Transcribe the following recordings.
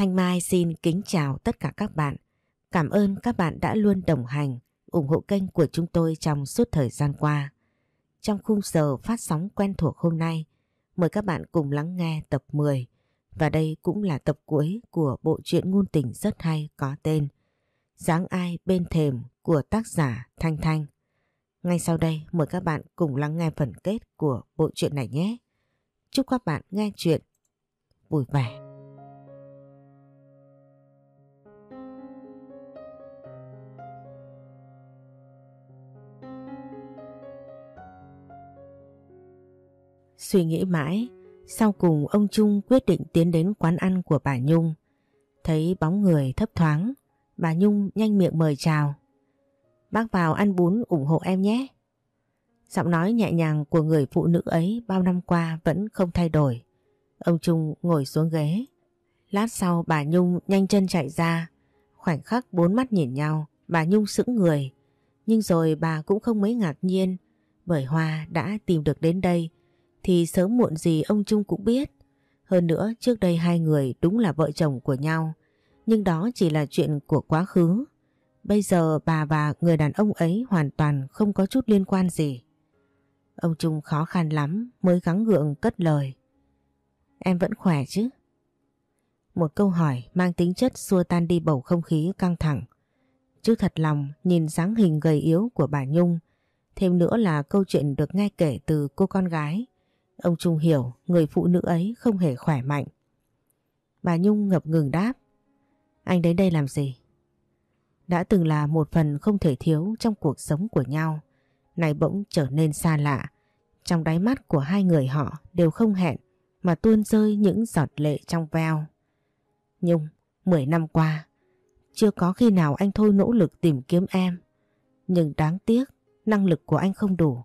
Thanh Mai xin kính chào tất cả các bạn. Cảm ơn các bạn đã luôn đồng hành, ủng hộ kênh của chúng tôi trong suốt thời gian qua. Trong khung giờ phát sóng quen thuộc hôm nay, mời các bạn cùng lắng nghe tập 10 và đây cũng là tập cuối của bộ truyện ngôn tình rất hay có tên Giáng ai bên thềm của tác giả Thanh Thanh. Ngay sau đây mời các bạn cùng lắng nghe phần kết của bộ truyện này nhé. Chúc các bạn nghe chuyện vui vẻ. Suy nghĩ mãi, sau cùng ông Trung quyết định tiến đến quán ăn của bà Nhung. Thấy bóng người thấp thoáng, bà Nhung nhanh miệng mời chào. Bác vào ăn bún ủng hộ em nhé. Giọng nói nhẹ nhàng của người phụ nữ ấy bao năm qua vẫn không thay đổi. Ông Trung ngồi xuống ghế. Lát sau bà Nhung nhanh chân chạy ra. Khoảnh khắc bốn mắt nhìn nhau, bà Nhung sững người. Nhưng rồi bà cũng không mấy ngạc nhiên bởi Hoa đã tìm được đến đây thì sớm muộn gì ông Trung cũng biết. Hơn nữa trước đây hai người đúng là vợ chồng của nhau. Nhưng đó chỉ là chuyện của quá khứ. Bây giờ bà và người đàn ông ấy hoàn toàn không có chút liên quan gì. Ông Trung khó khăn lắm mới gắng gượng cất lời. Em vẫn khỏe chứ? Một câu hỏi mang tính chất xua tan đi bầu không khí căng thẳng. Chứ thật lòng nhìn dáng hình gầy yếu của bà Nhung, thêm nữa là câu chuyện được nghe kể từ cô con gái. Ông Trung hiểu người phụ nữ ấy không hề khỏe mạnh. Bà Nhung ngập ngừng đáp. Anh đến đây làm gì? Đã từng là một phần không thể thiếu trong cuộc sống của nhau. Này bỗng trở nên xa lạ. Trong đáy mắt của hai người họ đều không hẹn mà tuôn rơi những giọt lệ trong veo. Nhung, 10 năm qua, chưa có khi nào anh thôi nỗ lực tìm kiếm em. Nhưng đáng tiếc, năng lực của anh không đủ.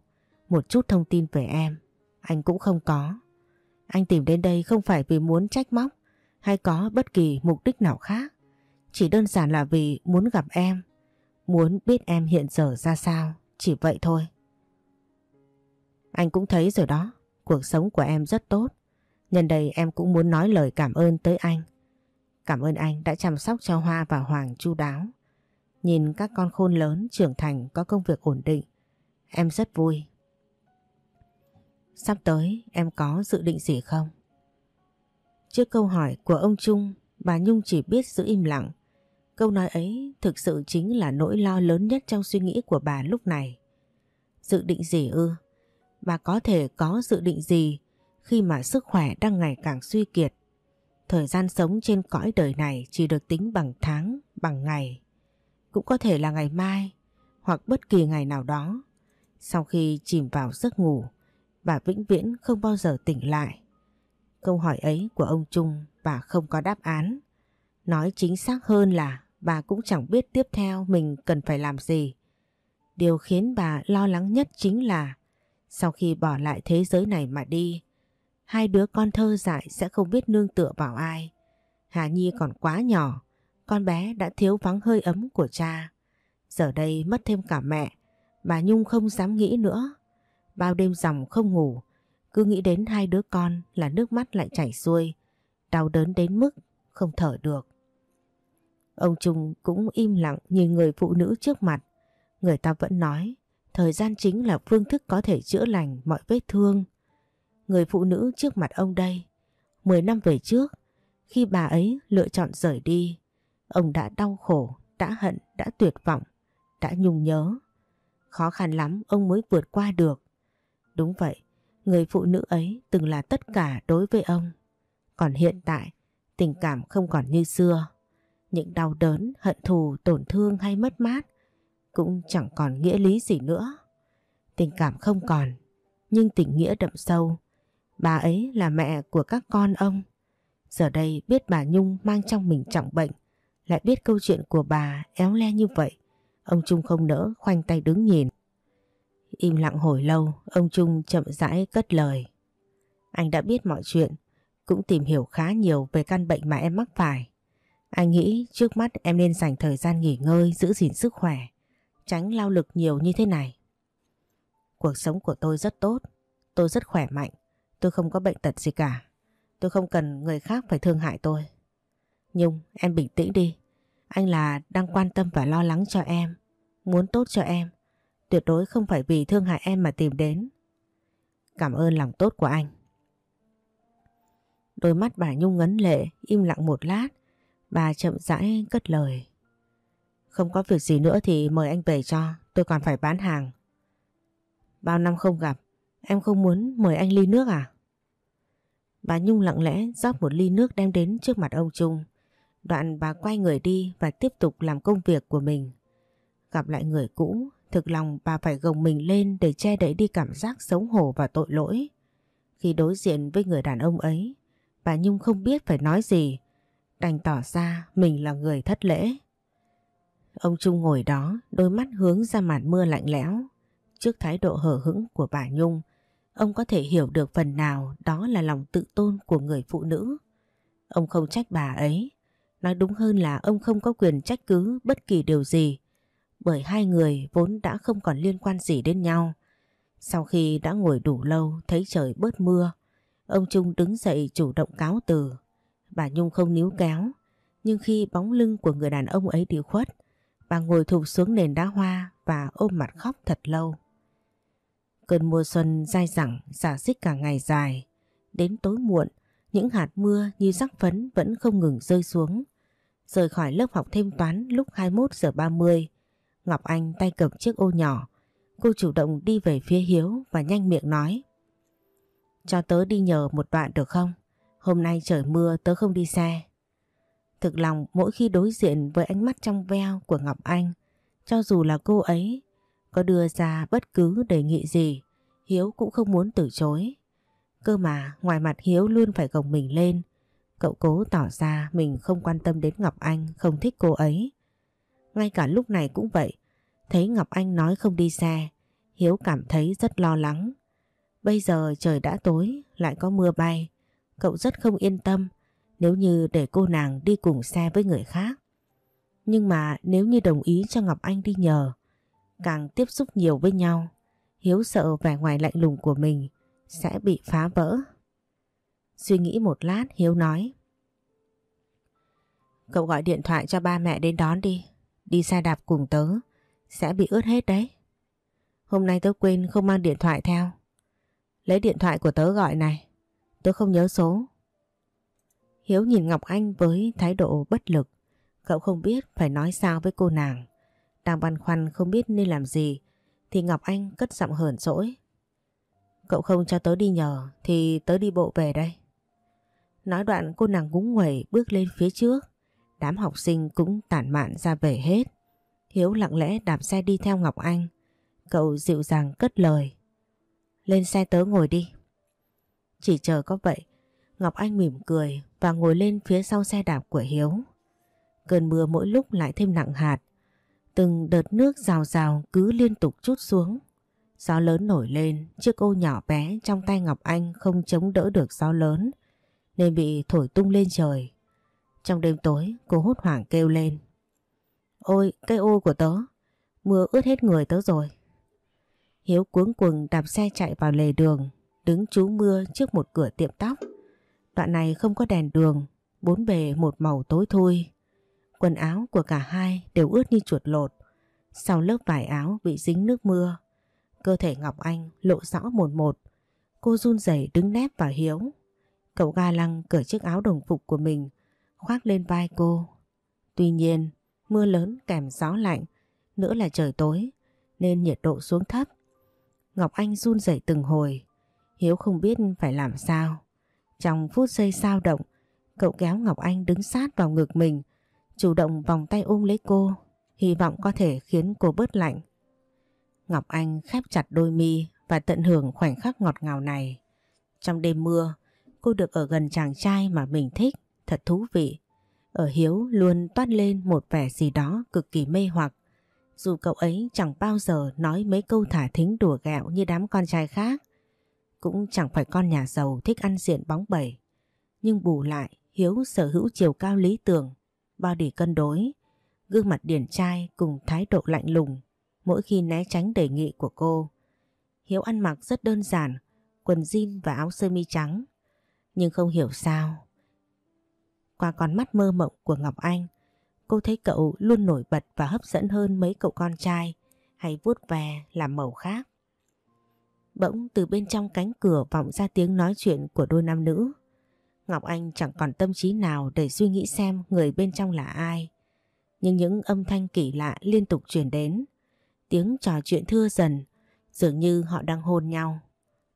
Một chút thông tin về em, anh cũng không có. Anh tìm đến đây không phải vì muốn trách móc hay có bất kỳ mục đích nào khác. Chỉ đơn giản là vì muốn gặp em, muốn biết em hiện giờ ra sao, chỉ vậy thôi. Anh cũng thấy rồi đó, cuộc sống của em rất tốt. Nhân đây em cũng muốn nói lời cảm ơn tới anh. Cảm ơn anh đã chăm sóc cho Hoa và Hoàng chu đáo. Nhìn các con khôn lớn trưởng thành có công việc ổn định. Em rất vui. Sắp tới em có dự định gì không? Trước câu hỏi của ông Trung, bà Nhung chỉ biết giữ im lặng. Câu nói ấy thực sự chính là nỗi lo lớn nhất trong suy nghĩ của bà lúc này. Dự định gì ư? Bà có thể có dự định gì khi mà sức khỏe đang ngày càng suy kiệt. Thời gian sống trên cõi đời này chỉ được tính bằng tháng, bằng ngày. Cũng có thể là ngày mai hoặc bất kỳ ngày nào đó. Sau khi chìm vào giấc ngủ, bà vĩnh viễn không bao giờ tỉnh lại. Câu hỏi ấy của ông Trung bà không có đáp án. Nói chính xác hơn là bà cũng chẳng biết tiếp theo mình cần phải làm gì. Điều khiến bà lo lắng nhất chính là sau khi bỏ lại thế giới này mà đi, hai đứa con thơ dại sẽ không biết nương tựa vào ai. Hà Nhi còn quá nhỏ, con bé đã thiếu vắng hơi ấm của cha. Giờ đây mất thêm cả mẹ, bà Nhung không dám nghĩ nữa. Bao đêm dòng không ngủ, cứ nghĩ đến hai đứa con là nước mắt lại chảy xuôi, đau đớn đến mức không thở được. Ông Trung cũng im lặng nhìn người phụ nữ trước mặt. Người ta vẫn nói, thời gian chính là phương thức có thể chữa lành mọi vết thương. Người phụ nữ trước mặt ông đây, 10 năm về trước, khi bà ấy lựa chọn rời đi, ông đã đau khổ, đã hận, đã tuyệt vọng, đã nhung nhớ. Khó khăn lắm ông mới vượt qua được. Đúng vậy, người phụ nữ ấy từng là tất cả đối với ông. Còn hiện tại, tình cảm không còn như xưa. Những đau đớn, hận thù, tổn thương hay mất mát cũng chẳng còn nghĩa lý gì nữa. Tình cảm không còn, nhưng tình nghĩa đậm sâu. Bà ấy là mẹ của các con ông. Giờ đây biết bà Nhung mang trong mình trọng bệnh, lại biết câu chuyện của bà éo le như vậy. Ông Trung không nỡ khoanh tay đứng nhìn. Im lặng hồi lâu, ông Trung chậm rãi cất lời. Anh đã biết mọi chuyện, cũng tìm hiểu khá nhiều về căn bệnh mà em mắc phải. Anh nghĩ trước mắt em nên dành thời gian nghỉ ngơi, giữ gìn sức khỏe, tránh lao lực nhiều như thế này. Cuộc sống của tôi rất tốt, tôi rất khỏe mạnh, tôi không có bệnh tật gì cả. Tôi không cần người khác phải thương hại tôi. Nhung, em bình tĩnh đi. Anh là đang quan tâm và lo lắng cho em. Muốn tốt cho em. Tuyệt đối không phải vì thương hại em mà tìm đến. Cảm ơn lòng tốt của anh. Đôi mắt bà Nhung ngấn lệ, im lặng một lát. Bà chậm rãi cất lời. Không có việc gì nữa thì mời anh về cho, tôi còn phải bán hàng. Bao năm không gặp, em không muốn mời anh ly nước à? Bà Nhung lặng lẽ rót một ly nước đem đến trước mặt ông Trung. Đoạn bà quay người đi và tiếp tục làm công việc của mình. Gặp lại người cũ, thực lòng bà phải gồng mình lên để che đậy đi cảm giác xấu hổ và tội lỗi. Khi đối diện với người đàn ông ấy, bà Nhung không biết phải nói gì, đành tỏ ra mình là người thất lễ. Ông Trung ngồi đó, đôi mắt hướng ra màn mưa lạnh lẽo. Trước thái độ hở hững của bà Nhung, ông có thể hiểu được phần nào đó là lòng tự tôn của người phụ nữ. Ông không trách bà ấy, nói đúng hơn là ông không có quyền trách cứ bất kỳ điều gì, bởi hai người vốn đã không còn liên quan gì đến nhau. Sau khi đã ngồi đủ lâu thấy trời bớt mưa, ông Trung đứng dậy chủ động cáo từ. Bà Nhung không níu kéo, nhưng khi bóng lưng của người đàn ông ấy đi khuất, bà ngồi thụp xuống nền đá hoa và ôm mặt khóc thật lâu. Cơn mùa xuân dai dẳng, xả xích cả ngày dài. Đến tối muộn, những hạt mưa như rắc phấn vẫn không ngừng rơi xuống. Rời khỏi lớp học thêm toán lúc 21 giờ 30, Ngọc Anh tay cầm chiếc ô nhỏ. Cô chủ động đi về phía Hiếu và nhanh miệng nói. Cho tớ đi nhờ một đoạn được không? Hôm nay trời mưa tớ không đi xe. Thực lòng mỗi khi đối diện với ánh mắt trong veo của Ngọc Anh, cho dù là cô ấy có đưa ra bất cứ đề nghị gì, Hiếu cũng không muốn từ chối. Cơ mà ngoài mặt Hiếu luôn phải gồng mình lên, cậu cố tỏ ra mình không quan tâm đến Ngọc Anh, không thích cô ấy. Ngay cả lúc này cũng vậy, thấy Ngọc Anh nói không đi xe, Hiếu cảm thấy rất lo lắng. Bây giờ trời đã tối, lại có mưa bay, cậu rất không yên tâm nếu như để cô nàng đi cùng xe với người khác. Nhưng mà nếu như đồng ý cho Ngọc Anh đi nhờ, càng tiếp xúc nhiều với nhau, Hiếu sợ vẻ ngoài lạnh lùng của mình sẽ bị phá vỡ. Suy nghĩ một lát Hiếu nói Cậu gọi điện thoại cho ba mẹ đến đón đi, đi xe đạp cùng tớ, sẽ bị ướt hết đấy. Hôm nay tớ quên không mang điện thoại theo. Lấy điện thoại của tớ gọi này, tớ không nhớ số. Hiếu nhìn Ngọc Anh với thái độ bất lực, cậu không biết phải nói sao với cô nàng. Đang băn khoăn không biết nên làm gì thì Ngọc Anh cất giọng hờn dỗi. Cậu không cho tớ đi nhờ thì tớ đi bộ về đây. Nói đoạn cô nàng gúng nguẩy bước lên phía trước. Đám học sinh cũng tản mạn ra về hết. Hiếu lặng lẽ đạp xe đi theo Ngọc Anh. Cậu dịu dàng cất lời. Lên xe tớ ngồi đi. Chỉ chờ có vậy, Ngọc Anh mỉm cười và ngồi lên phía sau xe đạp của Hiếu. Cơn mưa mỗi lúc lại thêm nặng hạt. Từng đợt nước rào rào cứ liên tục chút xuống. Gió lớn nổi lên, chiếc ô nhỏ bé trong tay Ngọc Anh không chống đỡ được gió lớn nên bị thổi tung lên trời. Trong đêm tối cô hốt hoảng kêu lên. Ôi cây ô của tớ, mưa ướt hết người tớ rồi. Hiếu cuống cuồng đạp xe chạy vào lề đường, đứng trú mưa trước một cửa tiệm tóc. Đoạn này không có đèn đường, bốn bề một màu tối thui. Quần áo của cả hai đều ướt như chuột lột. Sau lớp vải áo bị dính nước mưa, cơ thể Ngọc Anh lộ rõ một một. Cô run rẩy đứng nép vào Hiếu. Cậu ga lăng cởi chiếc áo đồng phục của mình, khoác lên vai cô. Tuy nhiên, mưa lớn kèm gió lạnh, nữa là trời tối, nên nhiệt độ xuống thấp. Ngọc Anh run rẩy từng hồi, Hiếu không biết phải làm sao. Trong phút giây sao động, cậu kéo Ngọc Anh đứng sát vào ngực mình, chủ động vòng tay ôm lấy cô, hy vọng có thể khiến cô bớt lạnh. Ngọc Anh khép chặt đôi mi và tận hưởng khoảnh khắc ngọt ngào này. Trong đêm mưa, cô được ở gần chàng trai mà mình thích, thật thú vị. Ở Hiếu luôn toát lên một vẻ gì đó cực kỳ mê hoặc. Dù cậu ấy chẳng bao giờ nói mấy câu thả thính đùa gạo như đám con trai khác, cũng chẳng phải con nhà giàu thích ăn diện bóng bẩy. Nhưng bù lại, Hiếu sở hữu chiều cao lý tưởng, bao đỉ cân đối, gương mặt điển trai cùng thái độ lạnh lùng mỗi khi né tránh đề nghị của cô. Hiếu ăn mặc rất đơn giản, quần jean và áo sơ mi trắng. Nhưng không hiểu sao. Qua con mắt mơ mộng của Ngọc Anh, cô thấy cậu luôn nổi bật và hấp dẫn hơn mấy cậu con trai hay vuốt ve làm màu khác. Bỗng từ bên trong cánh cửa vọng ra tiếng nói chuyện của đôi nam nữ. Ngọc Anh chẳng còn tâm trí nào để suy nghĩ xem người bên trong là ai. Nhưng những âm thanh kỳ lạ liên tục truyền đến. Tiếng trò chuyện thưa dần, dường như họ đang hôn nhau.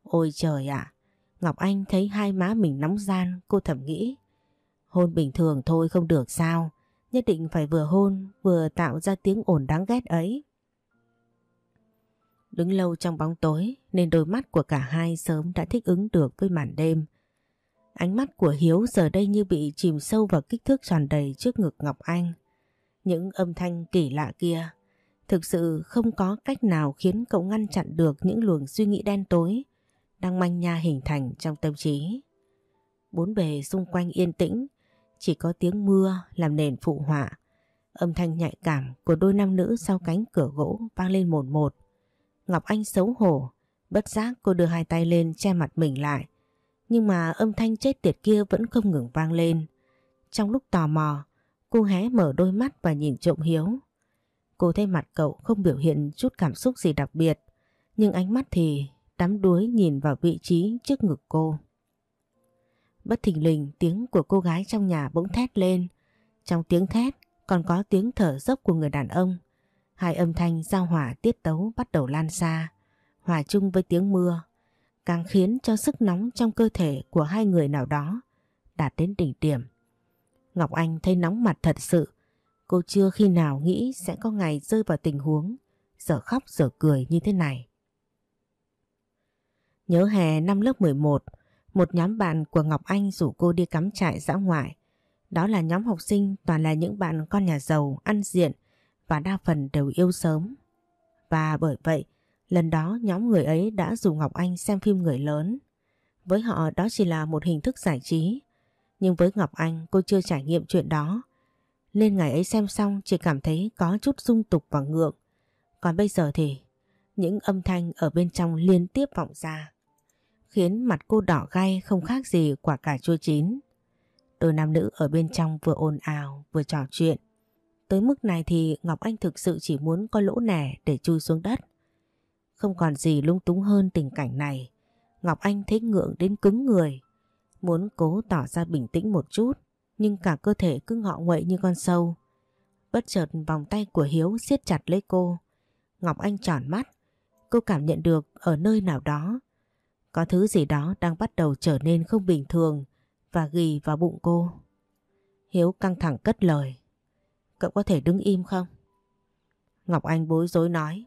Ôi trời ạ! Ngọc Anh thấy hai má mình nóng gian, cô thầm nghĩ. Hôn bình thường thôi không được sao, nhất định phải vừa hôn vừa tạo ra tiếng ồn đáng ghét ấy. Đứng lâu trong bóng tối nên đôi mắt của cả hai sớm đã thích ứng được với màn đêm. Ánh mắt của Hiếu giờ đây như bị chìm sâu vào kích thước tròn đầy trước ngực Ngọc Anh. Những âm thanh kỳ lạ kia thực sự không có cách nào khiến cậu ngăn chặn được những luồng suy nghĩ đen tối đang manh nha hình thành trong tâm trí. Bốn bề xung quanh yên tĩnh, chỉ có tiếng mưa làm nền phụ họa. Âm thanh nhạy cảm của đôi nam nữ sau cánh cửa gỗ vang lên một một. Ngọc Anh xấu hổ, bất giác cô đưa hai tay lên che mặt mình lại. Nhưng mà âm thanh chết tiệt kia vẫn không ngừng vang lên. Trong lúc tò mò, cô hé mở đôi mắt và nhìn trộm hiếu. Cô thấy mặt cậu không biểu hiện chút cảm xúc gì đặc biệt, nhưng ánh mắt thì đắm đuối nhìn vào vị trí trước ngực cô. Bất thình lình tiếng của cô gái trong nhà bỗng thét lên. Trong tiếng thét còn có tiếng thở dốc của người đàn ông. Hai âm thanh giao hỏa tiết tấu bắt đầu lan xa, hòa chung với tiếng mưa, càng khiến cho sức nóng trong cơ thể của hai người nào đó đạt đến đỉnh điểm. Ngọc Anh thấy nóng mặt thật sự, cô chưa khi nào nghĩ sẽ có ngày rơi vào tình huống giờ khóc giờ cười như thế này. Nhớ hè năm lớp 11, một nhóm bạn của Ngọc Anh rủ cô đi cắm trại dã ngoại. Đó là nhóm học sinh toàn là những bạn con nhà giàu, ăn diện và đa phần đều yêu sớm. Và bởi vậy, lần đó nhóm người ấy đã rủ Ngọc Anh xem phim người lớn. Với họ đó chỉ là một hình thức giải trí. Nhưng với Ngọc Anh cô chưa trải nghiệm chuyện đó. Nên ngày ấy xem xong chỉ cảm thấy có chút dung tục và ngượng. Còn bây giờ thì những âm thanh ở bên trong liên tiếp vọng ra khiến mặt cô đỏ gay không khác gì quả cà chua chín. Đôi nam nữ ở bên trong vừa ồn ào, vừa trò chuyện. Tới mức này thì Ngọc Anh thực sự chỉ muốn có lỗ nẻ để chui xuống đất. Không còn gì lung túng hơn tình cảnh này. Ngọc Anh thấy ngượng đến cứng người. Muốn cố tỏ ra bình tĩnh một chút, nhưng cả cơ thể cứ ngọ nguậy như con sâu. Bất chợt vòng tay của Hiếu siết chặt lấy cô. Ngọc Anh tròn mắt. Cô cảm nhận được ở nơi nào đó có thứ gì đó đang bắt đầu trở nên không bình thường và ghi vào bụng cô. Hiếu căng thẳng cất lời. Cậu có thể đứng im không? Ngọc Anh bối rối nói.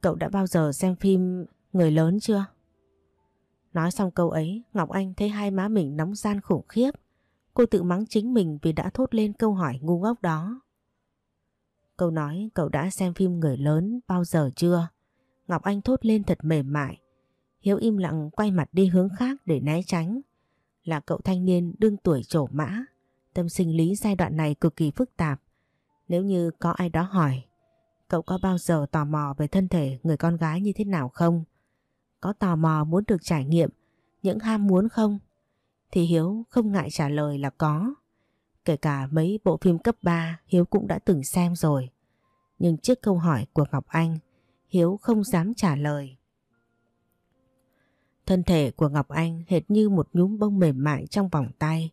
Cậu đã bao giờ xem phim người lớn chưa? Nói xong câu ấy, Ngọc Anh thấy hai má mình nóng gian khủng khiếp. Cô tự mắng chính mình vì đã thốt lên câu hỏi ngu ngốc đó. Câu nói cậu đã xem phim người lớn bao giờ chưa? Ngọc Anh thốt lên thật mềm mại. Hiếu im lặng quay mặt đi hướng khác để né tránh. Là cậu thanh niên đương tuổi trổ mã. Tâm sinh lý giai đoạn này cực kỳ phức tạp. Nếu như có ai đó hỏi, cậu có bao giờ tò mò về thân thể người con gái như thế nào không? Có tò mò muốn được trải nghiệm những ham muốn không? Thì Hiếu không ngại trả lời là có. Kể cả mấy bộ phim cấp 3 Hiếu cũng đã từng xem rồi. Nhưng trước câu hỏi của Ngọc Anh, Hiếu không dám trả lời. Thân thể của Ngọc Anh hệt như một nhúm bông mềm mại trong vòng tay,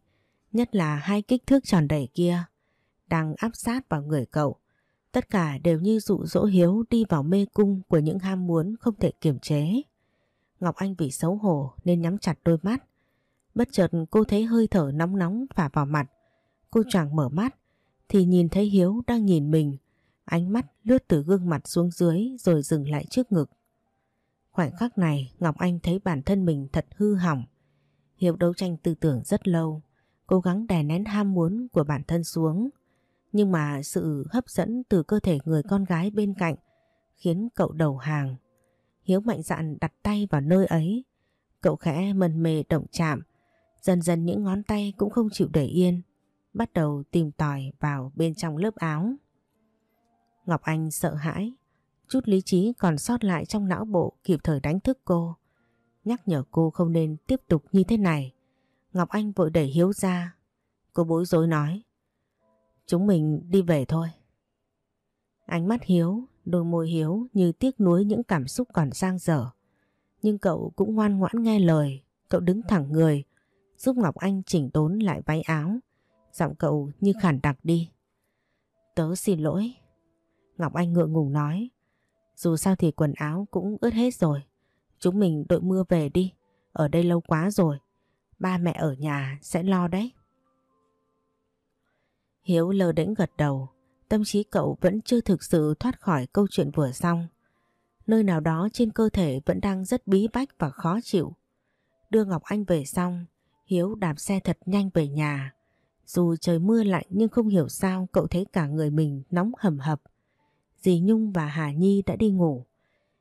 nhất là hai kích thước tròn đầy kia, đang áp sát vào người cậu. Tất cả đều như dụ dỗ Hiếu đi vào mê cung của những ham muốn không thể kiềm chế. Ngọc Anh vì xấu hổ nên nhắm chặt đôi mắt. Bất chợt cô thấy hơi thở nóng nóng phả vào mặt. Cô chẳng mở mắt thì nhìn thấy Hiếu đang nhìn mình. Ánh mắt lướt từ gương mặt xuống dưới rồi dừng lại trước ngực. Khoảnh khắc này Ngọc Anh thấy bản thân mình thật hư hỏng. Hiếu đấu tranh tư tưởng rất lâu, cố gắng đè nén ham muốn của bản thân xuống. Nhưng mà sự hấp dẫn từ cơ thể người con gái bên cạnh khiến cậu đầu hàng. Hiếu mạnh dạn đặt tay vào nơi ấy. Cậu khẽ mần mề động chạm. Dần dần những ngón tay cũng không chịu để yên. Bắt đầu tìm tòi vào bên trong lớp áo. Ngọc Anh sợ hãi Chút lý trí còn sót lại trong não bộ kịp thời đánh thức cô. Nhắc nhở cô không nên tiếp tục như thế này. Ngọc Anh vội đẩy Hiếu ra. Cô bối rối nói. Chúng mình đi về thôi. Ánh mắt Hiếu, đôi môi Hiếu như tiếc nuối những cảm xúc còn sang dở. Nhưng cậu cũng ngoan ngoãn nghe lời, cậu đứng thẳng người, giúp Ngọc Anh chỉnh tốn lại váy áo. Giọng cậu như khản đặc đi. Tớ xin lỗi. Ngọc Anh ngượng ngùng nói. Dù sao thì quần áo cũng ướt hết rồi. Chúng mình đội mưa về đi. Ở đây lâu quá rồi. Ba mẹ ở nhà sẽ lo đấy. Hiếu lơ đễnh gật đầu. Tâm trí cậu vẫn chưa thực sự thoát khỏi câu chuyện vừa xong. Nơi nào đó trên cơ thể vẫn đang rất bí bách và khó chịu. Đưa Ngọc Anh về xong, Hiếu đạp xe thật nhanh về nhà. Dù trời mưa lạnh nhưng không hiểu sao cậu thấy cả người mình nóng hầm hập. Dì Nhung và Hà Nhi đã đi ngủ.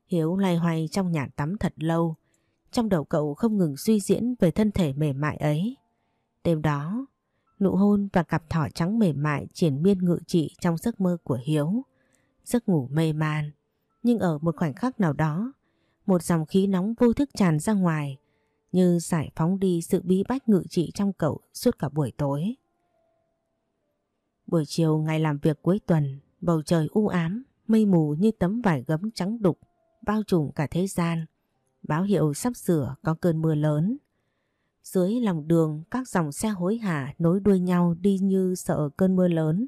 Hiếu lay hoay trong nhà tắm thật lâu. Trong đầu cậu không ngừng suy diễn về thân thể mềm mại ấy. Đêm đó, nụ hôn và cặp thỏ trắng mềm mại triển miên ngự trị trong giấc mơ của Hiếu. Giấc ngủ mê man. Nhưng ở một khoảnh khắc nào đó, một dòng khí nóng vô thức tràn ra ngoài như giải phóng đi sự bí bách ngự trị trong cậu suốt cả buổi tối. Buổi chiều ngày làm việc cuối tuần, bầu trời u ám, mây mù như tấm vải gấm trắng đục, bao trùm cả thế gian. Báo hiệu sắp sửa có cơn mưa lớn. Dưới lòng đường, các dòng xe hối hả nối đuôi nhau đi như sợ cơn mưa lớn,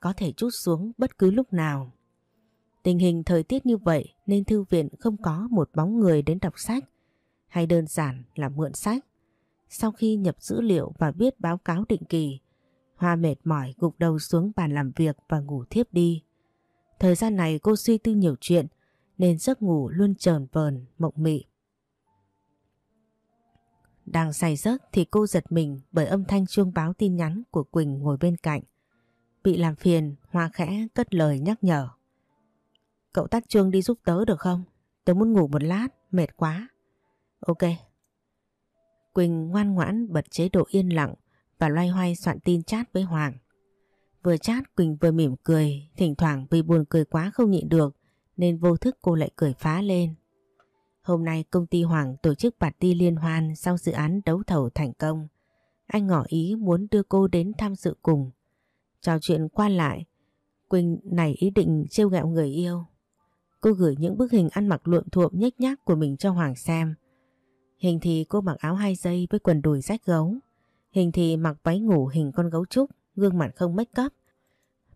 có thể chút xuống bất cứ lúc nào. Tình hình thời tiết như vậy nên thư viện không có một bóng người đến đọc sách, hay đơn giản là mượn sách. Sau khi nhập dữ liệu và viết báo cáo định kỳ, Hoa mệt mỏi gục đầu xuống bàn làm việc và ngủ thiếp đi. Thời gian này cô suy tư nhiều chuyện nên giấc ngủ luôn trờn vờn, mộng mị. Đang say giấc thì cô giật mình bởi âm thanh chuông báo tin nhắn của Quỳnh ngồi bên cạnh. Bị làm phiền, Hoa khẽ cất lời nhắc nhở. Cậu tắt chuông đi giúp tớ được không? Tớ muốn ngủ một lát, mệt quá. Ok. Quỳnh ngoan ngoãn bật chế độ yên lặng và loay hoay soạn tin chat với Hoàng. Vừa chát Quỳnh vừa mỉm cười, thỉnh thoảng vì buồn cười quá không nhịn được nên vô thức cô lại cười phá lên. Hôm nay công ty Hoàng tổ chức party liên hoan sau dự án đấu thầu thành công. Anh ngỏ ý muốn đưa cô đến tham dự cùng. Trò chuyện qua lại, Quỳnh nảy ý định trêu ghẹo người yêu. Cô gửi những bức hình ăn mặc luộm thuộm nhếch nhác của mình cho Hoàng xem. Hình thì cô mặc áo hai dây với quần đùi rách gấu. Hình thì mặc váy ngủ hình con gấu trúc, gương mặt không make up.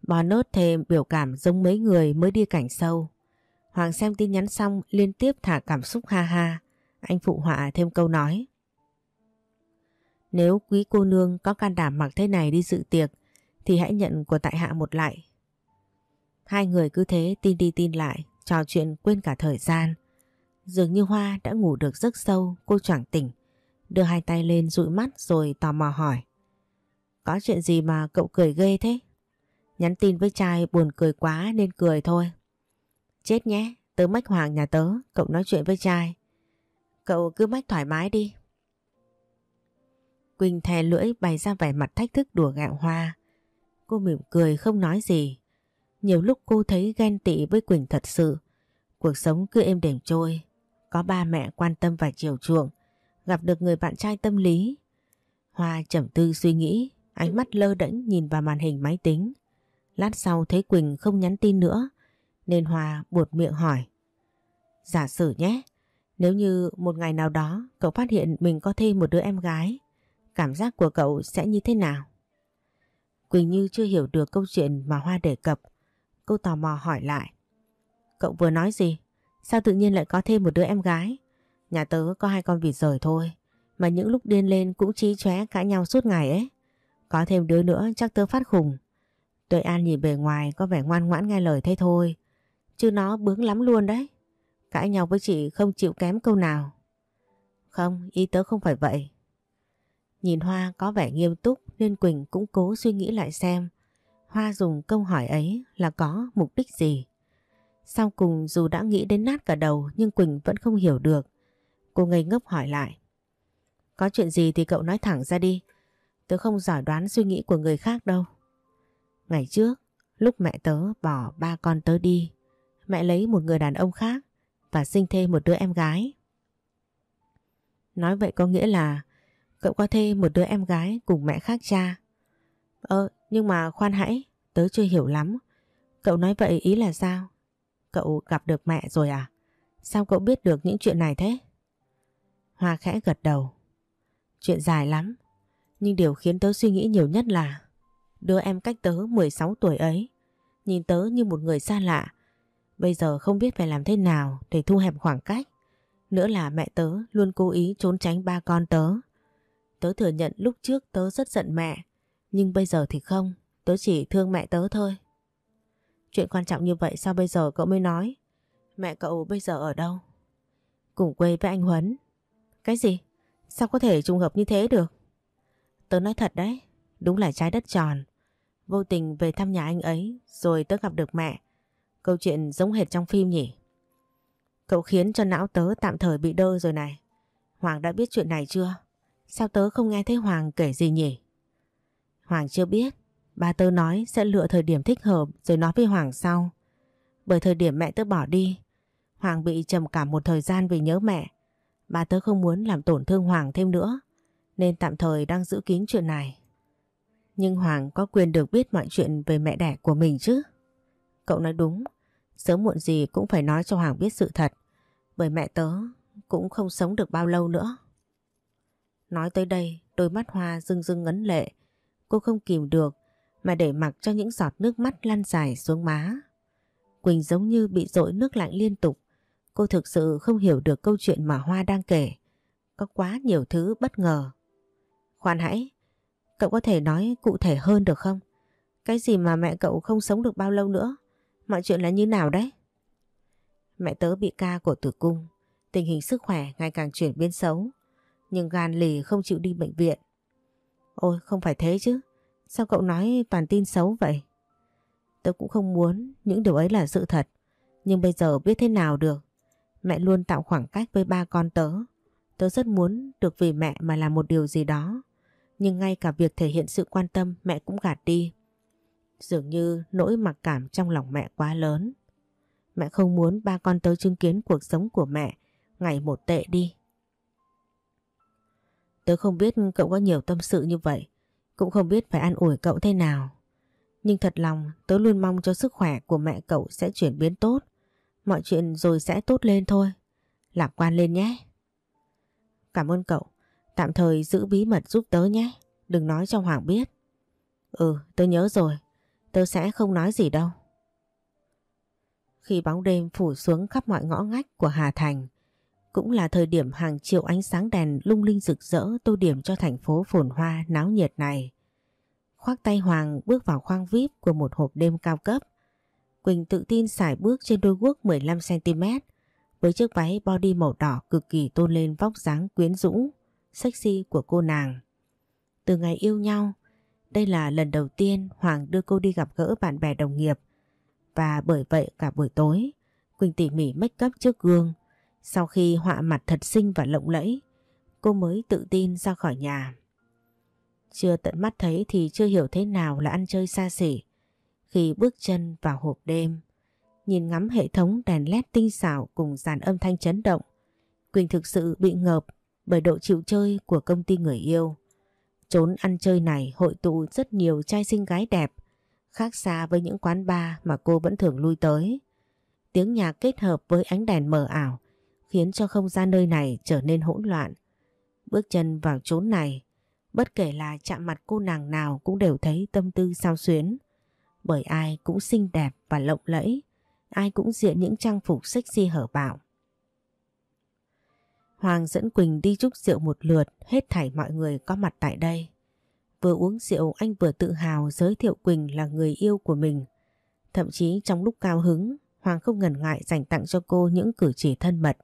Bò nốt thêm biểu cảm giống mấy người mới đi cảnh sâu. Hoàng xem tin nhắn xong liên tiếp thả cảm xúc ha ha. Anh phụ họa thêm câu nói. Nếu quý cô nương có can đảm mặc thế này đi dự tiệc thì hãy nhận của tại hạ một lại. Hai người cứ thế tin đi tin lại, trò chuyện quên cả thời gian. Dường như Hoa đã ngủ được rất sâu, cô chẳng tỉnh. Đưa hai tay lên dụi mắt rồi tò mò hỏi. Có chuyện gì mà cậu cười ghê thế? Nhắn tin với trai buồn cười quá nên cười thôi. Chết nhé, tớ mách hoàng nhà tớ, cậu nói chuyện với trai. Cậu cứ mách thoải mái đi. Quỳnh thè lưỡi bày ra vẻ mặt thách thức đùa gạo hoa. Cô mỉm cười không nói gì. Nhiều lúc cô thấy ghen tị với Quỳnh thật sự. Cuộc sống cứ êm đềm trôi. Có ba mẹ quan tâm và chiều chuộng gặp được người bạn trai tâm lý. Hoa trầm tư suy nghĩ, ánh mắt lơ đễnh nhìn vào màn hình máy tính. Lát sau thấy Quỳnh không nhắn tin nữa, nên Hoa buột miệng hỏi. Giả sử nhé, nếu như một ngày nào đó cậu phát hiện mình có thêm một đứa em gái, cảm giác của cậu sẽ như thế nào? Quỳnh như chưa hiểu được câu chuyện mà Hoa đề cập. Cô tò mò hỏi lại. Cậu vừa nói gì? Sao tự nhiên lại có thêm một đứa em gái? Nhà tớ có hai con vịt rời thôi Mà những lúc điên lên cũng trí chóe cãi nhau suốt ngày ấy có thêm đứa nữa chắc tớ phát khùng. Tuệ An nhìn bề ngoài có vẻ ngoan ngoãn nghe lời thế thôi. Chứ nó bướng lắm luôn đấy. Cãi nhau với chị không chịu kém câu nào. Không, ý tớ không phải vậy. Nhìn Hoa có vẻ nghiêm túc nên Quỳnh cũng cố suy nghĩ lại xem. Hoa dùng câu hỏi ấy là có mục đích gì. Sau cùng dù đã nghĩ đến nát cả đầu nhưng Quỳnh vẫn không hiểu được. Cô ngây ngốc hỏi lại. Có chuyện gì thì cậu nói thẳng ra đi. Tớ không giỏi đoán suy nghĩ của người khác đâu. Ngày trước, lúc mẹ tớ bỏ ba con tớ đi, mẹ lấy một người đàn ông khác và sinh thêm một đứa em gái. Nói vậy có nghĩa là cậu có thêm một đứa em gái cùng mẹ khác cha. Ờ, nhưng mà khoan hãy, tớ chưa hiểu lắm. Cậu nói vậy ý là sao? Cậu gặp được mẹ rồi à? Sao cậu biết được những chuyện này thế? Hoa khẽ gật đầu. Chuyện dài lắm. Nhưng điều khiến tớ suy nghĩ nhiều nhất là đứa em cách tớ 16 tuổi ấy nhìn tớ như một người xa lạ. Bây giờ không biết phải làm thế nào để thu hẹp khoảng cách. Nữa là mẹ tớ luôn cố ý trốn tránh ba con tớ. Tớ thừa nhận lúc trước tớ rất giận mẹ, nhưng bây giờ thì không, tớ chỉ thương mẹ tớ thôi. Chuyện quan trọng như vậy sao bây giờ cậu mới nói? Mẹ cậu bây giờ ở đâu? Cùng quê với anh Huấn. Cái gì? Sao có thể trùng hợp như thế được? Tớ nói thật đấy, đúng là trái đất tròn. Vô tình về thăm nhà anh ấy rồi tớ gặp được mẹ. Câu chuyện giống hệt trong phim nhỉ? Cậu khiến cho não tớ tạm thời bị đơ rồi này. Hoàng đã biết chuyện này chưa? Sao tớ không nghe thấy Hoàng kể gì nhỉ? Hoàng chưa biết. Ba tớ nói sẽ lựa thời điểm thích hợp rồi nói với Hoàng sau. Bởi thời điểm mẹ tớ bỏ đi, Hoàng bị trầm cảm một thời gian vì nhớ mẹ. Ba tớ không muốn làm tổn thương Hoàng thêm nữa, nên tạm thời đang giữ kín chuyện này. Nhưng Hoàng có quyền được biết mọi chuyện về mẹ đẻ của mình chứ. Cậu nói đúng, sớm muộn gì cũng phải nói cho Hoàng biết sự thật. Bởi mẹ tớ cũng không sống được bao lâu nữa. Nói tới đây, đôi mắt Hoa rưng rưng ngấn lệ. Cô không kìm được mà để mặc cho những giọt nước mắt lăn dài xuống má. Quỳnh giống như bị dội nước lạnh liên tục. Cô thực sự không hiểu được câu chuyện mà Hoa đang kể. Có quá nhiều thứ bất ngờ. Khoan hãy, cậu có thể nói cụ thể hơn được không? Cái gì mà mẹ cậu không sống được bao lâu nữa? Mọi chuyện là như nào đấy? Mẹ tớ bị ca của tử cung. Tình hình sức khỏe ngày càng chuyển biến xấu. Nhưng gan lì không chịu đi bệnh viện. Ôi không phải thế chứ. Sao cậu nói toàn tin xấu vậy? Tớ cũng không muốn những điều ấy là sự thật. Nhưng bây giờ biết thế nào được. Mẹ luôn tạo khoảng cách với ba con tớ. Tớ rất muốn được vì mẹ mà làm một điều gì đó. Nhưng ngay cả việc thể hiện sự quan tâm, mẹ cũng gạt đi. Dường như nỗi mặc cảm trong lòng mẹ quá lớn. Mẹ không muốn ba con tớ chứng kiến cuộc sống của mẹ ngày một tệ đi. Tớ không biết cậu có nhiều tâm sự như vậy. Cũng không biết phải an ủi cậu thế nào. Nhưng thật lòng, tớ luôn mong cho sức khỏe của mẹ cậu sẽ chuyển biến tốt. Mọi chuyện rồi sẽ tốt lên thôi. Lạc quan lên nhé. Cảm ơn cậu. Tạm thời giữ bí mật giúp tớ nhé. Đừng nói cho Hoàng biết. Ừ, tớ nhớ rồi. Tớ sẽ không nói gì đâu. Khi bóng đêm phủ xuống khắp mọi ngõ ngách của Hà Thành, cũng là thời điểm hàng triệu ánh sáng đèn lung linh rực rỡ tô điểm cho thành phố phồn hoa náo nhiệt này. Khoác tay Hoàng bước vào khoang VIP của một hộp đêm cao cấp. Quỳnh tự tin xài bước trên đôi guốc 15cm với chiếc váy body màu đỏ cực kỳ tôn lên vóc dáng quyến rũ, sexy của cô nàng. Từ ngày yêu nhau, đây là lần đầu tiên Hoàng đưa cô đi gặp gỡ bạn bè đồng nghiệp và bởi vậy cả buổi tối Quỳnh tỉ mỉ make up trước gương sau khi họa mặt thật xinh và lộng lẫy, cô mới tự tin ra khỏi nhà. Chưa tận mắt thấy thì chưa hiểu thế nào là ăn chơi xa xỉ. Khi bước chân vào hộp đêm, nhìn ngắm hệ thống đèn led tinh xảo cùng dàn âm thanh chấn động, Quỳnh thực sự bị ngợp bởi độ chịu chơi của công ty người yêu. Trốn ăn chơi này hội tụ rất nhiều trai xinh gái đẹp, khác xa với những quán bar mà cô vẫn thường lui tới. Tiếng nhạc kết hợp với ánh đèn mờ ảo khiến cho không gian nơi này trở nên hỗn loạn. Bước chân vào chốn này, bất kể là chạm mặt cô nàng nào cũng đều thấy tâm tư sao xuyến. Bởi ai cũng xinh đẹp và lộng lẫy, ai cũng diện những trang phục sexy hở bạo. Hoàng dẫn Quỳnh đi chúc rượu một lượt, hết thảy mọi người có mặt tại đây. Vừa uống rượu anh vừa tự hào giới thiệu Quỳnh là người yêu của mình. Thậm chí trong lúc cao hứng, Hoàng không ngần ngại dành tặng cho cô những cử chỉ thân mật.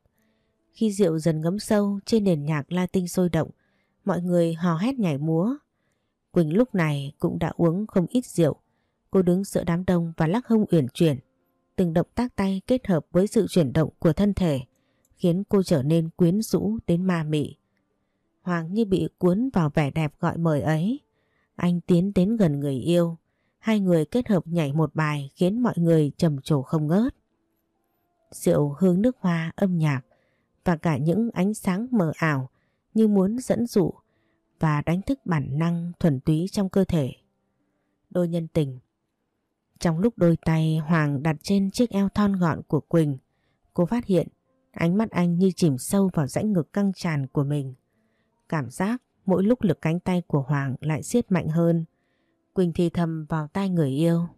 Khi rượu dần ngấm sâu trên nền nhạc Latin sôi động, mọi người hò hét nhảy múa. Quỳnh lúc này cũng đã uống không ít rượu. Cô đứng giữa đám đông và lắc hông uyển chuyển. Từng động tác tay kết hợp với sự chuyển động của thân thể khiến cô trở nên quyến rũ đến ma mị. Hoàng như bị cuốn vào vẻ đẹp gọi mời ấy. Anh tiến đến gần người yêu. Hai người kết hợp nhảy một bài khiến mọi người trầm trồ không ngớt. Rượu hương nước hoa âm nhạc và cả những ánh sáng mờ ảo như muốn dẫn dụ và đánh thức bản năng thuần túy trong cơ thể. đôi nhân tình. Trong lúc đôi tay Hoàng đặt trên chiếc eo thon gọn của Quỳnh, cô phát hiện ánh mắt anh như chìm sâu vào rãnh ngực căng tràn của mình. Cảm giác mỗi lúc lực cánh tay của Hoàng lại siết mạnh hơn. Quỳnh thì thầm vào tai người yêu.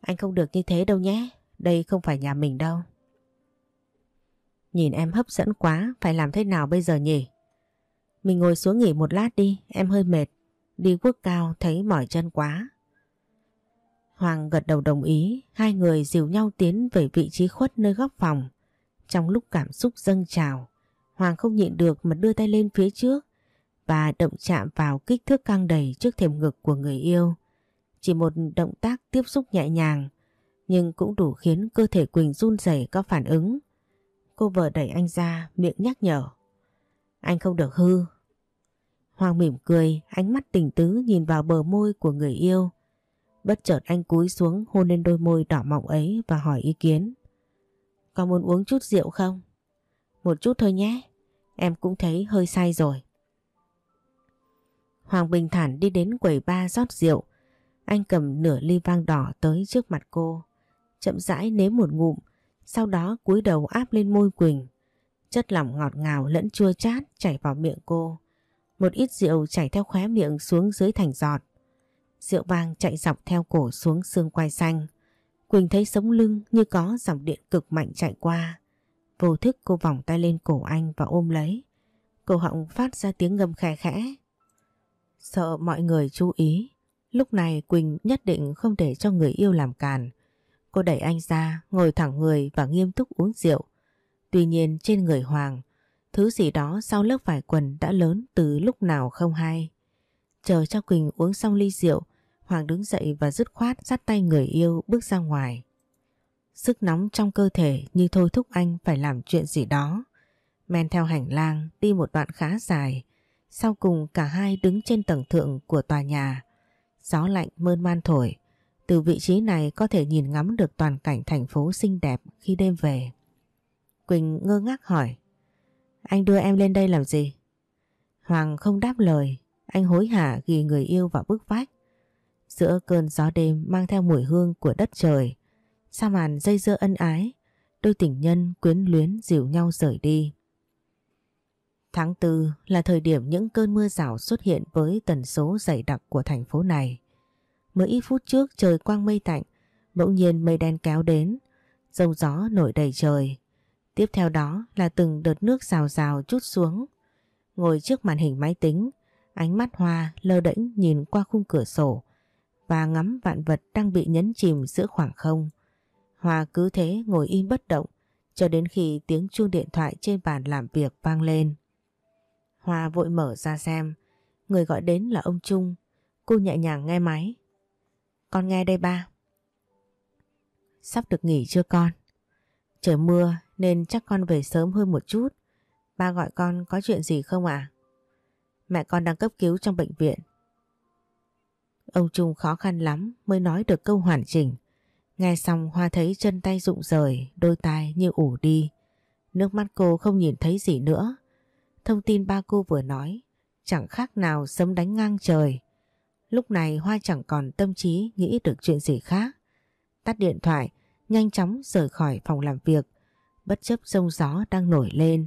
Anh không được như thế đâu nhé, đây không phải nhà mình đâu. Nhìn em hấp dẫn quá, phải làm thế nào bây giờ nhỉ? Mình ngồi xuống nghỉ một lát đi, em hơi mệt. Đi quốc cao thấy mỏi chân quá. Hoàng gật đầu đồng ý, hai người dìu nhau tiến về vị trí khuất nơi góc phòng. Trong lúc cảm xúc dâng trào, Hoàng không nhịn được mà đưa tay lên phía trước và động chạm vào kích thước căng đầy trước thềm ngực của người yêu. Chỉ một động tác tiếp xúc nhẹ nhàng, nhưng cũng đủ khiến cơ thể Quỳnh run rẩy có phản ứng. Cô vợ đẩy anh ra, miệng nhắc nhở. Anh không được hư. Hoàng mỉm cười, ánh mắt tình tứ nhìn vào bờ môi của người yêu. Bất chợt anh cúi xuống hôn lên đôi môi đỏ mọng ấy và hỏi ý kiến. Có muốn uống chút rượu không? Một chút thôi nhé, em cũng thấy hơi say rồi. Hoàng bình thản đi đến quầy ba rót rượu. Anh cầm nửa ly vang đỏ tới trước mặt cô. Chậm rãi nếm một ngụm, sau đó cúi đầu áp lên môi Quỳnh. Chất lỏng ngọt ngào lẫn chua chát chảy vào miệng cô. Một ít rượu chảy theo khóe miệng xuống dưới thành giọt. Rượu vang chạy dọc theo cổ xuống xương quai xanh. Quỳnh thấy sống lưng như có dòng điện cực mạnh chạy qua. Vô thức cô vòng tay lên cổ anh và ôm lấy. Cổ họng phát ra tiếng ngâm khẽ khẽ. Sợ mọi người chú ý. Lúc này Quỳnh nhất định không để cho người yêu làm càn. Cô đẩy anh ra, ngồi thẳng người và nghiêm túc uống rượu. Tuy nhiên trên người Hoàng, thứ gì đó sau lớp vải quần đã lớn từ lúc nào không hay. Chờ cho Quỳnh uống xong ly rượu, Hoàng đứng dậy và dứt khoát dắt tay người yêu bước ra ngoài. Sức nóng trong cơ thể như thôi thúc anh phải làm chuyện gì đó. Men theo hành lang đi một đoạn khá dài. Sau cùng cả hai đứng trên tầng thượng của tòa nhà. Gió lạnh mơn man thổi. Từ vị trí này có thể nhìn ngắm được toàn cảnh thành phố xinh đẹp khi đêm về. Quỳnh ngơ ngác hỏi. Anh đưa em lên đây làm gì? Hoàng không đáp lời. Anh hối hả ghi người yêu vào bức vách. Giữa cơn gió đêm mang theo mùi hương của đất trời. Sa màn dây dưa ân ái. Đôi tình nhân quyến luyến dịu nhau rời đi. Tháng tư là thời điểm những cơn mưa rào xuất hiện với tần số dày đặc của thành phố này. Mới ít phút trước trời quang mây tạnh, bỗng nhiên mây đen kéo đến, rông gió nổi đầy trời. Tiếp theo đó là từng đợt nước rào rào chút xuống. Ngồi trước màn hình máy tính, ánh mắt Hoa lơ đễnh nhìn qua khung cửa sổ và ngắm vạn vật đang bị nhấn chìm giữa khoảng không. Hòa cứ thế ngồi im bất động cho đến khi tiếng chuông điện thoại trên bàn làm việc vang lên. Hoa vội mở ra xem, người gọi đến là ông Trung. Cô nhẹ nhàng nghe máy. Con nghe đây ba. Sắp được nghỉ chưa con? Trời mưa nên chắc con về sớm hơn một chút. Ba gọi con có chuyện gì không ạ? Mẹ con đang cấp cứu trong bệnh viện. Ông Trung khó khăn lắm mới nói được câu hoàn chỉnh. Nghe xong Hoa thấy chân tay rụng rời, đôi tai như ủ đi. Nước mắt cô không nhìn thấy gì nữa. Thông tin ba cô vừa nói chẳng khác nào sấm đánh ngang trời. Lúc này Hoa chẳng còn tâm trí nghĩ được chuyện gì khác. Tắt điện thoại, nhanh chóng rời khỏi phòng làm việc, bất chấp sông gió đang nổi lên,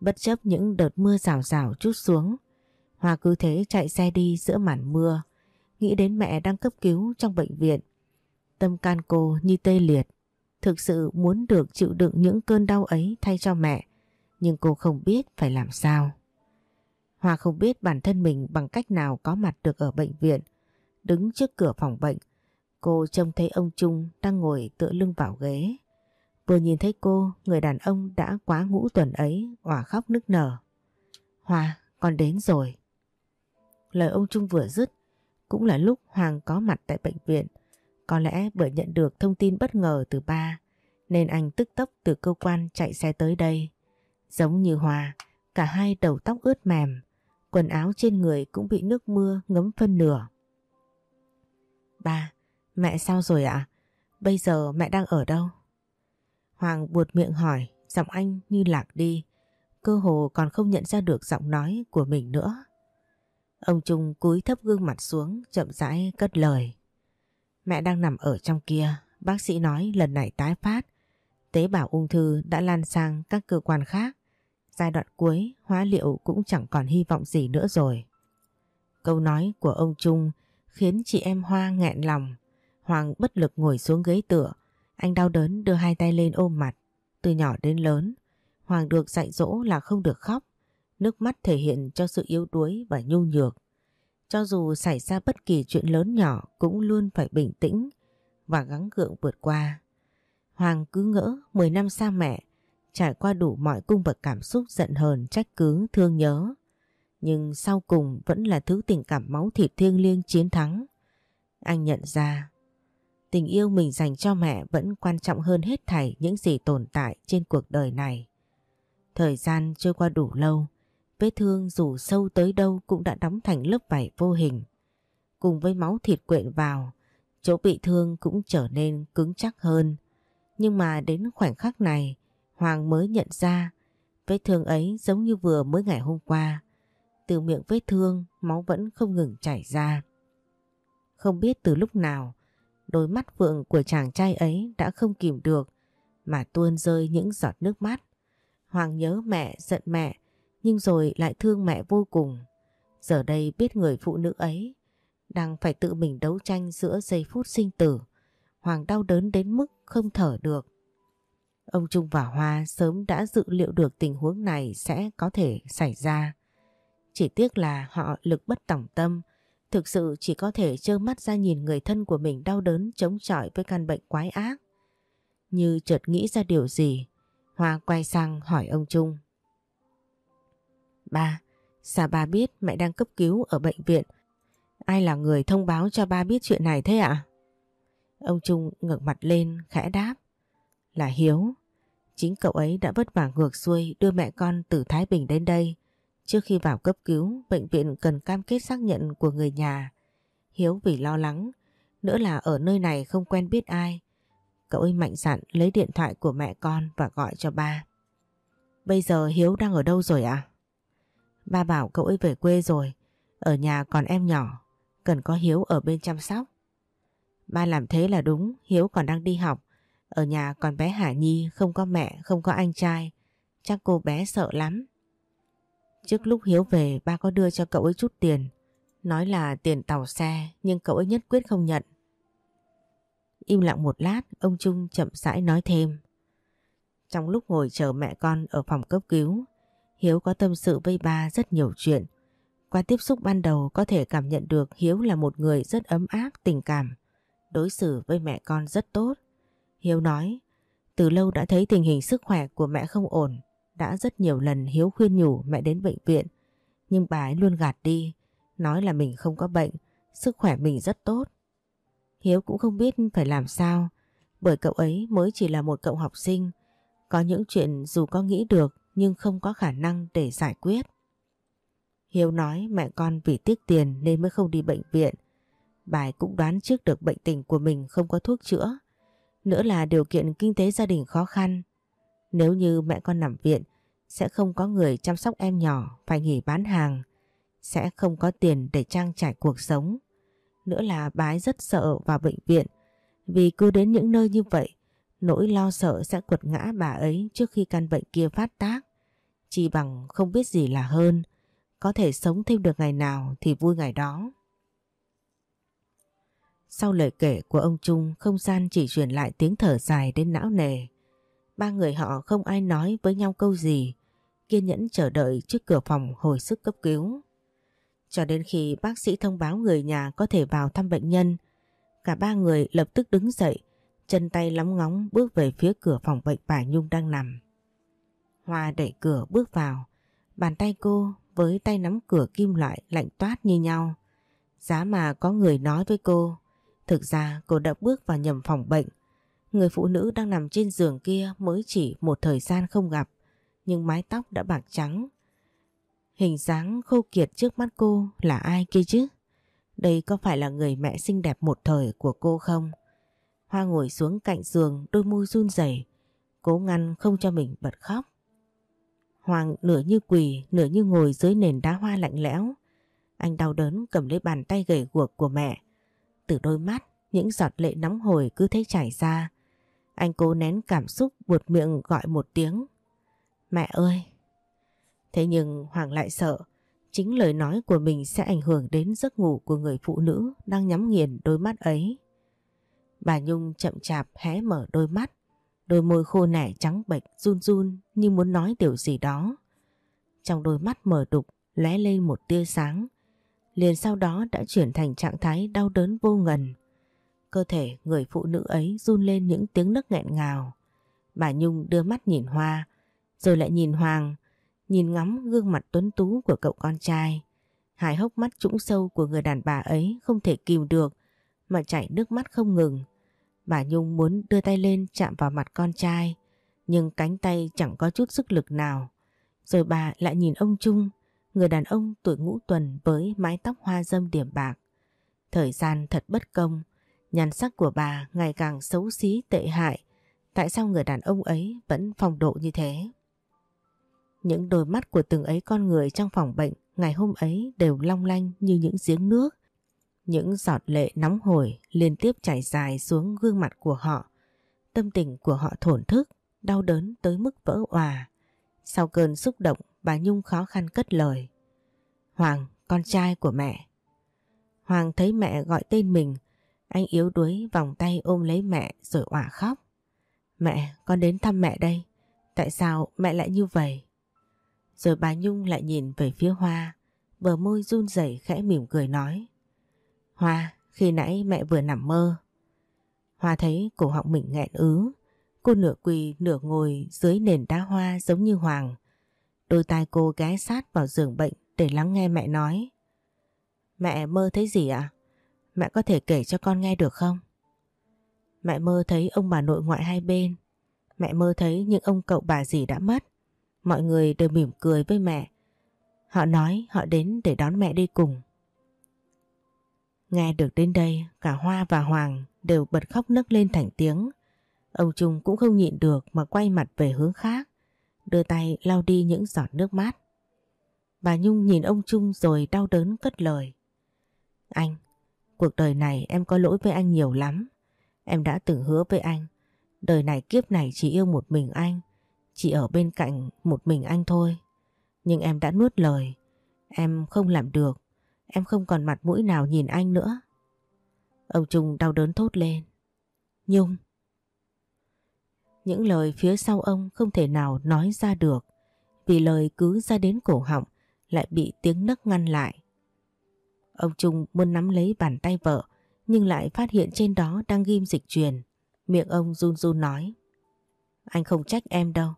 bất chấp những đợt mưa rào rào chút xuống. Hoa cứ thế chạy xe đi giữa màn mưa, nghĩ đến mẹ đang cấp cứu trong bệnh viện. Tâm can cô như tê liệt, thực sự muốn được chịu đựng những cơn đau ấy thay cho mẹ, nhưng cô không biết phải làm sao. Hoa không biết bản thân mình bằng cách nào có mặt được ở bệnh viện. Đứng trước cửa phòng bệnh, cô trông thấy ông Trung đang ngồi tựa lưng vào ghế. Vừa nhìn thấy cô, người đàn ông đã quá ngũ tuần ấy, òa khóc nức nở. Hoa, con đến rồi. Lời ông Trung vừa dứt, cũng là lúc Hoàng có mặt tại bệnh viện. Có lẽ bởi nhận được thông tin bất ngờ từ ba, nên anh tức tốc từ cơ quan chạy xe tới đây. Giống như Hòa, cả hai đầu tóc ướt mềm, quần áo trên người cũng bị nước mưa ngấm phân nửa. Ba, mẹ sao rồi ạ? Bây giờ mẹ đang ở đâu? Hoàng buột miệng hỏi, giọng anh như lạc đi, cơ hồ còn không nhận ra được giọng nói của mình nữa. Ông Trung cúi thấp gương mặt xuống, chậm rãi cất lời. Mẹ đang nằm ở trong kia, bác sĩ nói lần này tái phát. Tế bào ung thư đã lan sang các cơ quan khác. Giai đoạn cuối, hóa liệu cũng chẳng còn hy vọng gì nữa rồi. Câu nói của ông Trung khiến chị em Hoa nghẹn lòng. Hoàng bất lực ngồi xuống ghế tựa. Anh đau đớn đưa hai tay lên ôm mặt. Từ nhỏ đến lớn, Hoàng được dạy dỗ là không được khóc. Nước mắt thể hiện cho sự yếu đuối và nhu nhược. Cho dù xảy ra bất kỳ chuyện lớn nhỏ cũng luôn phải bình tĩnh và gắng gượng vượt qua. Hoàng cứ ngỡ 10 năm xa mẹ, trải qua đủ mọi cung bậc cảm xúc giận hờn, trách cứ, thương nhớ. Nhưng sau cùng vẫn là thứ tình cảm máu thịt thiêng liêng chiến thắng. Anh nhận ra tình yêu mình dành cho mẹ vẫn quan trọng hơn hết thảy những gì tồn tại trên cuộc đời này. Thời gian trôi qua đủ lâu, vết thương dù sâu tới đâu cũng đã đóng thành lớp vảy vô hình. Cùng với máu thịt quện vào, chỗ bị thương cũng trở nên cứng chắc hơn. Nhưng mà đến khoảnh khắc này, Hoàng mới nhận ra vết thương ấy giống như vừa mới ngày hôm qua. Từ miệng vết thương, máu vẫn không ngừng chảy ra. Không biết từ lúc nào, đôi mắt vượng của chàng trai ấy đã không kìm được mà tuôn rơi những giọt nước mắt. Hoàng nhớ mẹ, giận mẹ, nhưng rồi lại thương mẹ vô cùng. Giờ đây biết người phụ nữ ấy đang phải tự mình đấu tranh giữa giây phút sinh tử. Hoàng đau đớn đến mức không thở được. Ông Trung và Hoa sớm đã dự liệu được tình huống này sẽ có thể xảy ra. Chỉ tiếc là họ lực bất tỏng tâm, thực sự chỉ có thể trơ mắt ra nhìn người thân của mình đau đớn chống chọi với căn bệnh quái ác. Như chợt nghĩ ra điều gì, Hoa quay sang hỏi ông Trung. Ba, sao ba biết mẹ đang cấp cứu ở bệnh viện? Ai là người thông báo cho ba biết chuyện này thế ạ? Ông Trung ngẩng mặt lên khẽ đáp. Là Hiếu. Chính cậu ấy đã vất vả ngược xuôi đưa mẹ con từ Thái Bình đến đây. Trước khi vào cấp cứu, bệnh viện cần cam kết xác nhận của người nhà. Hiếu vì lo lắng, nữa là ở nơi này không quen biết ai. Cậu ấy mạnh dạn lấy điện thoại của mẹ con và gọi cho ba. Bây giờ Hiếu đang ở đâu rồi ạ? À? Ba bảo cậu ấy về quê rồi, ở nhà còn em nhỏ, cần có Hiếu ở bên chăm sóc. Ba làm thế là đúng, Hiếu còn đang đi học, ở nhà còn bé Hà Nhi không có mẹ, không có anh trai, chắc cô bé sợ lắm. Trước lúc Hiếu về ba có đưa cho cậu ấy chút tiền, nói là tiền tàu xe nhưng cậu ấy nhất quyết không nhận. Im lặng một lát, ông Trung chậm rãi nói thêm. Trong lúc ngồi chờ mẹ con ở phòng cấp cứu, Hiếu có tâm sự với ba rất nhiều chuyện. Qua tiếp xúc ban đầu có thể cảm nhận được Hiếu là một người rất ấm áp, tình cảm. Đối xử với mẹ con rất tốt. Hiếu nói, từ lâu đã thấy tình hình sức khỏe của mẹ không ổn. Đã rất nhiều lần Hiếu khuyên nhủ mẹ đến bệnh viện. Nhưng bà ấy luôn gạt đi, nói là mình không có bệnh, sức khỏe mình rất tốt. Hiếu cũng không biết phải làm sao, bởi cậu ấy mới chỉ là một cậu học sinh. Có những chuyện dù có nghĩ được nhưng không có khả năng để giải quyết. Hiếu nói mẹ con vì tiếc tiền nên mới không đi bệnh viện. Bài cũng đoán trước được bệnh tình của mình không có thuốc chữa. Nữa là điều kiện kinh tế gia đình khó khăn. Nếu như mẹ con nằm viện, sẽ không có người chăm sóc em nhỏ phải nghỉ bán hàng. Sẽ không có tiền để trang trải cuộc sống. Nữa là bái rất sợ vào bệnh viện. Vì cứ đến những nơi như vậy, nỗi lo sợ sẽ quật ngã bà ấy trước khi căn bệnh kia phát tác. Chỉ bằng không biết gì là hơn. Có thể sống thêm được ngày nào thì vui ngày đó. Sau lời kể của ông Trung, không gian chỉ truyền lại tiếng thở dài đến não nề. Ba người họ không ai nói với nhau câu gì, kiên nhẫn chờ đợi trước cửa phòng hồi sức cấp cứu. Cho đến khi bác sĩ thông báo người nhà có thể vào thăm bệnh nhân, cả ba người lập tức đứng dậy, chân tay lóng ngóng bước về phía cửa phòng bệnh bà Nhung đang nằm. Hoa đẩy cửa bước vào, bàn tay cô với tay nắm cửa kim loại lạnh toát như nhau. Giá mà có người nói với cô, thực ra cô đã bước vào nhầm phòng bệnh. Người phụ nữ đang nằm trên giường kia mới chỉ một thời gian không gặp, nhưng mái tóc đã bạc trắng. Hình dáng khô kiệt trước mắt cô là ai kia chứ? Đây có phải là người mẹ xinh đẹp một thời của cô không? Hoa ngồi xuống cạnh giường đôi môi run rẩy, cố ngăn không cho mình bật khóc. Hoàng nửa như quỳ, nửa như ngồi dưới nền đá hoa lạnh lẽo. Anh đau đớn cầm lấy bàn tay gầy guộc của mẹ. Từ đôi mắt, những giọt lệ nóng hổi cứ thế chảy ra. Anh cố nén cảm xúc buột miệng gọi một tiếng. Mẹ ơi! Thế nhưng Hoàng lại sợ, chính lời nói của mình sẽ ảnh hưởng đến giấc ngủ của người phụ nữ đang nhắm nghiền đôi mắt ấy. Bà Nhung chậm chạp hé mở đôi mắt, đôi môi khô nẻ trắng bệch run run như muốn nói điều gì đó. Trong đôi mắt mở đục lóe lên một tia sáng, liền sau đó đã chuyển thành trạng thái đau đớn vô ngần. Cơ thể người phụ nữ ấy run lên những tiếng nấc nghẹn ngào. Bà Nhung đưa mắt nhìn Hoa, rồi lại nhìn Hoàng, nhìn ngắm gương mặt tuấn tú của cậu con trai. Hai hốc mắt trũng sâu của người đàn bà ấy không thể kìm được mà chảy nước mắt không ngừng. Bà Nhung muốn đưa tay lên chạm vào mặt con trai nhưng cánh tay chẳng có chút sức lực nào. Rồi bà lại nhìn ông Trung, người đàn ông tuổi ngũ tuần với mái tóc hoa dâm điểm bạc. Thời gian thật bất công, nhan sắc của bà ngày càng xấu xí tệ hại. Tại sao người đàn ông ấy vẫn phong độ như thế? Những đôi mắt của từng ấy con người trong phòng bệnh ngày hôm ấy đều long lanh như những giếng nước. Những giọt lệ nóng hổi liên tiếp chảy dài xuống gương mặt của họ. Tâm tình của họ thổn thức, đau đớn tới mức vỡ òa. Sau cơn xúc động, bà Nhung khó khăn cất lời. Hoàng, con trai của mẹ. Hoàng thấy mẹ gọi tên mình, anh yếu đuối vòng tay ôm lấy mẹ rồi òa khóc. Mẹ, con đến thăm mẹ đây. Tại sao mẹ lại như vậy? Rồi bà Nhung lại nhìn về phía Hoa, bờ môi run rẩy khẽ mỉm cười nói. Hoa, khi nãy mẹ vừa nằm mơ. Hoa thấy cổ họng mình nghẹn ứ, cô nửa quỳ nửa ngồi dưới nền đá hoa giống như Hoàng. Đôi tai cô ghé sát vào giường bệnh để lắng nghe mẹ nói. Mẹ mơ thấy gì ạ? Mẹ có thể kể cho con nghe được không? Mẹ mơ thấy ông bà nội ngoại hai bên. Mẹ mơ thấy những ông cậu bà dì đã mất. Mọi người đều mỉm cười với mẹ. Họ nói họ đến để đón mẹ đi cùng. Nghe được đến đây, cả Hoa và Hoàng đều bật khóc nức lên thành tiếng. Ông Trung cũng không nhịn được mà quay mặt về hướng khác, đưa tay lau đi những giọt nước mắt. Bà Nhung nhìn ông Trung rồi đau đớn cất lời. Anh, cuộc đời này em có lỗi với anh nhiều lắm. Em đã từng hứa với anh, đời này kiếp này chỉ yêu một mình anh. Chỉ ở bên cạnh một mình anh thôi. Nhưng em đã nuốt lời. Em không làm được. Em không còn mặt mũi nào nhìn anh nữa. Ông Trung đau đớn thốt lên. Nhung. Những lời phía sau ông không thể nào nói ra được. Vì lời cứ ra đến cổ họng lại bị tiếng nấc ngăn lại. Ông Trung muốn nắm lấy bàn tay vợ nhưng lại phát hiện trên đó đang ghim dịch truyền. Miệng ông run run nói. Anh không trách em đâu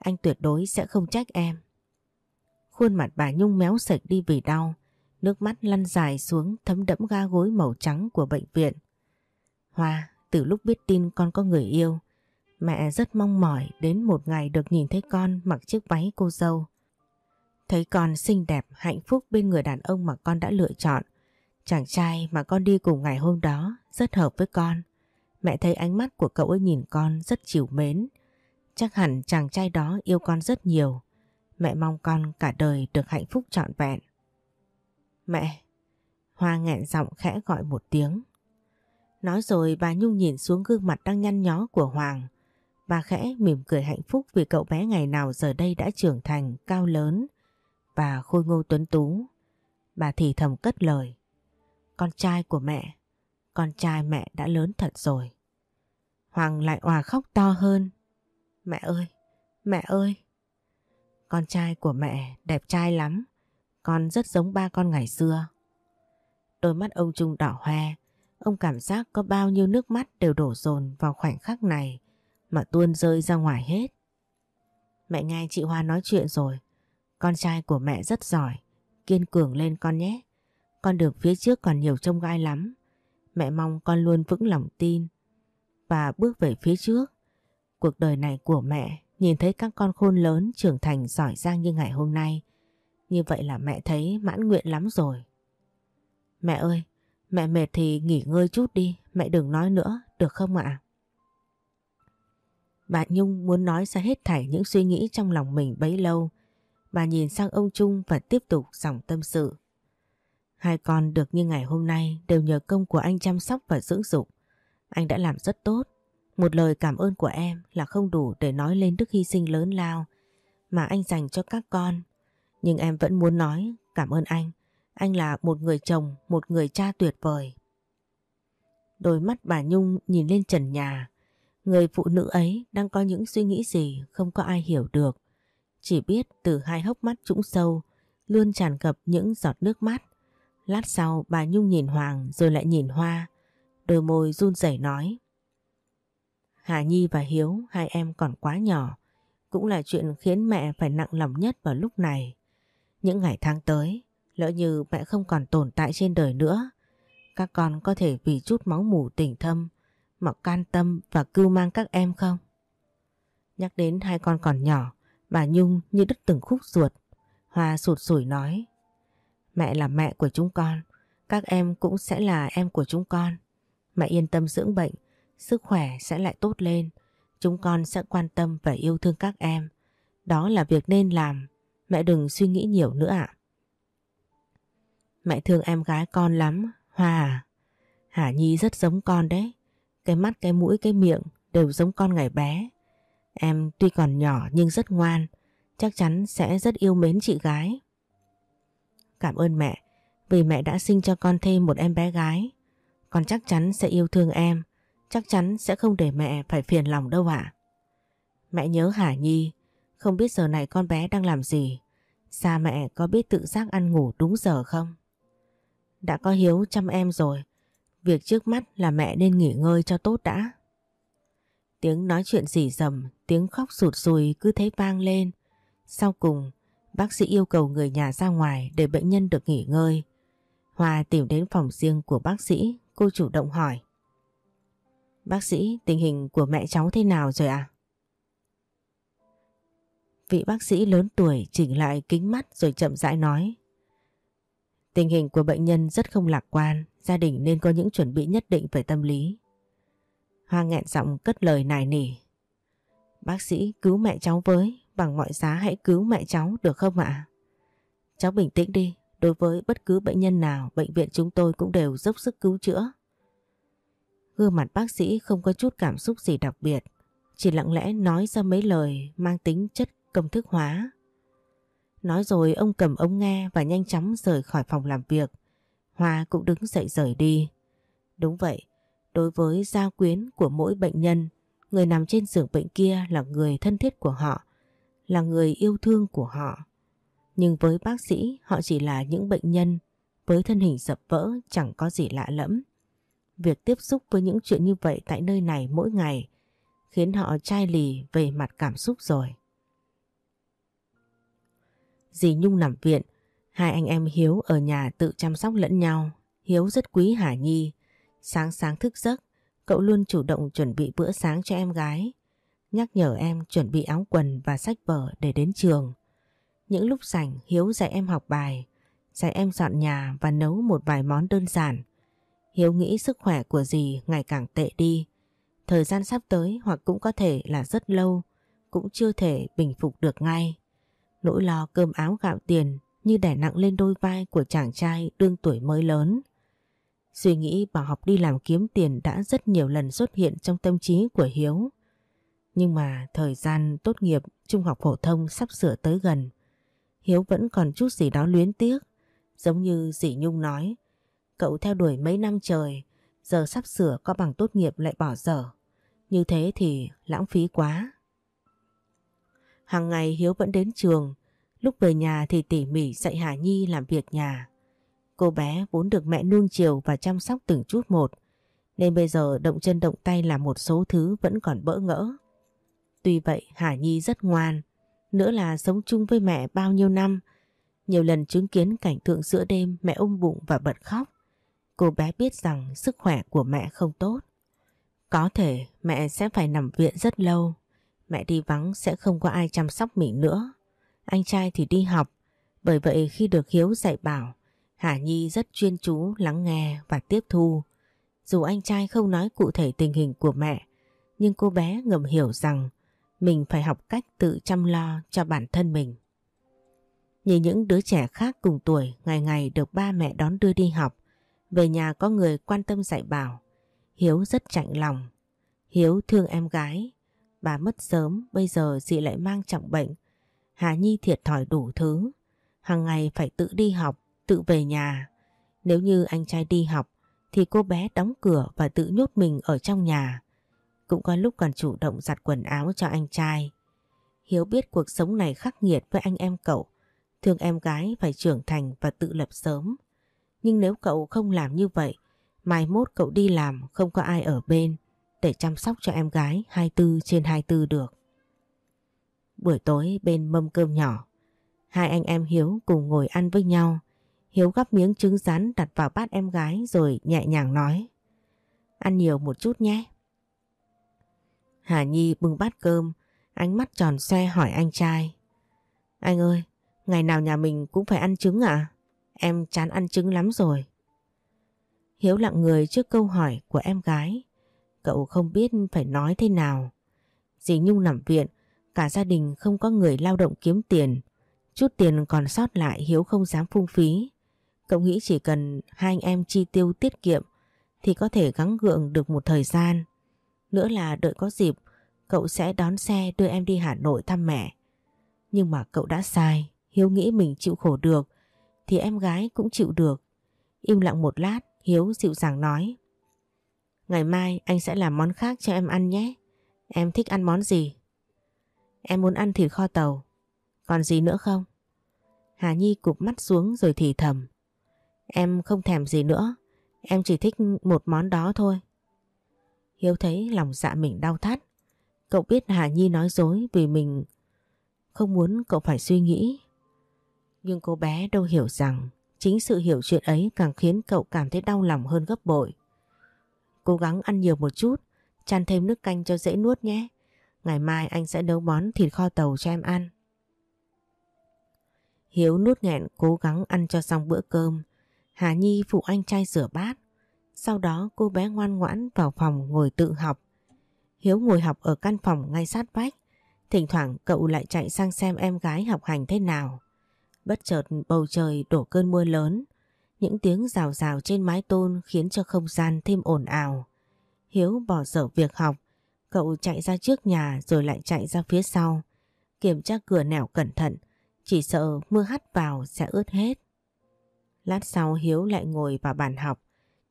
anh tuyệt đối sẽ không trách em. Khuôn mặt bà Nhung méo sạch đi vì đau, nước mắt lăn dài xuống thấm đẫm ga gối màu trắng của bệnh viện. Hoa, từ lúc biết tin con có người yêu, mẹ rất mong mỏi đến một ngày được nhìn thấy con mặc chiếc váy cô dâu. Thấy con xinh đẹp, hạnh phúc bên người đàn ông mà con đã lựa chọn. Chàng trai mà con đi cùng ngày hôm đó rất hợp với con. Mẹ thấy ánh mắt của cậu ấy nhìn con rất chiều mến, Chắc hẳn chàng trai đó yêu con rất nhiều. Mẹ mong con cả đời được hạnh phúc trọn vẹn. Mẹ! Hoa nghẹn giọng khẽ gọi một tiếng. Nói rồi bà Nhung nhìn xuống gương mặt đang nhăn nhó của Hoàng. Bà khẽ mỉm cười hạnh phúc vì cậu bé ngày nào giờ đây đã trưởng thành, cao lớn và khôi ngô tuấn tú. Bà thì thầm cất lời. Con trai của mẹ, con trai mẹ đã lớn thật rồi. Hoàng lại òa khóc to hơn Mẹ ơi, mẹ ơi. Con trai của mẹ đẹp trai lắm. Con rất giống ba con ngày xưa. Đôi mắt ông Trung đỏ hoe. Ông cảm giác có bao nhiêu nước mắt đều đổ dồn vào khoảnh khắc này mà tuôn rơi ra ngoài hết. Mẹ nghe chị Hoa nói chuyện rồi. Con trai của mẹ rất giỏi. Kiên cường lên con nhé. Con được phía trước còn nhiều trông gai lắm. Mẹ mong con luôn vững lòng tin và bước về phía trước, Cuộc đời này của mẹ nhìn thấy các con khôn lớn trưởng thành giỏi giang như ngày hôm nay. Như vậy là mẹ thấy mãn nguyện lắm rồi. Mẹ ơi, mẹ mệt thì nghỉ ngơi chút đi, mẹ đừng nói nữa, được không ạ? Bà Nhung muốn nói ra hết thảy những suy nghĩ trong lòng mình bấy lâu. Bà nhìn sang ông Trung và tiếp tục dòng tâm sự. Hai con được như ngày hôm nay đều nhờ công của anh chăm sóc và dưỡng dục. Anh đã làm rất tốt. Một lời cảm ơn của em là không đủ để nói lên đức hy sinh lớn lao mà anh dành cho các con. Nhưng em vẫn muốn nói cảm ơn anh. Anh là một người chồng, một người cha tuyệt vời. Đôi mắt bà Nhung nhìn lên trần nhà. Người phụ nữ ấy đang có những suy nghĩ gì không có ai hiểu được. Chỉ biết từ hai hốc mắt trũng sâu luôn tràn ngập những giọt nước mắt. Lát sau bà Nhung nhìn Hoàng rồi lại nhìn Hoa. Đôi môi run rẩy nói. Hà Nhi và Hiếu hai em còn quá nhỏ. Cũng là chuyện khiến mẹ phải nặng lòng nhất vào lúc này. Những ngày tháng tới, lỡ như mẹ không còn tồn tại trên đời nữa. Các con có thể vì chút máu mù tình thâm mà can tâm và cưu mang các em không? Nhắc đến hai con còn nhỏ, bà Nhung như đứt từng khúc ruột. Hoa sụt sủi nói. Mẹ là mẹ của chúng con, các em cũng sẽ là em của chúng con. Mẹ yên tâm dưỡng bệnh, sức khỏe sẽ lại tốt lên. Chúng con sẽ quan tâm và yêu thương các em. Đó là việc nên làm, mẹ đừng suy nghĩ nhiều nữa ạ. Mẹ thương em gái con lắm, Hoa à. Hà Nhi rất giống con đấy. Cái mắt, cái mũi, cái miệng đều giống con ngày bé. Em tuy còn nhỏ nhưng rất ngoan, chắc chắn sẽ rất yêu mến chị gái. Cảm ơn mẹ, vì mẹ đã sinh cho con thêm một em bé gái. Con chắc chắn sẽ yêu thương em, chắc chắn sẽ không để mẹ phải phiền lòng đâu ạ. Mẹ nhớ Hà Nhi, không biết giờ này con bé đang làm gì. Xa mẹ có biết tự giác ăn ngủ đúng giờ không? Đã có Hiếu chăm em rồi, việc trước mắt là mẹ nên nghỉ ngơi cho tốt đã. Tiếng nói chuyện rỉ rầm, tiếng khóc sụt sùi cứ thấy vang lên. Sau cùng, bác sĩ yêu cầu người nhà ra ngoài để bệnh nhân được nghỉ ngơi. hòa tìm đến phòng riêng của bác sĩ, cô chủ động hỏi. Bác sĩ, tình hình của mẹ cháu thế nào rồi à? Vị bác sĩ lớn tuổi chỉnh lại kính mắt rồi chậm rãi nói. Tình hình của bệnh nhân rất không lạc quan, gia đình nên có những chuẩn bị nhất định về tâm lý. Hoa nghẹn giọng cất lời nài nỉ. Bác sĩ cứu mẹ cháu với, bằng mọi giá hãy cứu mẹ cháu được không ạ? Cháu bình tĩnh đi, đối với bất cứ bệnh nhân nào, bệnh viện chúng tôi cũng đều dốc sức cứu chữa. Gương mặt bác sĩ không có chút cảm xúc gì đặc biệt, chỉ lặng lẽ nói ra mấy lời mang tính chất công thức hóa. Nói rồi ông cầm ống nghe và nhanh chóng rời khỏi phòng làm việc. Hoa cũng đứng dậy rời đi. Đúng vậy, đối với gia quyến của mỗi bệnh nhân, người nằm trên giường bệnh kia là người thân thiết của họ, là người yêu thương của họ. Nhưng với bác sĩ, họ chỉ là những bệnh nhân với thân hình sập vỡ chẳng có gì lạ lẫm. Việc tiếp xúc với những chuyện như vậy tại nơi này mỗi ngày khiến họ chai lì về mặt cảm xúc rồi. Dì Nhung nằm viện, hai anh em Hiếu ở nhà tự chăm sóc lẫn nhau. Hiếu rất quý Hà Nhi. Sáng sáng thức giấc, cậu luôn chủ động chuẩn bị bữa sáng cho em gái. Nhắc nhở em chuẩn bị áo quần và sách vở để đến trường. Những lúc rảnh Hiếu dạy em học bài, dạy em dọn nhà và nấu một vài món đơn giản. Hiếu nghĩ sức khỏe của dì ngày càng tệ đi. Thời gian sắp tới hoặc cũng có thể là rất lâu, cũng chưa thể bình phục được ngay. Nỗi lo cơm áo gạo tiền như đè nặng lên đôi vai của chàng trai đương tuổi mới lớn. Suy nghĩ bảo học đi làm kiếm tiền đã rất nhiều lần xuất hiện trong tâm trí của Hiếu. Nhưng mà thời gian tốt nghiệp trung học phổ thông sắp sửa tới gần. Hiếu vẫn còn chút gì đó luyến tiếc. Giống như dì Nhung nói, cậu theo đuổi mấy năm trời, giờ sắp sửa có bằng tốt nghiệp lại bỏ dở. Như thế thì lãng phí quá. Hàng ngày Hiếu vẫn đến trường, lúc về nhà thì tỉ mỉ dạy Hà Nhi làm việc nhà. Cô bé vốn được mẹ nuông chiều và chăm sóc từng chút một, nên bây giờ động chân động tay làm một số thứ vẫn còn bỡ ngỡ. Tuy vậy Hà Nhi rất ngoan, nữa là sống chung với mẹ bao nhiêu năm, nhiều lần chứng kiến cảnh tượng giữa đêm mẹ ôm bụng và bật khóc. Cô bé biết rằng sức khỏe của mẹ không tốt. Có thể mẹ sẽ phải nằm viện rất lâu Mẹ đi vắng sẽ không có ai chăm sóc mình nữa. Anh trai thì đi học, bởi vậy khi được Hiếu dạy bảo, Hà Nhi rất chuyên chú lắng nghe và tiếp thu. Dù anh trai không nói cụ thể tình hình của mẹ, nhưng cô bé ngầm hiểu rằng mình phải học cách tự chăm lo cho bản thân mình. Nhìn những đứa trẻ khác cùng tuổi ngày ngày được ba mẹ đón đưa đi học, về nhà có người quan tâm dạy bảo. Hiếu rất chạnh lòng. Hiếu thương em gái, bà mất sớm bây giờ dì lại mang trọng bệnh. Hà Nhi thiệt thòi đủ thứ, hàng ngày phải tự đi học, tự về nhà. Nếu như anh trai đi học thì cô bé đóng cửa và tự nhốt mình ở trong nhà. Cũng có lúc còn chủ động giặt quần áo cho anh trai. Hiếu biết cuộc sống này khắc nghiệt với anh em cậu, thương em gái phải trưởng thành và tự lập sớm. Nhưng nếu cậu không làm như vậy, mai mốt cậu đi làm không có ai ở bên để chăm sóc cho em gái 24 trên 24 được. Buổi tối bên mâm cơm nhỏ, hai anh em Hiếu cùng ngồi ăn với nhau. Hiếu gắp miếng trứng rán đặt vào bát em gái rồi nhẹ nhàng nói. Ăn nhiều một chút nhé. Hà Nhi bưng bát cơm, ánh mắt tròn xoe hỏi anh trai. Anh ơi, ngày nào nhà mình cũng phải ăn trứng à? Em chán ăn trứng lắm rồi. Hiếu lặng người trước câu hỏi của em gái. Cậu không biết phải nói thế nào. Dì Nhung nằm viện, cả gia đình không có người lao động kiếm tiền. Chút tiền còn sót lại Hiếu không dám phung phí. Cậu nghĩ chỉ cần hai anh em chi tiêu tiết kiệm thì có thể gắng gượng được một thời gian. Nữa là đợi có dịp, cậu sẽ đón xe đưa em đi Hà Nội thăm mẹ. Nhưng mà cậu đã sai, Hiếu nghĩ mình chịu khổ được, thì em gái cũng chịu được. Im lặng một lát, Hiếu dịu dàng nói. Ngày mai anh sẽ làm món khác cho em ăn nhé. Em thích ăn món gì? Em muốn ăn thịt kho tàu. Còn gì nữa không? Hà Nhi cụp mắt xuống rồi thì thầm. Em không thèm gì nữa. Em chỉ thích một món đó thôi. Hiếu thấy lòng dạ mình đau thắt. Cậu biết Hà Nhi nói dối vì mình không muốn cậu phải suy nghĩ. Nhưng cô bé đâu hiểu rằng chính sự hiểu chuyện ấy càng khiến cậu cảm thấy đau lòng hơn gấp bội. Cố gắng ăn nhiều một chút, chan thêm nước canh cho dễ nuốt nhé. Ngày mai anh sẽ nấu món thịt kho tàu cho em ăn. Hiếu nuốt nghẹn cố gắng ăn cho xong bữa cơm. Hà Nhi phụ anh trai rửa bát. Sau đó cô bé ngoan ngoãn vào phòng ngồi tự học. Hiếu ngồi học ở căn phòng ngay sát vách. Thỉnh thoảng cậu lại chạy sang xem em gái học hành thế nào. Bất chợt bầu trời đổ cơn mưa lớn. Những tiếng rào rào trên mái tôn khiến cho không gian thêm ồn ào. Hiếu bỏ dở việc học. Cậu chạy ra trước nhà rồi lại chạy ra phía sau. Kiểm tra cửa nẻo cẩn thận. Chỉ sợ mưa hắt vào sẽ ướt hết. Lát sau Hiếu lại ngồi vào bàn học.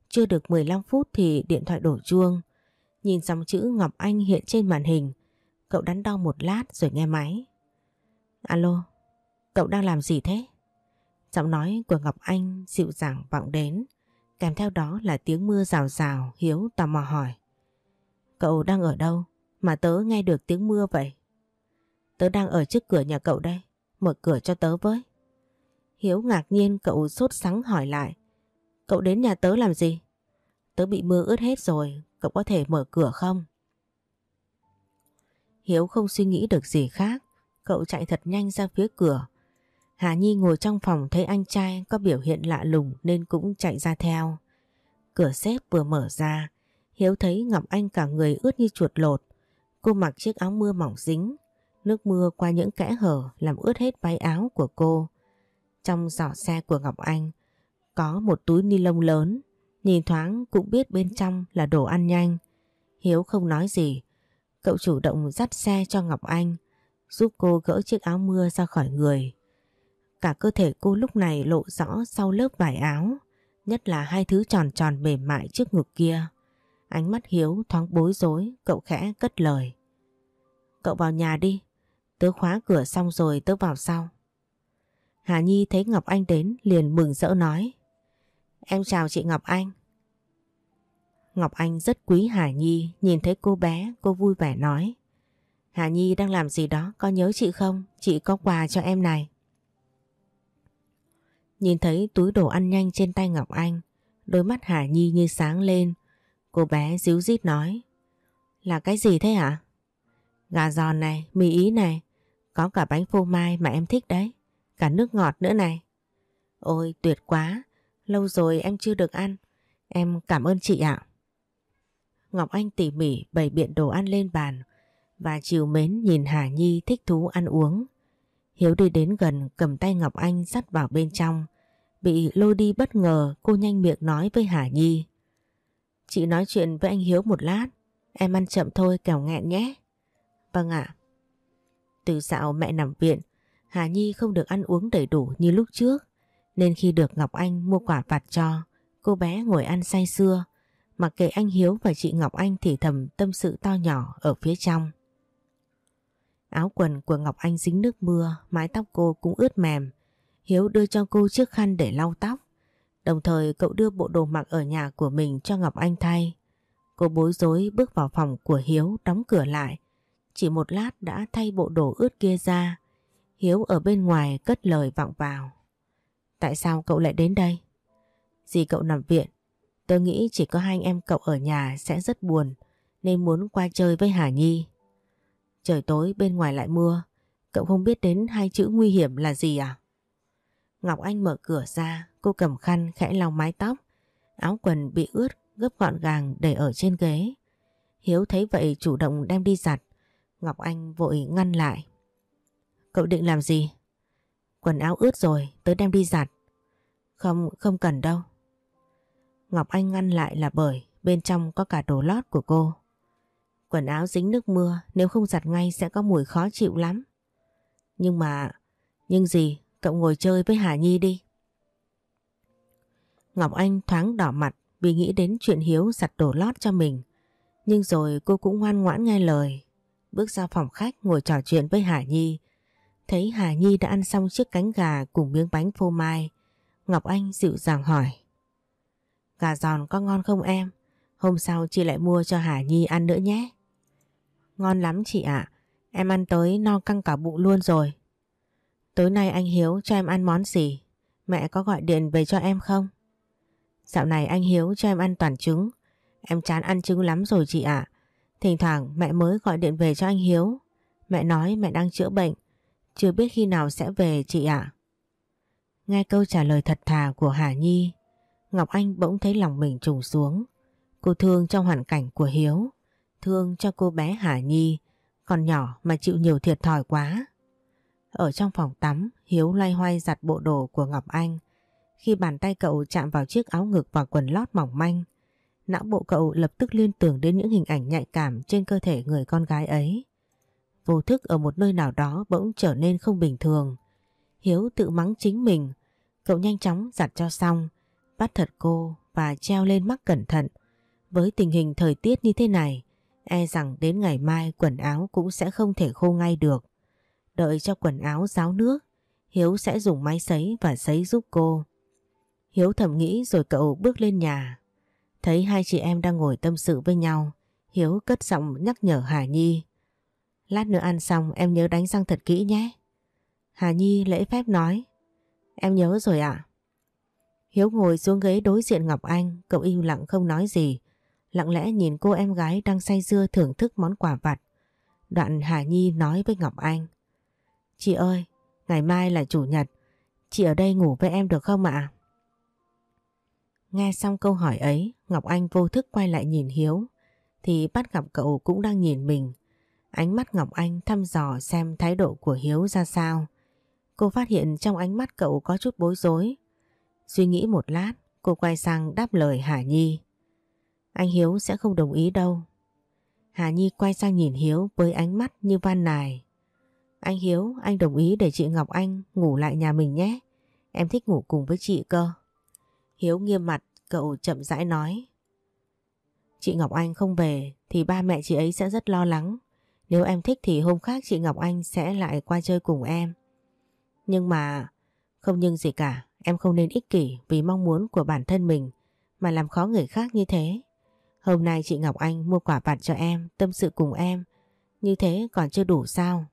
Chưa được 15 phút thì điện thoại đổ chuông. Nhìn dòng chữ Ngọc Anh hiện trên màn hình. Cậu đắn đo một lát rồi nghe máy. Alo, cậu đang làm gì thế? Giọng nói của Ngọc Anh dịu dàng vọng đến. Kèm theo đó là tiếng mưa rào rào Hiếu tò mò hỏi. Cậu đang ở đâu mà tớ nghe được tiếng mưa vậy? Tớ đang ở trước cửa nhà cậu đây. Mở cửa cho tớ với. Hiếu ngạc nhiên cậu sốt sắng hỏi lại. Cậu đến nhà tớ làm gì? Tớ bị mưa ướt hết rồi, cậu có thể mở cửa không? Hiếu không suy nghĩ được gì khác, cậu chạy thật nhanh ra phía cửa. Hà Nhi ngồi trong phòng thấy anh trai có biểu hiện lạ lùng nên cũng chạy ra theo. Cửa xếp vừa mở ra, Hiếu thấy Ngọc Anh cả người ướt như chuột lột. Cô mặc chiếc áo mưa mỏng dính, nước mưa qua những kẽ hở làm ướt hết váy áo của cô. Trong giỏ xe của Ngọc Anh có một túi ni lông lớn, nhìn thoáng cũng biết bên trong là đồ ăn nhanh. Hiếu không nói gì, cậu chủ động dắt xe cho Ngọc Anh, giúp cô gỡ chiếc áo mưa ra khỏi người. Cả cơ thể cô lúc này lộ rõ sau lớp vải áo, nhất là hai thứ tròn tròn mềm mại trước ngực kia. Ánh mắt Hiếu thoáng bối rối, cậu khẽ cất lời. Cậu vào nhà đi, tớ khóa cửa xong rồi tớ vào sau. Hà Nhi thấy Ngọc Anh đến liền mừng rỡ nói. Em chào chị Ngọc Anh. Ngọc Anh rất quý Hà Nhi, nhìn thấy cô bé, cô vui vẻ nói. Hà Nhi đang làm gì đó, có nhớ chị không? Chị có quà cho em này. Nhìn thấy túi đồ ăn nhanh trên tay Ngọc Anh, đôi mắt Hà Nhi như sáng lên. Cô bé díu dít nói. Là cái gì thế hả? Gà giòn này, mì ý này, có cả bánh phô mai mà em thích đấy. Cả nước ngọt nữa này. Ôi tuyệt quá, lâu rồi em chưa được ăn. Em cảm ơn chị ạ. Ngọc Anh tỉ mỉ bày biện đồ ăn lên bàn và chiều mến nhìn Hà Nhi thích thú ăn uống. Hiếu đi đến gần cầm tay Ngọc Anh dắt vào bên trong. Bị lôi đi bất ngờ cô nhanh miệng nói với Hà Nhi. Chị nói chuyện với anh Hiếu một lát. Em ăn chậm thôi kẻo nghẹn nhé. Vâng ạ. Từ dạo mẹ nằm viện, Hà Nhi không được ăn uống đầy đủ như lúc trước. Nên khi được Ngọc Anh mua quả vặt cho, cô bé ngồi ăn say sưa. Mặc kệ anh Hiếu và chị Ngọc Anh thì thầm tâm sự to nhỏ ở phía trong. Áo quần của Ngọc Anh dính nước mưa, mái tóc cô cũng ướt mềm. Hiếu đưa cho cô chiếc khăn để lau tóc. Đồng thời cậu đưa bộ đồ mặc ở nhà của mình cho Ngọc Anh thay. Cô bối rối bước vào phòng của Hiếu đóng cửa lại. Chỉ một lát đã thay bộ đồ ướt kia ra. Hiếu ở bên ngoài cất lời vọng vào. Tại sao cậu lại đến đây? Dì cậu nằm viện. Tôi nghĩ chỉ có hai anh em cậu ở nhà sẽ rất buồn nên muốn qua chơi với Hà Nhi. Trời tối bên ngoài lại mưa. Cậu không biết đến hai chữ nguy hiểm là gì à? Ngọc Anh mở cửa ra, cô cầm khăn khẽ lau mái tóc. Áo quần bị ướt gấp gọn gàng để ở trên ghế. Hiếu thấy vậy chủ động đem đi giặt. Ngọc Anh vội ngăn lại. Cậu định làm gì? Quần áo ướt rồi, tới đem đi giặt. Không, không cần đâu. Ngọc Anh ngăn lại là bởi bên trong có cả đồ lót của cô. Quần áo dính nước mưa, nếu không giặt ngay sẽ có mùi khó chịu lắm. Nhưng mà... Nhưng gì? Cậu ngồi chơi với Hà Nhi đi. Ngọc Anh thoáng đỏ mặt vì nghĩ đến chuyện Hiếu giặt đồ lót cho mình. Nhưng rồi cô cũng ngoan ngoãn nghe lời. Bước ra phòng khách ngồi trò chuyện với Hà Nhi. Thấy Hà Nhi đã ăn xong chiếc cánh gà cùng miếng bánh phô mai. Ngọc Anh dịu dàng hỏi. Gà giòn có ngon không em? Hôm sau chị lại mua cho Hà Nhi ăn nữa nhé. Ngon lắm chị ạ. Em ăn tới no căng cả bụng luôn rồi. Tối nay anh Hiếu cho em ăn món gì? Mẹ có gọi điện về cho em không? Dạo này anh Hiếu cho em ăn toàn trứng. Em chán ăn trứng lắm rồi chị ạ. Thỉnh thoảng mẹ mới gọi điện về cho anh Hiếu. Mẹ nói mẹ đang chữa bệnh. Chưa biết khi nào sẽ về chị ạ. Nghe câu trả lời thật thà của Hà Nhi, Ngọc Anh bỗng thấy lòng mình trùng xuống. Cô thương trong hoàn cảnh của Hiếu. Thương cho cô bé Hà Nhi. Còn nhỏ mà chịu nhiều thiệt thòi quá. Ở trong phòng tắm, Hiếu loay hoay giặt bộ đồ của Ngọc Anh. Khi bàn tay cậu chạm vào chiếc áo ngực và quần lót mỏng manh, não bộ cậu lập tức liên tưởng đến những hình ảnh nhạy cảm trên cơ thể người con gái ấy. Vô thức ở một nơi nào đó bỗng trở nên không bình thường. Hiếu tự mắng chính mình, cậu nhanh chóng giặt cho xong, bắt thật cô và treo lên mắt cẩn thận. Với tình hình thời tiết như thế này, e rằng đến ngày mai quần áo cũng sẽ không thể khô ngay được. Đợi cho quần áo ráo nước, Hiếu sẽ dùng máy sấy và sấy giúp cô. Hiếu thầm nghĩ rồi cậu bước lên nhà. Thấy hai chị em đang ngồi tâm sự với nhau, Hiếu cất giọng nhắc nhở Hà Nhi. Lát nữa ăn xong em nhớ đánh răng thật kỹ nhé. Hà Nhi lễ phép nói. Em nhớ rồi ạ. Hiếu ngồi xuống ghế đối diện Ngọc Anh, cậu im lặng không nói gì. Lặng lẽ nhìn cô em gái đang say dưa thưởng thức món quà vặt. Đoạn Hà Nhi nói với Ngọc Anh. Chị ơi, ngày mai là chủ nhật, chị ở đây ngủ với em được không ạ? Nghe xong câu hỏi ấy, Ngọc Anh vô thức quay lại nhìn Hiếu, thì bắt gặp cậu cũng đang nhìn mình. Ánh mắt Ngọc Anh thăm dò xem thái độ của Hiếu ra sao. Cô phát hiện trong ánh mắt cậu có chút bối rối. Suy nghĩ một lát, cô quay sang đáp lời Hà Nhi. Anh Hiếu sẽ không đồng ý đâu. Hà Nhi quay sang nhìn Hiếu với ánh mắt như van nài. Anh Hiếu, anh đồng ý để chị Ngọc Anh ngủ lại nhà mình nhé. Em thích ngủ cùng với chị cơ. Hiếu nghiêm mặt, cậu chậm rãi nói. Chị Ngọc Anh không về thì ba mẹ chị ấy sẽ rất lo lắng. Nếu em thích thì hôm khác chị Ngọc Anh sẽ lại qua chơi cùng em. Nhưng mà không nhưng gì cả, em không nên ích kỷ vì mong muốn của bản thân mình mà làm khó người khác như thế. Hôm nay chị Ngọc Anh mua quả vặt cho em, tâm sự cùng em. Như thế còn chưa đủ sao?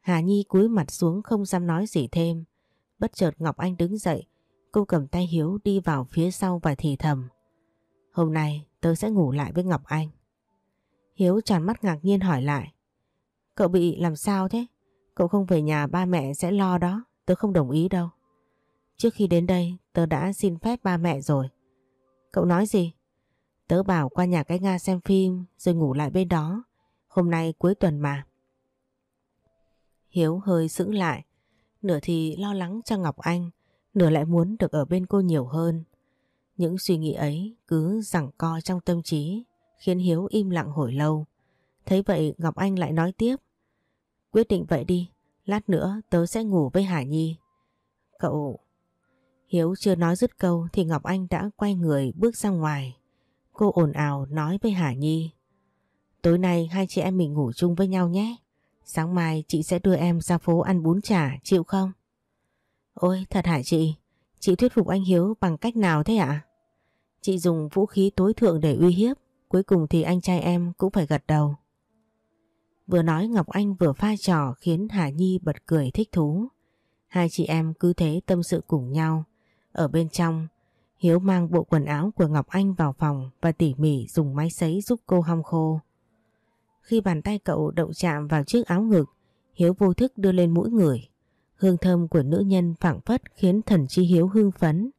Hà Nhi cúi mặt xuống không dám nói gì thêm. Bất chợt Ngọc Anh đứng dậy, cô cầm tay Hiếu đi vào phía sau và thì thầm. Hôm nay tớ sẽ ngủ lại với Ngọc Anh. Hiếu tròn mắt ngạc nhiên hỏi lại. Cậu bị làm sao thế? Cậu không về nhà ba mẹ sẽ lo đó, tớ không đồng ý đâu. Trước khi đến đây tớ đã xin phép ba mẹ rồi. Cậu nói gì? Tớ bảo qua nhà cái Nga xem phim rồi ngủ lại bên đó. Hôm nay cuối tuần mà. Hiếu hơi sững lại, nửa thì lo lắng cho Ngọc Anh, nửa lại muốn được ở bên cô nhiều hơn. Những suy nghĩ ấy cứ giằng co trong tâm trí, khiến Hiếu im lặng hồi lâu. Thấy vậy Ngọc Anh lại nói tiếp. Quyết định vậy đi, lát nữa tớ sẽ ngủ với Hải Nhi. Cậu... Hiếu chưa nói dứt câu thì Ngọc Anh đã quay người bước ra ngoài. Cô ồn ào nói với Hà Nhi. Tối nay hai chị em mình ngủ chung với nhau nhé. Sáng mai chị sẽ đưa em ra phố ăn bún chả, chịu không? Ôi thật hả chị? Chị thuyết phục anh Hiếu bằng cách nào thế ạ? Chị dùng vũ khí tối thượng để uy hiếp, cuối cùng thì anh trai em cũng phải gật đầu. Vừa nói Ngọc Anh vừa pha trò khiến Hà Nhi bật cười thích thú. Hai chị em cứ thế tâm sự cùng nhau. Ở bên trong, Hiếu mang bộ quần áo của Ngọc Anh vào phòng và tỉ mỉ dùng máy sấy giúp cô hong khô. Khi bàn tay cậu động chạm vào chiếc áo ngực, Hiếu vô thức đưa lên mũi người. Hương thơm của nữ nhân phảng phất khiến thần chi Hiếu hưng phấn.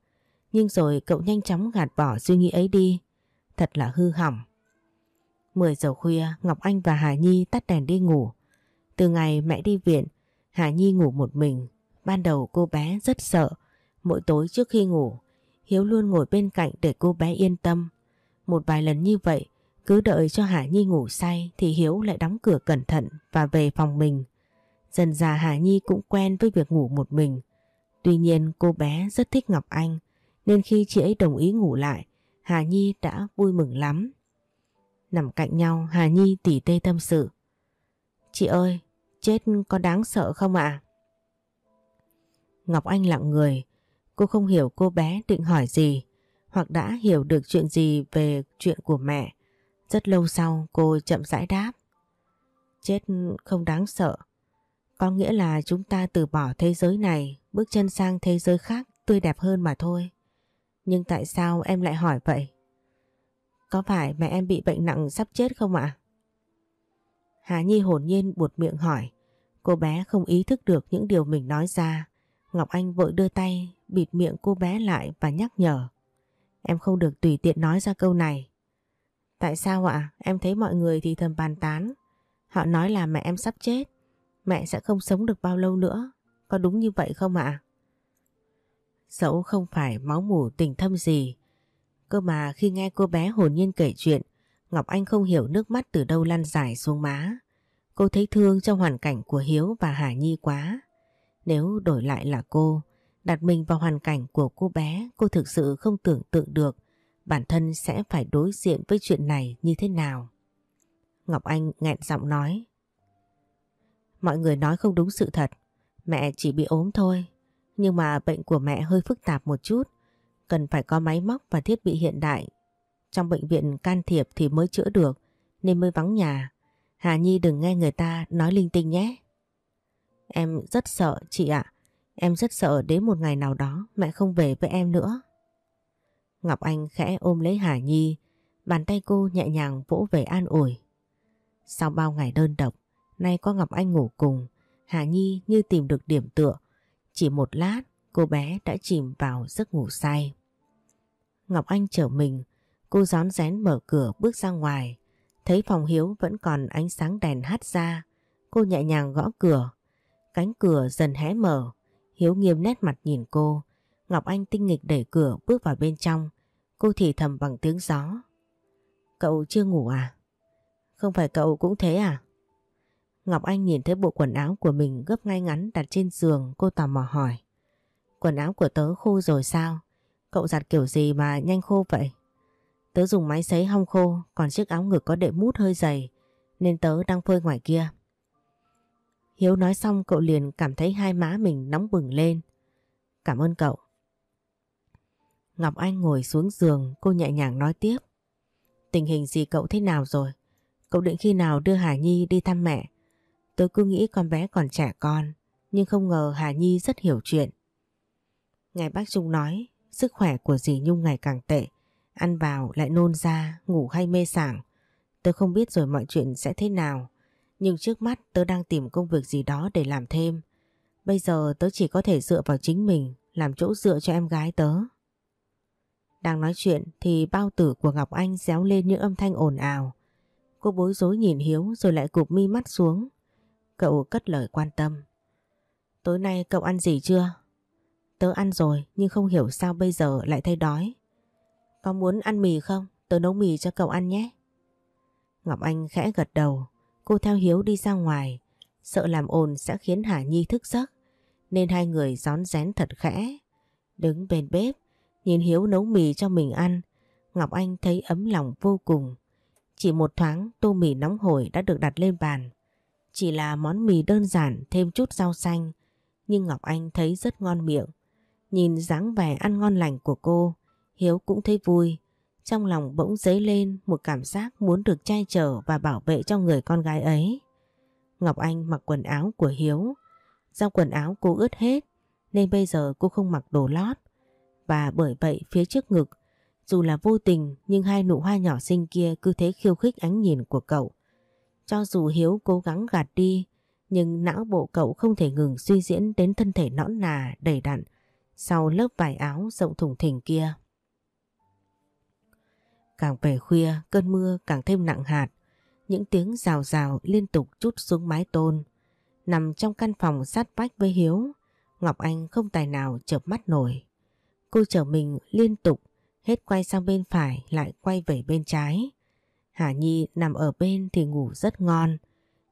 Nhưng rồi cậu nhanh chóng gạt bỏ suy nghĩ ấy đi. Thật là hư hỏng. 10 giờ khuya, Ngọc Anh và Hà Nhi tắt đèn đi ngủ. Từ ngày mẹ đi viện, Hà Nhi ngủ một mình. Ban đầu cô bé rất sợ. Mỗi tối trước khi ngủ, Hiếu luôn ngồi bên cạnh để cô bé yên tâm. Một vài lần như vậy, cứ đợi cho Hà Nhi ngủ say thì Hiếu lại đóng cửa cẩn thận và về phòng mình. Dần già Hà Nhi cũng quen với việc ngủ một mình. Tuy nhiên cô bé rất thích Ngọc Anh nên khi chị ấy đồng ý ngủ lại, Hà Nhi đã vui mừng lắm. Nằm cạnh nhau Hà Nhi tỉ tê tâm sự. Chị ơi, chết có đáng sợ không ạ? Ngọc Anh lặng người, cô không hiểu cô bé định hỏi gì hoặc đã hiểu được chuyện gì về chuyện của mẹ. Rất lâu sau cô chậm rãi đáp. Chết không đáng sợ. Có nghĩa là chúng ta từ bỏ thế giới này, bước chân sang thế giới khác tươi đẹp hơn mà thôi. Nhưng tại sao em lại hỏi vậy? Có phải mẹ em bị bệnh nặng sắp chết không ạ? Hà Nhi hồn nhiên buột miệng hỏi. Cô bé không ý thức được những điều mình nói ra. Ngọc Anh vội đưa tay bịt miệng cô bé lại và nhắc nhở. Em không được tùy tiện nói ra câu này. Tại sao ạ? Em thấy mọi người thì thầm bàn tán. Họ nói là mẹ em sắp chết. Mẹ sẽ không sống được bao lâu nữa. Có đúng như vậy không ạ? Dẫu không phải máu mủ tình thâm gì. Cơ mà khi nghe cô bé hồn nhiên kể chuyện, Ngọc Anh không hiểu nước mắt từ đâu lăn dài xuống má. Cô thấy thương trong hoàn cảnh của Hiếu và Hà Nhi quá. Nếu đổi lại là cô, đặt mình vào hoàn cảnh của cô bé, cô thực sự không tưởng tượng được bản thân sẽ phải đối diện với chuyện này như thế nào. Ngọc Anh nghẹn giọng nói. Mọi người nói không đúng sự thật, mẹ chỉ bị ốm thôi, nhưng mà bệnh của mẹ hơi phức tạp một chút, cần phải có máy móc và thiết bị hiện đại. Trong bệnh viện can thiệp thì mới chữa được, nên mới vắng nhà. Hà Nhi đừng nghe người ta nói linh tinh nhé. Em rất sợ chị ạ, em rất sợ đến một ngày nào đó mẹ không về với em nữa. Ngọc Anh khẽ ôm lấy Hà Nhi, bàn tay cô nhẹ nhàng vỗ về an ủi. Sau bao ngày đơn độc, nay có Ngọc Anh ngủ cùng, Hà Nhi như tìm được điểm tựa. Chỉ một lát, cô bé đã chìm vào giấc ngủ say. Ngọc Anh trở mình, cô gión rén mở cửa bước ra ngoài. Thấy phòng Hiếu vẫn còn ánh sáng đèn hắt ra, cô nhẹ nhàng gõ cửa. Cánh cửa dần hé mở, Hiếu nghiêm nét mặt nhìn cô, Ngọc Anh tinh nghịch đẩy cửa bước vào bên trong. Cô thì thầm bằng tiếng gió. Cậu chưa ngủ à? Không phải cậu cũng thế à? Ngọc Anh nhìn thấy bộ quần áo của mình gấp ngay ngắn đặt trên giường cô tò mò hỏi. Quần áo của tớ khô rồi sao? Cậu giặt kiểu gì mà nhanh khô vậy? Tớ dùng máy sấy hong khô còn chiếc áo ngực có đệm mút hơi dày nên tớ đang phơi ngoài kia. Hiếu nói xong cậu liền cảm thấy hai má mình nóng bừng lên. Cảm ơn cậu. Ngọc Anh ngồi xuống giường cô nhẹ nhàng nói tiếp. Tình hình gì cậu thế nào rồi? Cậu định khi nào đưa Hà Nhi đi thăm mẹ? Tôi cứ nghĩ con bé còn trẻ con, nhưng không ngờ Hà Nhi rất hiểu chuyện. Ngày bác Trung nói, sức khỏe của dì Nhung ngày càng tệ, ăn vào lại nôn ra, ngủ hay mê sảng. Tôi không biết rồi mọi chuyện sẽ thế nào, nhưng trước mắt tớ đang tìm công việc gì đó để làm thêm. Bây giờ tớ chỉ có thể dựa vào chính mình, làm chỗ dựa cho em gái tớ. Đang nói chuyện thì bao tử của Ngọc Anh réo lên những âm thanh ồn ào. Cô bối rối nhìn Hiếu rồi lại cụp mi mắt xuống. cậu cất lời quan tâm. Tối nay cậu ăn gì chưa? Tớ ăn rồi nhưng không hiểu sao bây giờ lại thấy đói. Có muốn ăn mì không? Tớ nấu mì cho cậu ăn nhé. Ngọc Anh khẽ gật đầu. Cô theo Hiếu đi ra ngoài. Sợ làm ồn sẽ khiến Hà Nhi thức giấc. Nên hai người gión rén thật khẽ. Đứng bên bếp, nhìn Hiếu nấu mì cho mình ăn. Ngọc Anh thấy ấm lòng vô cùng. Chỉ một thoáng tô mì nóng hổi đã được đặt lên bàn. Chỉ là món mì đơn giản thêm chút rau xanh. Nhưng Ngọc Anh thấy rất ngon miệng. Nhìn dáng vẻ ăn ngon lành của cô, Hiếu cũng thấy vui. Trong lòng bỗng dấy lên một cảm giác muốn được che chở và bảo vệ cho người con gái ấy. Ngọc Anh mặc quần áo của Hiếu. Do quần áo cô ướt hết, nên bây giờ cô không mặc đồ lót. Và bởi vậy phía trước ngực, dù là vô tình, nhưng hai nụ hoa nhỏ xinh kia cứ thế khiêu khích ánh nhìn của cậu. Cho dù Hiếu cố gắng gạt đi, nhưng não bộ cậu không thể ngừng suy diễn đến thân thể nõn nà, đầy đặn sau lớp vải áo rộng thùng thình kia. Càng về khuya, cơn mưa càng thêm nặng hạt. Những tiếng rào rào liên tục chút xuống mái tôn. Nằm trong căn phòng sát vách với Hiếu, Ngọc Anh không tài nào chợp mắt nổi. Cô chở mình liên tục, hết quay sang bên phải lại quay về bên trái. Hà Nhi nằm ở bên thì ngủ rất ngon.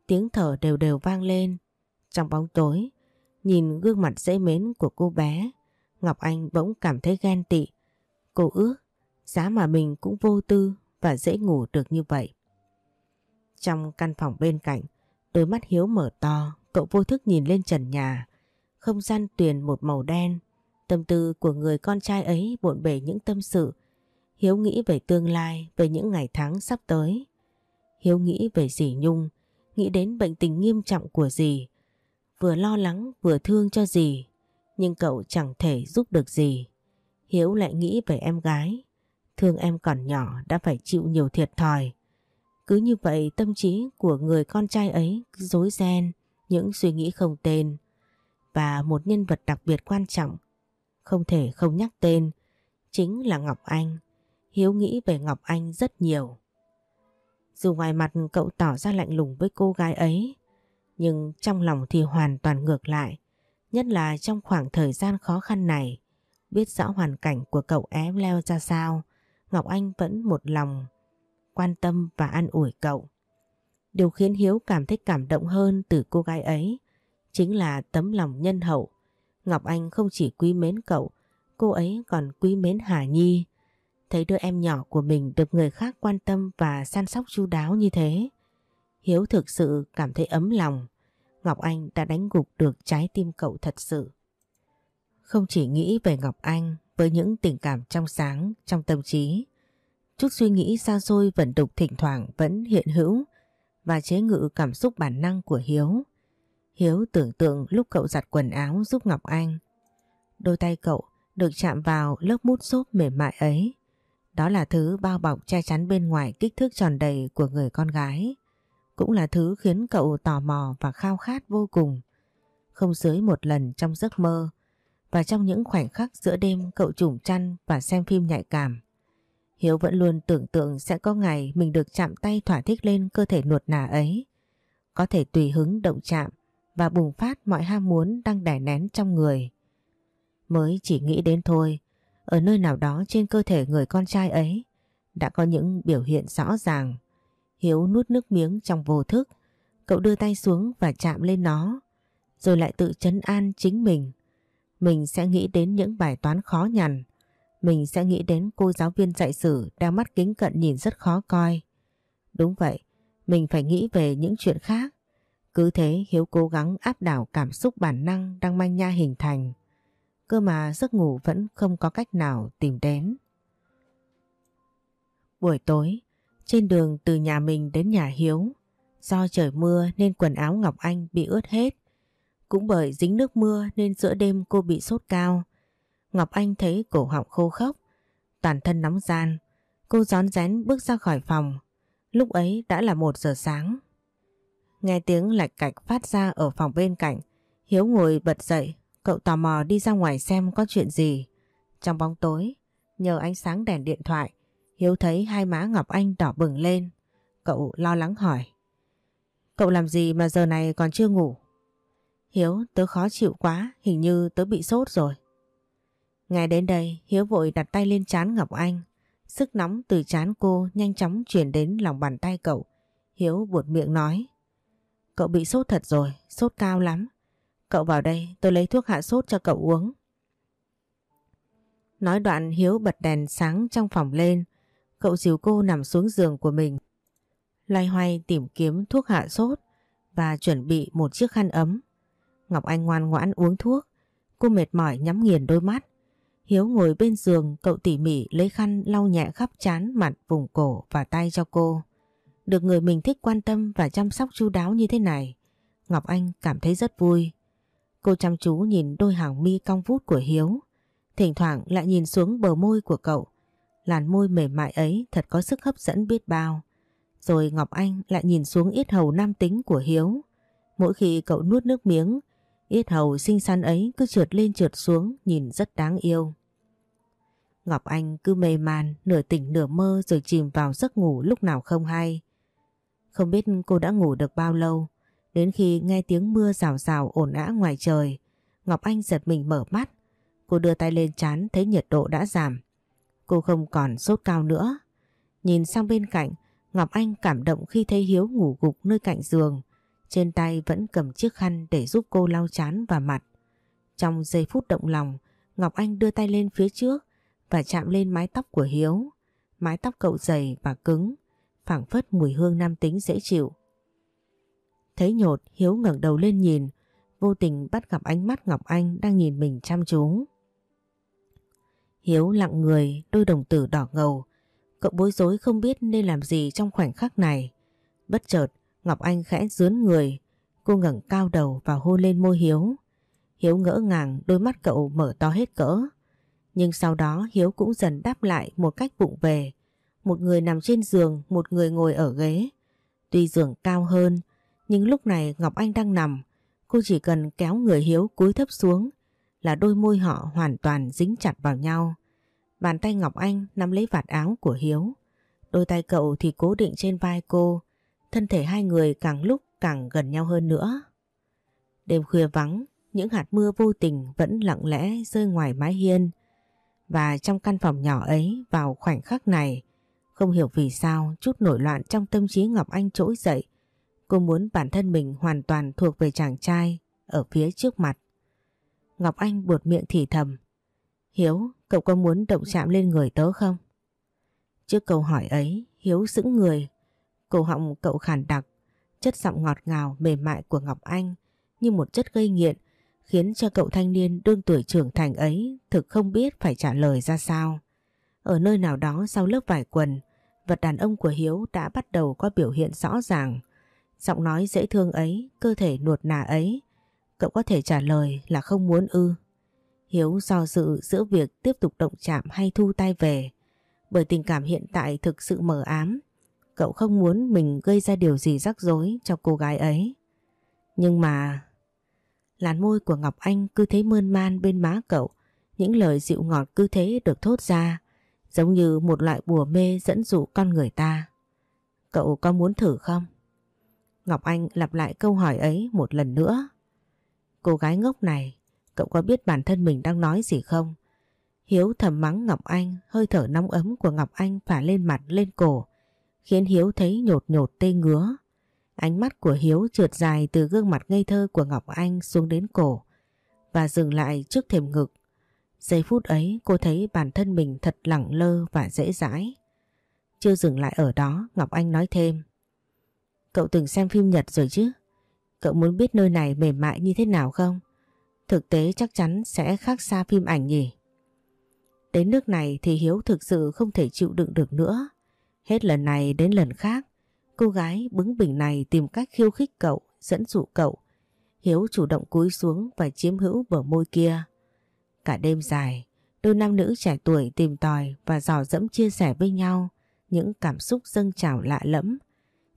Tiếng thở đều đều vang lên. Trong bóng tối, nhìn gương mặt dễ mến của cô bé, Ngọc Anh bỗng cảm thấy ghen tị. Cô ước, giá mà mình cũng vô tư và dễ ngủ được như vậy. Trong căn phòng bên cạnh, đôi mắt Hiếu mở to, cậu vô thức nhìn lên trần nhà. Không gian tuyền một màu đen, tâm tư của người con trai ấy bộn bề những tâm sự. Hiếu nghĩ về tương lai, về những ngày tháng sắp tới. Hiếu nghĩ về dì Nhung, nghĩ đến bệnh tình nghiêm trọng của dì. Vừa lo lắng vừa thương cho dì, nhưng cậu chẳng thể giúp được gì. Hiếu lại nghĩ về em gái, thương em còn nhỏ đã phải chịu nhiều thiệt thòi. Cứ như vậy tâm trí của người con trai ấy dối ren, những suy nghĩ không tên. Và một nhân vật đặc biệt quan trọng, không thể không nhắc tên, chính là Ngọc Anh. Hiếu nghĩ về Ngọc Anh rất nhiều. Dù ngoài mặt cậu tỏ ra lạnh lùng với cô gái ấy, nhưng trong lòng thì hoàn toàn ngược lại. Nhất là trong khoảng thời gian khó khăn này, biết rõ hoàn cảnh của cậu ém leo ra sao, Ngọc Anh vẫn một lòng quan tâm và an ủi cậu. Điều khiến Hiếu cảm thấy cảm động hơn từ cô gái ấy chính là tấm lòng nhân hậu. Ngọc Anh không chỉ quý mến cậu, cô ấy còn quý mến Hà Nhi. Thấy đứa em nhỏ của mình được người khác quan tâm và săn sóc chu đáo như thế. Hiếu thực sự cảm thấy ấm lòng. Ngọc Anh đã đánh gục được trái tim cậu thật sự. Không chỉ nghĩ về Ngọc Anh với những tình cảm trong sáng trong tâm trí, chút suy nghĩ xa xôi vẫn đục thỉnh thoảng vẫn hiện hữu và chế ngự cảm xúc bản năng của Hiếu. Hiếu tưởng tượng lúc cậu giặt quần áo giúp Ngọc Anh. Đôi tay cậu được chạm vào lớp mút xốp mềm mại ấy. Đó là thứ bao bọc che chắn bên ngoài kích thước tròn đầy của người con gái cũng là thứ khiến cậu tò mò và khao khát vô cùng. Không dưới một lần trong giấc mơ và trong những khoảnh khắc giữa đêm cậu trùm chăn và xem phim nhạy cảm. Hiếu vẫn luôn tưởng tượng sẽ có ngày mình được chạm tay thỏa thích lên cơ thể nuột nà ấy. Có thể tùy hứng động chạm và bùng phát mọi ham muốn đang đè nén trong người. Mới chỉ nghĩ đến thôi, ở nơi nào đó trên cơ thể người con trai ấy đã có những biểu hiện rõ ràng Hiếu nuốt nước miếng trong vô thức. Cậu đưa tay xuống và chạm lên nó. Rồi lại tự chấn an chính mình. Mình sẽ nghĩ đến những bài toán khó nhằn. Mình sẽ nghĩ đến cô giáo viên dạy sử đang mắt kính cận nhìn rất khó coi. Đúng vậy, mình phải nghĩ về những chuyện khác. Cứ thế Hiếu cố gắng áp đảo cảm xúc bản năng đang manh nha hình thành. Cơ mà giấc ngủ vẫn không có cách nào tìm đến. Buổi tối, trên đường từ nhà mình đến nhà Hiếu, do trời mưa nên quần áo Ngọc Anh bị ướt hết. Cũng bởi dính nước mưa nên giữa đêm cô bị sốt cao. Ngọc Anh thấy cổ họng khô khốc, toàn thân nóng gian. Cô gión rén bước ra khỏi phòng. Lúc ấy đã là một giờ sáng. Nghe tiếng lạch cạch phát ra ở phòng bên cạnh. Hiếu ngồi bật dậy, cậu tò mò đi ra ngoài xem có chuyện gì. Trong bóng tối, nhờ ánh sáng đèn điện thoại, Hiếu thấy hai má Ngọc Anh đỏ bừng lên. Cậu lo lắng hỏi. Cậu làm gì mà giờ này còn chưa ngủ? Hiếu, tớ khó chịu quá, hình như tớ bị sốt rồi. Ngay đến đây, Hiếu vội đặt tay lên chán Ngọc Anh. Sức nóng từ chán cô nhanh chóng chuyển đến lòng bàn tay cậu. Hiếu buột miệng nói. Cậu bị sốt thật rồi, sốt cao lắm. Cậu vào đây, tôi lấy thuốc hạ sốt cho cậu uống. Nói đoạn Hiếu bật đèn sáng trong phòng lên. Cậu dìu cô nằm xuống giường của mình. Loay hoay tìm kiếm thuốc hạ sốt và chuẩn bị một chiếc khăn ấm. Ngọc Anh ngoan ngoãn uống thuốc. Cô mệt mỏi nhắm nghiền đôi mắt. Hiếu ngồi bên giường cậu tỉ mỉ lấy khăn lau nhẹ khắp chán mặt vùng cổ và tay cho cô. Được người mình thích quan tâm và chăm sóc chu đáo như thế này, Ngọc Anh cảm thấy rất vui. Cô chăm chú nhìn đôi hàng mi cong vút của Hiếu, thỉnh thoảng lại nhìn xuống bờ môi của cậu. Làn môi mềm mại ấy thật có sức hấp dẫn biết bao. Rồi Ngọc Anh lại nhìn xuống ít hầu nam tính của Hiếu. Mỗi khi cậu nuốt nước miếng, yết hầu xinh xắn ấy cứ trượt lên trượt xuống nhìn rất đáng yêu. Ngọc Anh cứ mê man, nửa tỉnh nửa mơ rồi chìm vào giấc ngủ lúc nào không hay. Không biết cô đã ngủ được bao lâu, đến khi nghe tiếng mưa rào rào ồn ã ngoài trời, Ngọc Anh giật mình mở mắt. Cô đưa tay lên chán thấy nhiệt độ đã giảm. Cô không còn sốt cao nữa. Nhìn sang bên cạnh, Ngọc Anh cảm động khi thấy Hiếu ngủ gục nơi cạnh giường. Trên tay vẫn cầm chiếc khăn để giúp cô lau chán và mặt. Trong giây phút động lòng, Ngọc Anh đưa tay lên phía trước và chạm lên mái tóc của Hiếu. Mái tóc cậu dày và cứng, phảng phất mùi hương nam tính dễ chịu. Thấy nhột, Hiếu ngẩng đầu lên nhìn, vô tình bắt gặp ánh mắt Ngọc Anh đang nhìn mình chăm chú. Hiếu lặng người, đôi đồng tử đỏ ngầu. Cậu bối rối không biết nên làm gì trong khoảnh khắc này. Bất chợt, Ngọc Anh khẽ dướn người. Cô ngẩng cao đầu và hôn lên môi Hiếu. Hiếu ngỡ ngàng, đôi mắt cậu mở to hết cỡ. Nhưng sau đó Hiếu cũng dần đáp lại một cách vụng về. Một người nằm trên giường, một người ngồi ở ghế. Tuy giường cao hơn, nhưng lúc này Ngọc Anh đang nằm. Cô chỉ cần kéo người Hiếu cúi thấp xuống là đôi môi họ hoàn toàn dính chặt vào nhau. Bàn tay Ngọc Anh nắm lấy vạt áo của Hiếu. Đôi tay cậu thì cố định trên vai cô. Thân thể hai người càng lúc càng gần nhau hơn nữa. Đêm khuya vắng, những hạt mưa vô tình vẫn lặng lẽ rơi ngoài mái hiên. Và trong căn phòng nhỏ ấy vào khoảnh khắc này, không hiểu vì sao chút nổi loạn trong tâm trí Ngọc Anh trỗi dậy. Cô muốn bản thân mình hoàn toàn thuộc về chàng trai ở phía trước mặt. Ngọc Anh buột miệng thì thầm. Hiếu, cậu có muốn động chạm lên người tớ không? Trước câu hỏi ấy, Hiếu sững người. Cổ họng cậu khàn đặc, chất giọng ngọt ngào mềm mại của Ngọc Anh như một chất gây nghiện khiến cho cậu thanh niên đương tuổi trưởng thành ấy thực không biết phải trả lời ra sao. Ở nơi nào đó sau lớp vải quần, vật đàn ông của Hiếu đã bắt đầu có biểu hiện rõ ràng. Giọng nói dễ thương ấy, cơ thể nuột nà ấy, cậu có thể trả lời là không muốn ư. Hiếu do dự giữa việc tiếp tục động chạm hay thu tay về, bởi tình cảm hiện tại thực sự mờ ám. Cậu không muốn mình gây ra điều gì rắc rối cho cô gái ấy. Nhưng mà Làn môi của Ngọc Anh cứ thế mơn man bên má cậu, những lời dịu ngọt cứ thế được thốt ra, giống như một loại bùa mê dẫn dụ con người ta. Cậu có muốn thử không? Ngọc Anh lặp lại câu hỏi ấy một lần nữa. Cô gái ngốc này, cậu có biết bản thân mình đang nói gì không? Hiếu thầm mắng Ngọc Anh, hơi thở nóng ấm của Ngọc Anh phả lên mặt lên cổ, khiến Hiếu thấy nhột nhột tê ngứa. Ánh mắt của Hiếu trượt dài từ gương mặt ngây thơ của Ngọc Anh xuống đến cổ và dừng lại trước thềm ngực. Giây phút ấy, cô thấy bản thân mình thật lẳng lơ và dễ dãi. Chưa dừng lại ở đó, Ngọc Anh nói thêm. Cậu từng xem phim Nhật rồi chứ? Cậu muốn biết nơi này mềm mại như thế nào không? Thực tế chắc chắn sẽ khác xa phim ảnh nhỉ? Đến nước này thì Hiếu thực sự không thể chịu đựng được nữa. Hết lần này đến lần khác Cô gái bứng bỉnh này tìm cách khiêu khích cậu, dẫn dụ cậu. Hiếu chủ động cúi xuống và chiếm hữu bờ môi kia. Cả đêm dài, đôi nam nữ trẻ tuổi tìm tòi và dò dẫm chia sẻ với nhau những cảm xúc dâng trào lạ lẫm.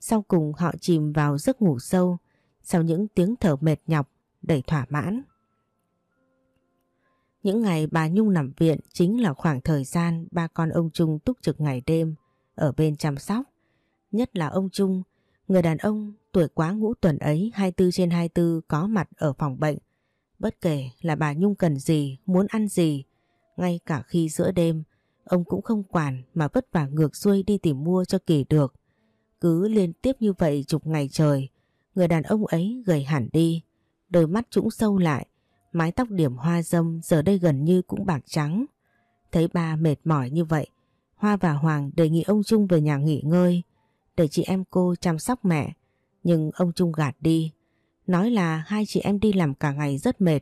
Sau cùng họ chìm vào giấc ngủ sâu sau những tiếng thở mệt nhọc đầy thỏa mãn. Những ngày bà Nhung nằm viện chính là khoảng thời gian ba con ông Trung túc trực ngày đêm ở bên chăm sóc. Nhất là ông Trung, Người đàn ông tuổi quá ngũ tuần ấy 24 trên 24 có mặt ở phòng bệnh. Bất kể là bà Nhung cần gì, muốn ăn gì, ngay cả khi giữa đêm, ông cũng không quản mà vất vả ngược xuôi đi tìm mua cho kỳ được. Cứ liên tiếp như vậy chục ngày trời, người đàn ông ấy gầy hẳn đi, đôi mắt trũng sâu lại, mái tóc điểm hoa dâm giờ đây gần như cũng bạc trắng. Thấy ba mệt mỏi như vậy, Hoa và Hoàng đề nghị ông Trung về nhà nghỉ ngơi, để chị em cô chăm sóc mẹ. Nhưng ông Trung gạt đi, nói là hai chị em đi làm cả ngày rất mệt.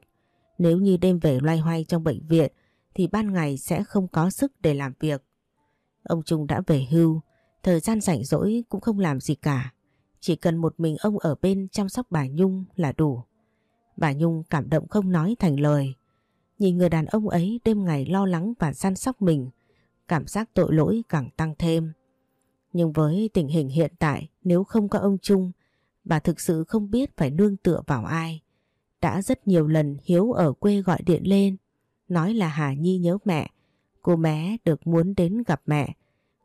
Nếu như đêm về loay hoay trong bệnh viện thì ban ngày sẽ không có sức để làm việc. Ông Trung đã về hưu, thời gian rảnh rỗi cũng không làm gì cả. Chỉ cần một mình ông ở bên chăm sóc bà Nhung là đủ. Bà Nhung cảm động không nói thành lời. Nhìn người đàn ông ấy đêm ngày lo lắng và săn sóc mình, cảm giác tội lỗi càng tăng thêm. Nhưng với tình hình hiện tại nếu không có ông Trung, bà thực sự không biết phải nương tựa vào ai. Đã rất nhiều lần Hiếu ở quê gọi điện lên, nói là Hà Nhi nhớ mẹ, cô bé được muốn đến gặp mẹ.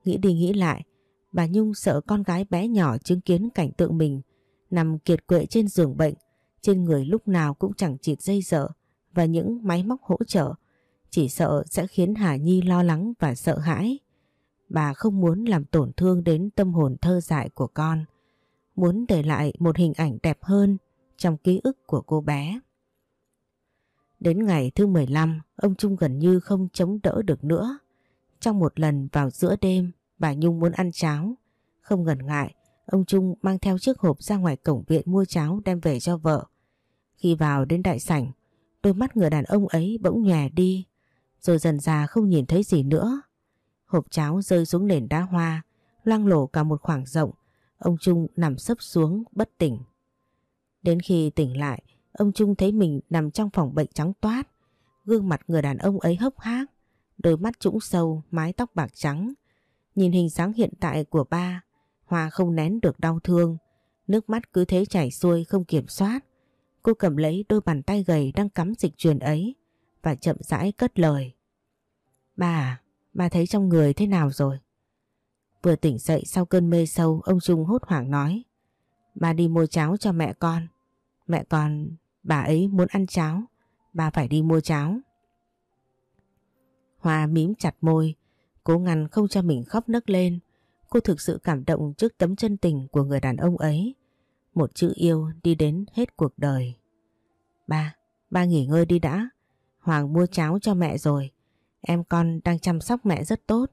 Nghĩ đi nghĩ lại, bà Nhung sợ con gái bé nhỏ chứng kiến cảnh tượng mình nằm kiệt quệ trên giường bệnh, trên người lúc nào cũng chẳng chịt dây dở và những máy móc hỗ trợ. Chỉ sợ sẽ khiến Hà Nhi lo lắng và sợ hãi. Bà không muốn làm tổn thương đến tâm hồn thơ dại của con. Muốn để lại một hình ảnh đẹp hơn trong ký ức của cô bé. Đến ngày thứ 15, ông Trung gần như không chống đỡ được nữa. Trong một lần vào giữa đêm, bà Nhung muốn ăn cháo. Không ngần ngại, ông Trung mang theo chiếc hộp ra ngoài cổng viện mua cháo đem về cho vợ. Khi vào đến đại sảnh, đôi mắt người đàn ông ấy bỗng nhòe đi, rồi dần ra không nhìn thấy gì nữa. Hộp cháo rơi xuống nền đá hoa, loang lổ cả một khoảng rộng. Ông Trung nằm sấp xuống bất tỉnh. Đến khi tỉnh lại, ông Trung thấy mình nằm trong phòng bệnh trắng toát. Gương mặt người đàn ông ấy hốc hác, đôi mắt trũng sâu, mái tóc bạc trắng. Nhìn hình dáng hiện tại của ba, Hoa không nén được đau thương. Nước mắt cứ thế chảy xuôi không kiểm soát. Cô cầm lấy đôi bàn tay gầy đang cắm dịch truyền ấy và chậm rãi cất lời. Bà Bà thấy trong người thế nào rồi? Vừa tỉnh dậy sau cơn mê sâu ông Trung hốt hoảng nói. Bà đi mua cháo cho mẹ con. Mẹ con, bà ấy muốn ăn cháo. Bà phải đi mua cháo. Hoa mím chặt môi Cố ngăn không cho mình khóc nấc lên. Cô thực sự cảm động trước tấm chân tình của người đàn ông ấy. Một chữ yêu đi đến hết cuộc đời. Ba, ba nghỉ ngơi đi đã. Hoàng mua cháo cho mẹ rồi. Em con đang chăm sóc mẹ rất tốt.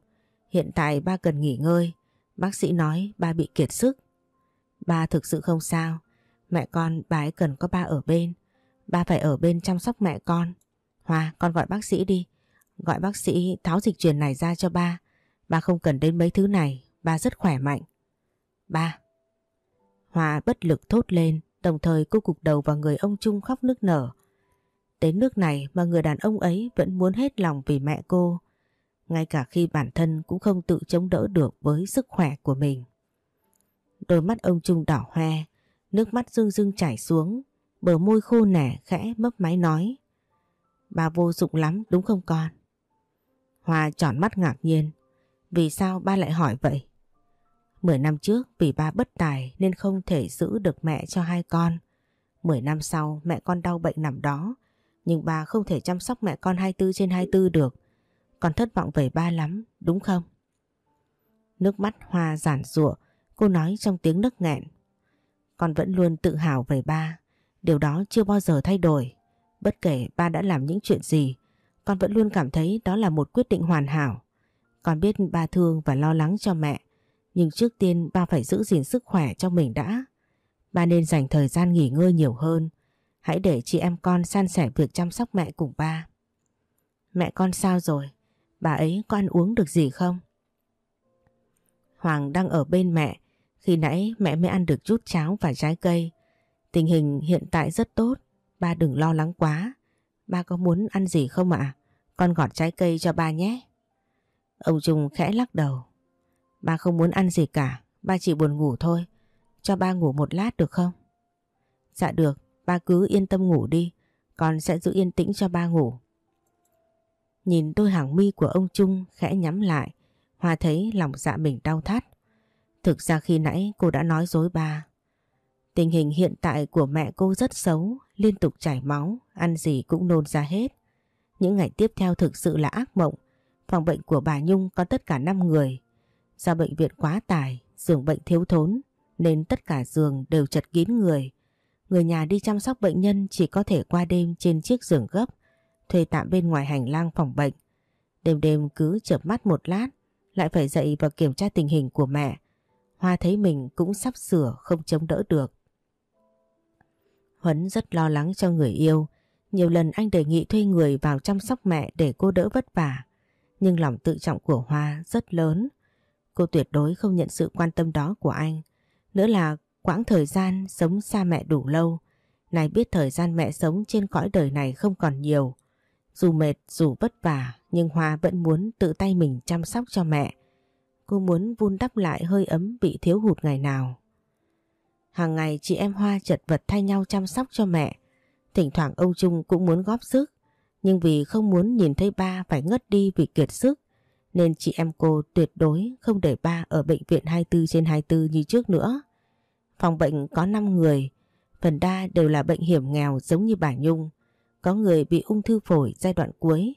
Hiện tại ba cần nghỉ ngơi. Bác sĩ nói ba bị kiệt sức. Ba thực sự không sao. Mẹ con, bà ấy cần có ba ở bên. Ba phải ở bên chăm sóc mẹ con. hòa, con gọi bác sĩ đi. Gọi bác sĩ tháo dịch truyền này ra cho ba. Ba không cần đến mấy thứ này. Ba rất khỏe mạnh. Ba. hòa bất lực thốt lên. Đồng thời cô cục đầu vào người ông Trung khóc nức nở. Đến nước này mà người đàn ông ấy vẫn muốn hết lòng vì mẹ cô. Ngay cả khi bản thân cũng không tự chống đỡ được với sức khỏe của mình. Đôi mắt ông Trung đỏ hoe, nước mắt rưng rưng chảy xuống, bờ môi khô nẻ khẽ mấp máy nói. Bà vô dụng lắm đúng không con? Hoa tròn mắt ngạc nhiên. Vì sao ba lại hỏi vậy? Mười năm trước vì ba bất tài nên không thể giữ được mẹ cho hai con. Mười năm sau mẹ con đau bệnh nằm đó nhưng bà không thể chăm sóc mẹ con 24 trên 24 được. Con thất vọng về ba lắm, đúng không? Nước mắt Hoa giản rụa, cô nói trong tiếng nức nghẹn. Con vẫn luôn tự hào về ba, điều đó chưa bao giờ thay đổi. Bất kể ba đã làm những chuyện gì, con vẫn luôn cảm thấy đó là một quyết định hoàn hảo. Con biết ba thương và lo lắng cho mẹ, nhưng trước tiên ba phải giữ gìn sức khỏe cho mình đã. Ba nên dành thời gian nghỉ ngơi nhiều hơn, Hãy để chị em con san sẻ việc chăm sóc mẹ cùng ba. Mẹ con sao rồi? Bà ấy có ăn uống được gì không? Hoàng đang ở bên mẹ. Khi nãy mẹ mới ăn được chút cháo và trái cây. Tình hình hiện tại rất tốt. Ba đừng lo lắng quá. Ba có muốn ăn gì không ạ? Con gọt trái cây cho ba nhé. Ông Trung khẽ lắc đầu. Ba không muốn ăn gì cả. Ba chỉ buồn ngủ thôi. Cho ba ngủ một lát được không? Dạ được. Ba cứ yên tâm ngủ đi, con sẽ giữ yên tĩnh cho ba ngủ. Nhìn đôi hàng mi của ông Trung khẽ nhắm lại, Hoa thấy lòng dạ mình đau thắt. Thực ra khi nãy cô đã nói dối ba. Tình hình hiện tại của mẹ cô rất xấu, liên tục chảy máu, ăn gì cũng nôn ra hết. Những ngày tiếp theo thực sự là ác mộng. Phòng bệnh của bà Nhung có tất cả 5 người. Do bệnh viện quá tải, giường bệnh thiếu thốn, nên tất cả giường đều chật kín người. Người nhà đi chăm sóc bệnh nhân chỉ có thể qua đêm trên chiếc giường gấp, thuê tạm bên ngoài hành lang phòng bệnh. Đêm đêm cứ chợp mắt một lát, lại phải dậy và kiểm tra tình hình của mẹ. Hoa thấy mình cũng sắp sửa không chống đỡ được. Huấn rất lo lắng cho người yêu. Nhiều lần anh đề nghị thuê người vào chăm sóc mẹ để cô đỡ vất vả. Nhưng lòng tự trọng của Hoa rất lớn. Cô tuyệt đối không nhận sự quan tâm đó của anh. Nữa là quãng thời gian sống xa mẹ đủ lâu. Này biết thời gian mẹ sống trên cõi đời này không còn nhiều. Dù mệt, dù vất vả, nhưng Hoa vẫn muốn tự tay mình chăm sóc cho mẹ. Cô muốn vun đắp lại hơi ấm bị thiếu hụt ngày nào. Hàng ngày chị em Hoa chật vật thay nhau chăm sóc cho mẹ. Thỉnh thoảng ông Trung cũng muốn góp sức. Nhưng vì không muốn nhìn thấy ba phải ngất đi vì kiệt sức. Nên chị em cô tuyệt đối không để ba ở bệnh viện 24 trên 24 như trước nữa. Phòng bệnh có 5 người. Phần đa đều là bệnh hiểm nghèo giống như bà Nhung. Có người bị ung thư phổi giai đoạn cuối.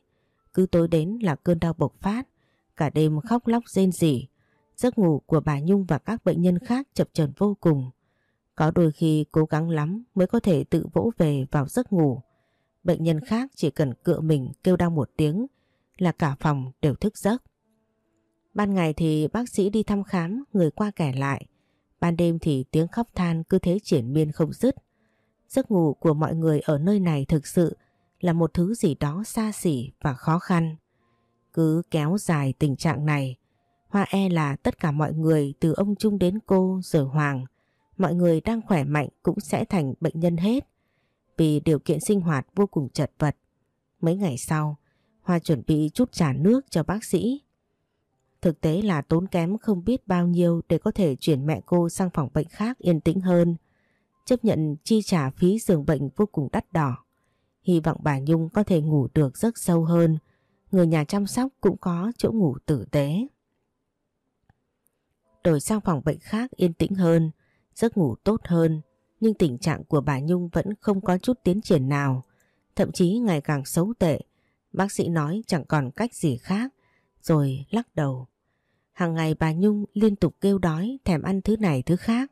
Cứ tối đến là cơn đau bộc phát. Cả đêm khóc lóc rên rỉ. Giấc ngủ của bà Nhung và các bệnh nhân khác chập chờn vô cùng. Có đôi khi cố gắng lắm mới có thể tự vỗ về vào giấc ngủ. Bệnh nhân khác chỉ cần cựa mình kêu đau một tiếng là cả phòng đều thức giấc. Ban ngày thì bác sĩ đi thăm khám người qua kẻ lại. Ban đêm thì tiếng khóc than cứ thế triển miên không dứt. Giấc ngủ của mọi người ở nơi này thực sự là một thứ gì đó xa xỉ và khó khăn. Cứ kéo dài tình trạng này, Hoa e là tất cả mọi người từ ông Trung đến cô rồi Hoàng mọi người đang khỏe mạnh cũng sẽ thành bệnh nhân hết vì điều kiện sinh hoạt vô cùng chật vật. Mấy ngày sau, Hoa chuẩn bị chút trà nước cho bác sĩ. Thực tế là tốn kém không biết bao nhiêu để có thể chuyển mẹ cô sang phòng bệnh khác yên tĩnh hơn. Chấp nhận chi trả phí giường bệnh vô cùng đắt đỏ. Hy vọng bà Nhung có thể ngủ được giấc sâu hơn. Người nhà chăm sóc cũng có chỗ ngủ tử tế. Đổi sang phòng bệnh khác yên tĩnh hơn giấc ngủ tốt hơn, nhưng tình trạng của bà Nhung vẫn không có chút tiến triển nào, thậm chí ngày càng xấu tệ. Bác sĩ nói chẳng còn cách gì khác, rồi lắc đầu. Hàng ngày bà Nhung liên tục kêu đói, thèm ăn thứ này thứ khác,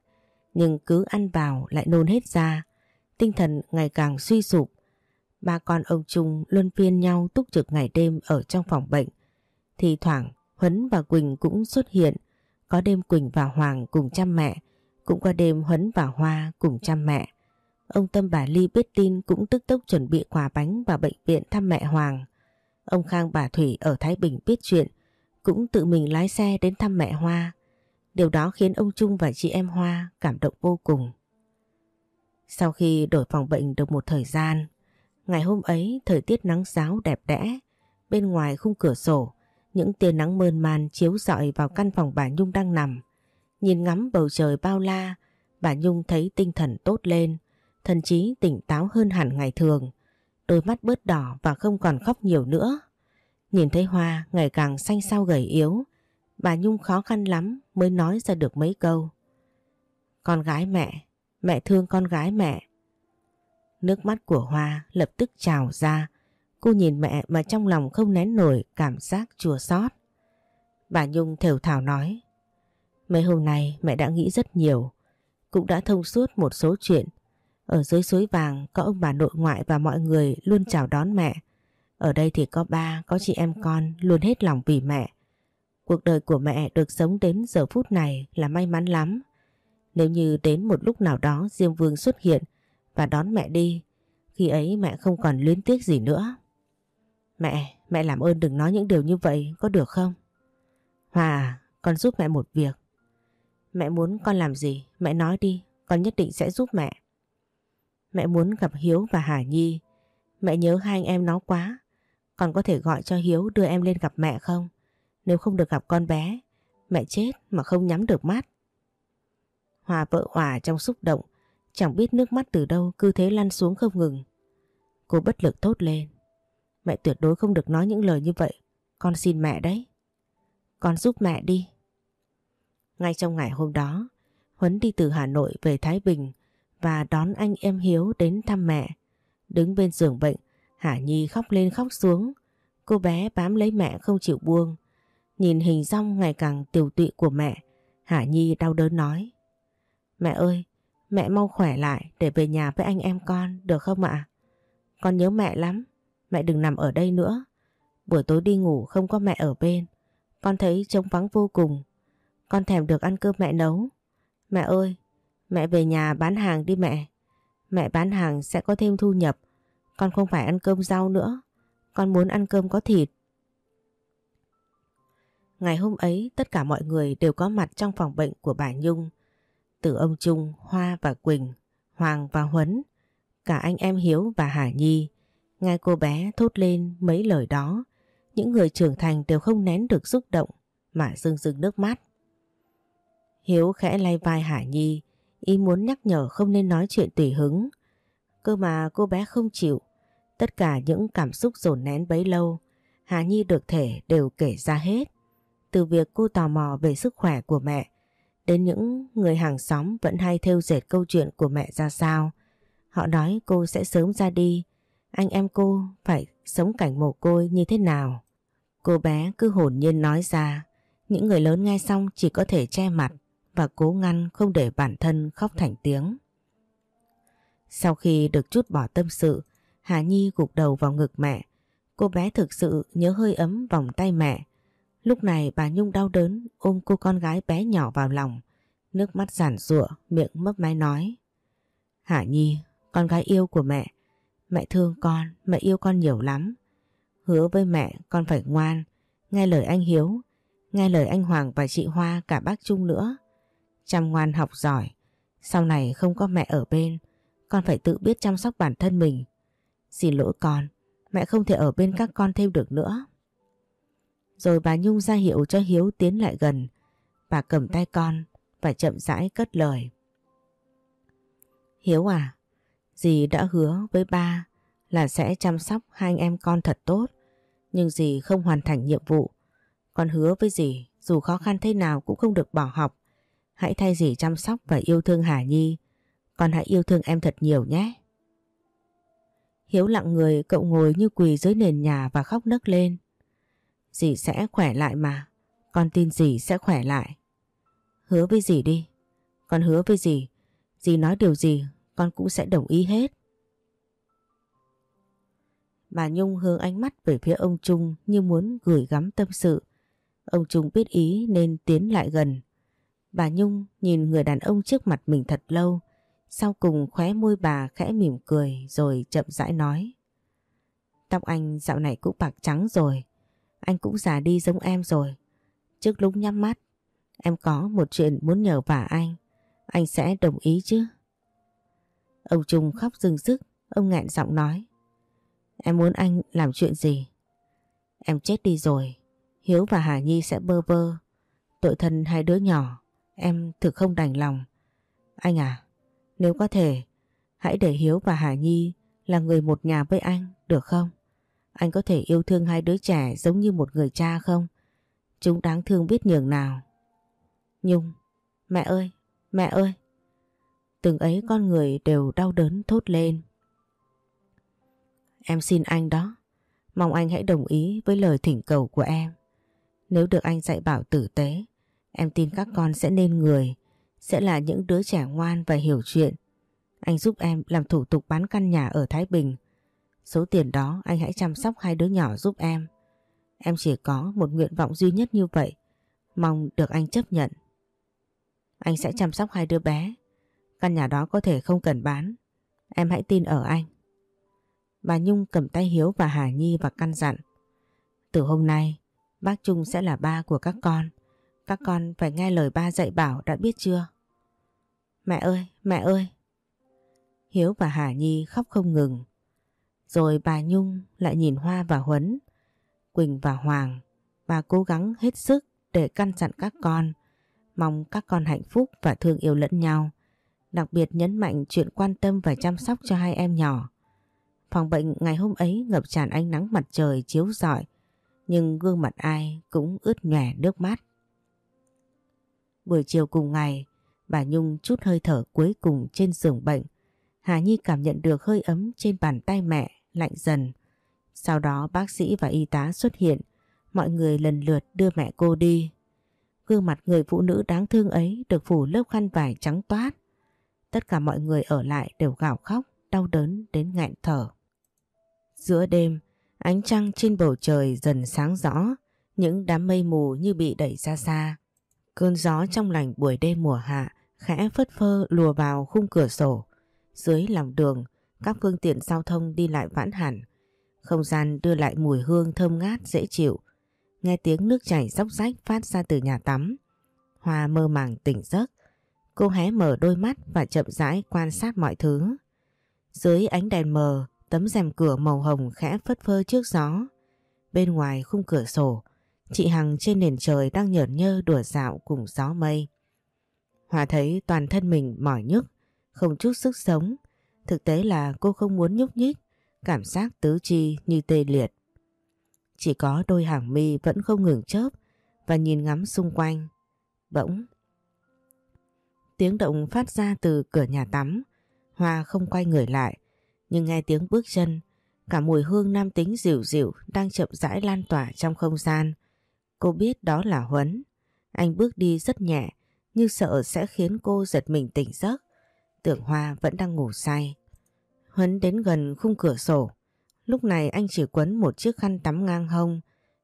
nhưng cứ ăn vào lại nôn hết ra. Tinh thần ngày càng suy sụp. Ba con ông Trung luân phiên nhau túc trực ngày đêm ở trong phòng bệnh. Thì thoảng Huấn và Quỳnh cũng xuất hiện, có đêm Quỳnh và Hoàng cùng chăm mẹ, cũng qua đêm Huấn và Hoa cùng chăm mẹ. Ông Tâm bà Ly biết tin cũng tức tốc chuẩn bị quà bánh vào bệnh viện thăm mẹ Hoàng. Ông Khang bà Thủy ở Thái Bình biết chuyện, cũng tự mình lái xe đến thăm mẹ Hoa. Điều đó khiến ông Trung và chị em Hoa cảm động vô cùng. Sau khi đổi phòng bệnh được một thời gian, ngày hôm ấy thời tiết nắng giáo đẹp đẽ, bên ngoài khung cửa sổ, những tia nắng mơn man chiếu rọi vào căn phòng bà Nhung đang nằm. Nhìn ngắm bầu trời bao la, bà Nhung thấy tinh thần tốt lên, thần trí tỉnh táo hơn hẳn ngày thường. Đôi mắt bớt đỏ và không còn khóc nhiều nữa. Nhìn thấy Hoa ngày càng xanh xao gầy yếu, bà Nhung khó khăn lắm mới nói ra được mấy câu. Con gái mẹ, mẹ thương con gái mẹ. Nước mắt của Hoa lập tức trào ra, cô nhìn mẹ mà trong lòng không nén nổi cảm giác chua xót. Bà Nhung thều thảo nói, Mấy hôm nay mẹ đã nghĩ rất nhiều, cũng đã thông suốt một số chuyện. Ở dưới suối vàng có ông bà nội ngoại và mọi người luôn chào đón mẹ. Ở đây thì có ba, có chị em con luôn hết lòng vì mẹ. Cuộc đời của mẹ được sống đến giờ phút này là may mắn lắm. Nếu như đến một lúc nào đó Diêm Vương xuất hiện và đón mẹ đi, khi ấy mẹ không còn luyến tiếc gì nữa. Mẹ, mẹ làm ơn đừng nói những điều như vậy, có được không? Hòa, con giúp mẹ một việc. Mẹ muốn con làm gì? Mẹ nói đi, con nhất định sẽ giúp mẹ. Mẹ muốn gặp Hiếu và Hà Nhi. Mẹ nhớ hai anh em nó quá. Con có thể gọi cho Hiếu đưa em lên gặp mẹ không? Nếu không được gặp con bé, mẹ chết mà không nhắm được mắt. Hòa vợ hòa trong xúc động, chẳng biết nước mắt từ đâu cứ thế lăn xuống không ngừng. Cô bất lực thốt lên. Mẹ tuyệt đối không được nói những lời như vậy. Con xin mẹ đấy. Con giúp mẹ đi. Ngay trong ngày hôm đó, Huấn đi từ Hà Nội về Thái Bình và đón anh em Hiếu đến thăm mẹ. Đứng bên giường bệnh, Hà Nhi khóc lên khóc xuống. Cô bé bám lấy mẹ không chịu buông. Nhìn hình rong ngày càng tiểu tụy của mẹ, Hà Nhi đau đớn nói. Mẹ ơi, mẹ mau khỏe lại để về nhà với anh em con, được không ạ? Con nhớ mẹ lắm, mẹ đừng nằm ở đây nữa. Buổi tối đi ngủ không có mẹ ở bên, con thấy trống vắng vô cùng. Con thèm được ăn cơm mẹ nấu. Mẹ ơi, mẹ về nhà bán hàng đi mẹ. Mẹ bán hàng sẽ có thêm thu nhập. Con không phải ăn cơm rau nữa. Con muốn ăn cơm có thịt. Ngày hôm ấy tất cả mọi người đều có mặt trong phòng bệnh của bà Nhung. Từ ông Trung, Hoa và Quỳnh, Hoàng và Huấn, cả anh em Hiếu và Hà Nhi. Nghe cô bé thốt lên mấy lời đó, những người trưởng thành đều không nén được xúc động mà rưng rưng nước mắt. Hiếu khẽ lay vai Hà Nhi, ý muốn nhắc nhở không nên nói chuyện tùy hứng. Cơ mà cô bé không chịu, tất cả những cảm xúc dồn nén bấy lâu, Hà Nhi được thể đều kể ra hết. Từ việc cô tò mò về sức khỏe của mẹ, đến những người hàng xóm vẫn hay theo dệt câu chuyện của mẹ ra sao. Họ nói cô sẽ sớm ra đi, anh em cô phải sống cảnh mồ côi như thế nào. Cô bé cứ hồn nhiên nói ra, những người lớn nghe xong chỉ có thể che mặt và cố ngăn không để bản thân khóc thành tiếng. Sau khi được chút bỏ tâm sự, Hà Nhi gục đầu vào ngực mẹ. Cô bé thực sự nhớ hơi ấm vòng tay mẹ. Lúc này bà Nhung đau đớn ôm cô con gái bé nhỏ vào lòng. Nước mắt giản rụa, miệng mấp máy nói. Hà Nhi, con gái yêu của mẹ. Mẹ thương con, mẹ yêu con nhiều lắm. Hứa với mẹ con phải ngoan, nghe lời anh Hiếu, nghe lời anh Hoàng và chị Hoa cả bác Trung nữa. Chăm ngoan học giỏi, sau này không có mẹ ở bên, con phải tự biết chăm sóc bản thân mình. Xin lỗi con, mẹ không thể ở bên các con thêm được nữa. Rồi bà Nhung ra hiệu cho Hiếu tiến lại gần. Bà cầm tay con và chậm rãi cất lời. Hiếu à, dì đã hứa với ba là sẽ chăm sóc hai anh em con thật tốt. Nhưng dì không hoàn thành nhiệm vụ. Con hứa với dì dù khó khăn thế nào cũng không được bỏ học. Hãy thay dì chăm sóc và yêu thương Hà Nhi. Con hãy yêu thương em thật nhiều nhé. Hiếu lặng người, cậu ngồi như quỳ dưới nền nhà và khóc nấc lên. Dì sẽ khỏe lại mà. Con tin dì sẽ khỏe lại. Hứa với dì đi. Con hứa với dì. Dì nói điều gì, con cũng sẽ đồng ý hết. Bà Nhung hướng ánh mắt về phía ông Trung như muốn gửi gắm tâm sự. Ông Trung biết ý nên tiến lại gần. Bà Nhung nhìn người đàn ông trước mặt mình thật lâu. Sau cùng khóe môi bà khẽ mỉm cười rồi chậm rãi nói. Tóc anh dạo này cũng bạc trắng rồi. Anh cũng già đi giống em rồi. Trước lúc nhắm mắt, em có một chuyện muốn nhờ vả anh. Anh sẽ đồng ý chứ? Ông Trung khóc rừng rức, ông nghẹn giọng nói. Em muốn anh làm chuyện gì? Em chết đi rồi, Hiếu và Hà Nhi sẽ bơ vơ. Tội thân hai đứa nhỏ, em thực không đành lòng. Anh à, nếu có thể, hãy để Hiếu và Hà Nhi là người một nhà với anh, được không? Anh có thể yêu thương hai đứa trẻ giống như một người cha không? Chúng đáng thương biết nhường nào. Nhung, mẹ ơi, mẹ ơi. Từng ấy con người đều đau đớn thốt lên. Em xin anh đó. Mong anh hãy đồng ý với lời thỉnh cầu của em. Nếu được anh dạy bảo tử tế, em tin các con sẽ nên người, sẽ là những đứa trẻ ngoan và hiểu chuyện. Anh giúp em làm thủ tục bán căn nhà ở Thái Bình. Số tiền đó anh hãy chăm sóc hai đứa nhỏ giúp em. Em chỉ có một nguyện vọng duy nhất như vậy, mong được anh chấp nhận. Anh sẽ chăm sóc hai đứa bé. Căn nhà đó có thể không cần bán. Em hãy tin ở anh. Bà Nhung cầm tay Hiếu và Hà Nhi và căn dặn. Từ hôm nay, bác Trung sẽ là ba của các con. Các con phải nghe lời ba dạy bảo đã biết chưa? Mẹ ơi, mẹ ơi! Hiếu và Hà Nhi khóc không ngừng. Rồi bà Nhung lại nhìn Hoa và Huấn. Quỳnh và Hoàng, bà cố gắng hết sức để căn dặn các con. Mong các con hạnh phúc và thương yêu lẫn nhau. Đặc biệt nhấn mạnh chuyện quan tâm và chăm sóc cho hai em nhỏ. Phòng bệnh ngày hôm ấy ngập tràn ánh nắng mặt trời chiếu rọi, nhưng gương mặt ai cũng ướt nhòe nước mắt. Buổi chiều cùng ngày, bà Nhung chút hơi thở cuối cùng trên giường bệnh. Hà Nhi cảm nhận được hơi ấm trên bàn tay mẹ, lạnh dần. Sau đó bác sĩ và y tá xuất hiện, mọi người lần lượt đưa mẹ cô đi. Gương mặt người phụ nữ đáng thương ấy được phủ lớp khăn vải trắng toát. Tất cả mọi người ở lại đều gào khóc, đau đớn đến nghẹn thở. Giữa đêm, ánh trăng trên bầu trời dần sáng rõ, những đám mây mù như bị đẩy ra xa. Cơn gió trong lành buổi đêm mùa hạ khẽ phất phơ lùa vào khung cửa sổ. Dưới lòng đường, các phương tiện giao thông đi lại vãn hẳn. Không gian đưa lại mùi hương thơm ngát dễ chịu. Nghe tiếng nước chảy róc rách phát ra từ nhà tắm. Hoa mơ màng tỉnh giấc. Cô hé mở đôi mắt và chậm rãi quan sát mọi thứ. Dưới ánh đèn mờ, tấm rèm cửa màu hồng khẽ phất phơ trước gió. Bên ngoài khung cửa sổ, chị Hằng trên nền trời đang nhởn nhơ đùa dạo cùng gió mây. Hòa thấy toàn thân mình mỏi nhức, không chút sức sống. Thực tế là cô không muốn nhúc nhích, cảm giác tứ chi như tê liệt. Chỉ có đôi hàng mi vẫn không ngừng chớp và nhìn ngắm xung quanh. Bỗng. Tiếng động phát ra từ cửa nhà tắm. Hoa không quay người lại, nhưng nghe tiếng bước chân, cả mùi hương nam tính dịu dịu đang chậm rãi lan tỏa trong không gian. Cô biết đó là Huấn. Anh bước đi rất nhẹ, như sợ sẽ khiến cô giật mình tỉnh giấc. Tưởng Hoa vẫn đang ngủ say. Huấn đến gần khung cửa sổ. Lúc này anh chỉ quấn một chiếc khăn tắm ngang hông,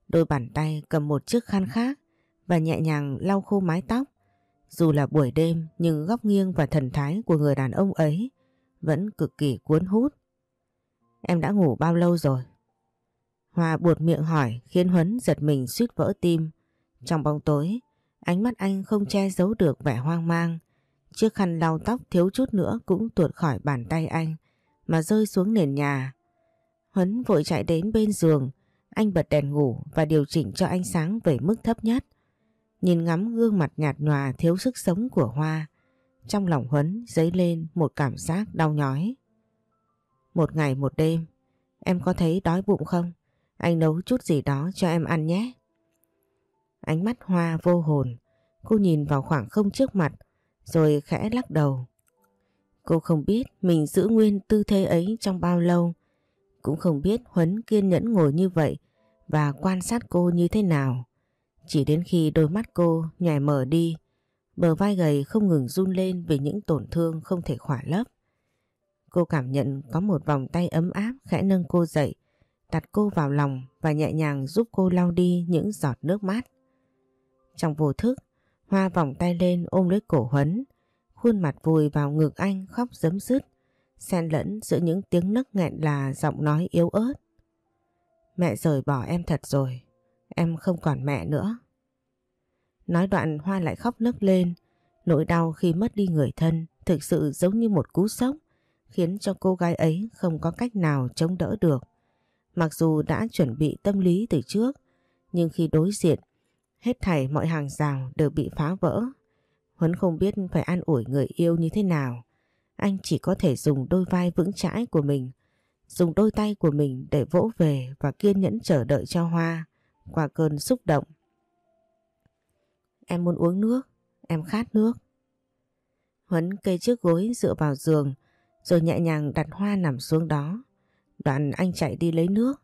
đôi bàn tay cầm một chiếc khăn khác và nhẹ nhàng lau khô mái tóc. Dù là buổi đêm nhưng góc nghiêng và thần thái của người đàn ông ấy vẫn cực kỳ cuốn hút. Em đã ngủ bao lâu rồi? Hoa buột miệng hỏi khiến Huấn giật mình suýt vỡ tim. Trong bóng tối, ánh mắt anh không che giấu được vẻ hoang mang. Chiếc khăn lau tóc thiếu chút nữa cũng tuột khỏi bàn tay anh mà rơi xuống nền nhà. Huấn vội chạy đến bên giường, anh bật đèn ngủ và điều chỉnh cho ánh sáng về mức thấp nhất. Nhìn ngắm gương mặt nhạt nhòa thiếu sức sống của Hoa, trong lòng Huấn dấy lên một cảm giác đau nhói. Một ngày một đêm, em có thấy đói bụng không? Anh nấu chút gì đó cho em ăn nhé. Ánh mắt Hoa vô hồn, cô nhìn vào khoảng không trước mặt, rồi khẽ lắc đầu. Cô không biết mình giữ nguyên tư thế ấy trong bao lâu, cũng không biết Huấn kiên nhẫn ngồi như vậy và quan sát cô như thế nào. Chỉ đến khi đôi mắt cô nhòe mở đi, bờ vai gầy không ngừng run lên vì những tổn thương không thể khỏa lấp. Cô cảm nhận có một vòng tay ấm áp khẽ nâng cô dậy, đặt cô vào lòng và nhẹ nhàng giúp cô lau đi những giọt nước mắt. Trong vô thức, Hoa vòng tay lên ôm lấy cổ Huấn, khuôn mặt vùi vào ngực anh khóc giấm dứt, xen lẫn giữa những tiếng nấc nghẹn là giọng nói yếu ớt. Mẹ rời bỏ em thật rồi, em không còn mẹ nữa. Nói đoạn Hoa lại khóc nấc lên, nỗi đau khi mất đi người thân thực sự giống như một cú sốc, khiến cho cô gái ấy không có cách nào chống đỡ được. Mặc dù đã chuẩn bị tâm lý từ trước, nhưng khi đối diện, hết thảy mọi hàng rào đều bị phá vỡ. Huấn không biết phải an ủi người yêu như thế nào. Anh chỉ có thể dùng đôi vai vững chãi của mình, dùng đôi tay của mình để vỗ về và kiên nhẫn chờ đợi cho Hoa qua cơn xúc động. Em muốn uống nước, em khát nước. Huấn cây chiếc gối dựa vào giường rồi nhẹ nhàng đặt Hoa nằm xuống đó. Đoạn anh chạy đi lấy nước.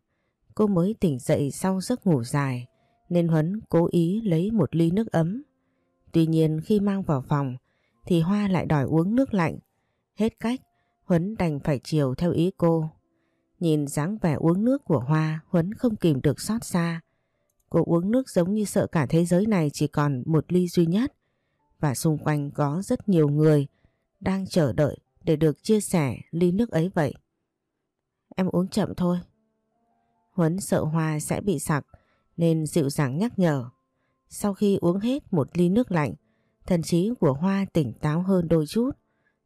Cô mới tỉnh dậy sau giấc ngủ dài nên Huấn cố ý lấy một ly nước ấm. Tuy nhiên khi mang vào phòng thì Hoa lại đòi uống nước lạnh. Hết cách, Huấn đành phải chiều theo ý cô. Nhìn dáng vẻ uống nước của Hoa, Huấn không kìm được xót xa. Cô uống nước giống như sợ cả thế giới này chỉ còn một ly duy nhất. Và xung quanh có rất nhiều người đang chờ đợi để được chia sẻ ly nước ấy vậy. Em uống chậm thôi. Huấn sợ Hoa sẽ bị sặc nên dịu dàng nhắc nhở. Sau khi uống hết một ly nước lạnh, thần trí của Hoa tỉnh táo hơn đôi chút.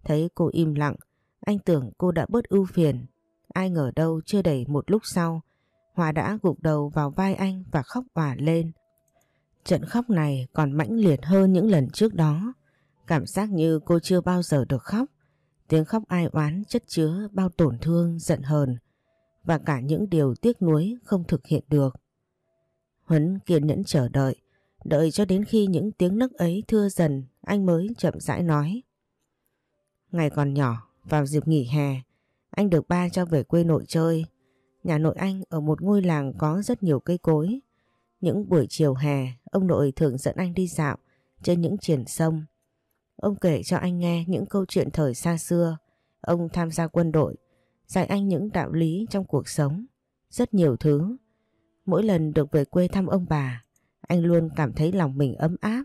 Thấy cô im lặng, anh tưởng cô đã bớt ưu phiền. Ai ngờ đâu chưa đầy một lúc sau, Hoa đã gục đầu vào vai anh và khóc òa lên. Trận khóc này còn mãnh liệt hơn những lần trước đó. Cảm giác như cô chưa bao giờ được khóc. Tiếng khóc ai oán chất chứa bao tổn thương, giận hờn và cả những điều tiếc nuối không thực hiện được. Huấn kiên nhẫn chờ đợi, Đợi cho đến khi những tiếng nấc ấy thưa dần, anh mới chậm rãi nói. Ngày còn nhỏ, vào dịp nghỉ hè, anh được ba cho về quê nội chơi. Nhà nội anh ở một ngôi làng có rất nhiều cây cối. Những buổi chiều hè, ông nội thường dẫn anh đi dạo trên những triển sông. Ông kể cho anh nghe những câu chuyện thời xa xưa. Ông tham gia quân đội, dạy anh những đạo lý trong cuộc sống. Rất nhiều thứ. Mỗi lần được về quê thăm ông bà, anh luôn cảm thấy lòng mình ấm áp.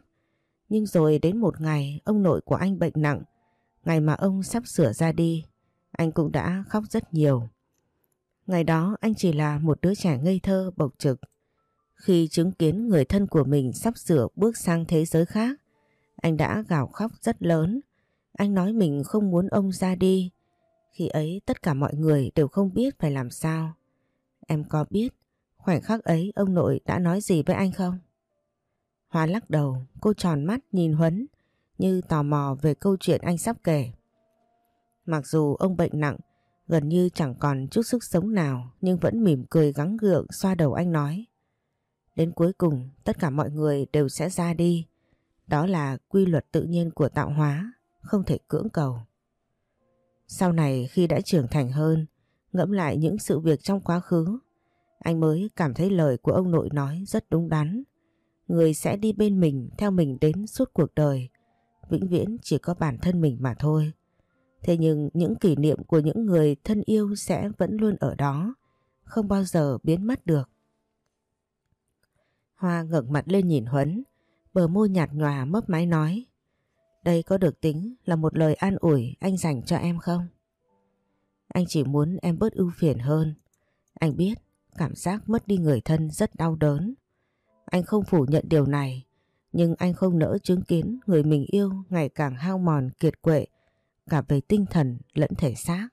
Nhưng rồi đến một ngày ông nội của anh bệnh nặng, ngày mà ông sắp sửa ra đi, anh cũng đã khóc rất nhiều. Ngày đó anh chỉ là một đứa trẻ ngây thơ bộc trực. Khi chứng kiến người thân của mình sắp sửa bước sang thế giới khác, anh đã gào khóc rất lớn. Anh nói mình không muốn ông ra đi. Khi ấy tất cả mọi người đều không biết phải làm sao. Em có biết khoảnh khắc ấy ông nội đã nói gì với anh không? Hoa lắc đầu, cô tròn mắt nhìn Huấn như tò mò về câu chuyện anh sắp kể. Mặc dù ông bệnh nặng, gần như chẳng còn chút sức sống nào nhưng vẫn mỉm cười gắng gượng xoa đầu anh nói. Đến cuối cùng tất cả mọi người đều sẽ ra đi. Đó là quy luật tự nhiên của tạo hóa, không thể cưỡng cầu. Sau này khi đã trưởng thành hơn, ngẫm lại những sự việc trong quá khứ, anh mới cảm thấy lời của ông nội nói rất đúng đắn. Người sẽ đi bên mình, theo mình đến suốt cuộc đời. Vĩnh viễn chỉ có bản thân mình mà thôi. Thế nhưng những kỷ niệm của những người thân yêu sẽ vẫn luôn ở đó, không bao giờ biến mất được. Hoa ngẩng mặt lên nhìn Huấn, bờ môi nhạt nhòa mấp máy nói. Đây có được tính là một lời an ủi anh dành cho em không? Anh chỉ muốn em bớt ưu phiền hơn. Anh biết cảm giác mất đi người thân rất đau đớn. Anh không phủ nhận điều này, nhưng anh không nỡ chứng kiến người mình yêu ngày càng hao mòn kiệt quệ, cả về tinh thần lẫn thể xác.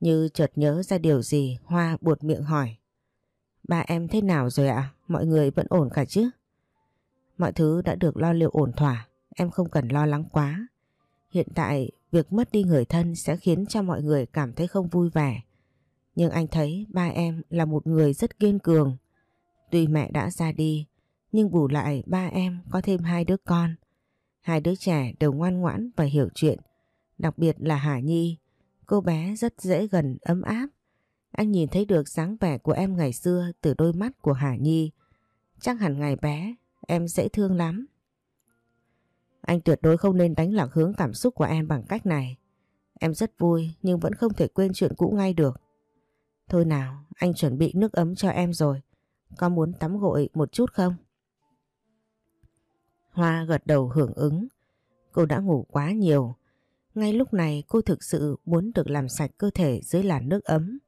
Như chợt nhớ ra điều gì, Hoa buột miệng hỏi. Ba em thế nào rồi ạ? Mọi người vẫn ổn cả chứ? Mọi thứ đã được lo liệu ổn thỏa, em không cần lo lắng quá. Hiện tại, việc mất đi người thân sẽ khiến cho mọi người cảm thấy không vui vẻ. Nhưng anh thấy ba em là một người rất kiên cường. Tuy mẹ đã ra đi, nhưng bù lại ba em có thêm hai đứa con. Hai đứa trẻ đều ngoan ngoãn và hiểu chuyện. Đặc biệt là Hà Nhi, cô bé rất dễ gần ấm áp. Anh nhìn thấy được dáng vẻ của em ngày xưa từ đôi mắt của Hà Nhi. Chắc hẳn ngày bé em dễ thương lắm. Anh tuyệt đối không nên đánh lạc hướng cảm xúc của em bằng cách này. Em rất vui nhưng vẫn không thể quên chuyện cũ ngay được. Thôi nào, anh chuẩn bị nước ấm cho em rồi. Có muốn tắm gội một chút không? Hoa gật đầu hưởng ứng. Cô đã ngủ quá nhiều. Ngay lúc này cô thực sự muốn được làm sạch cơ thể dưới làn nước ấm.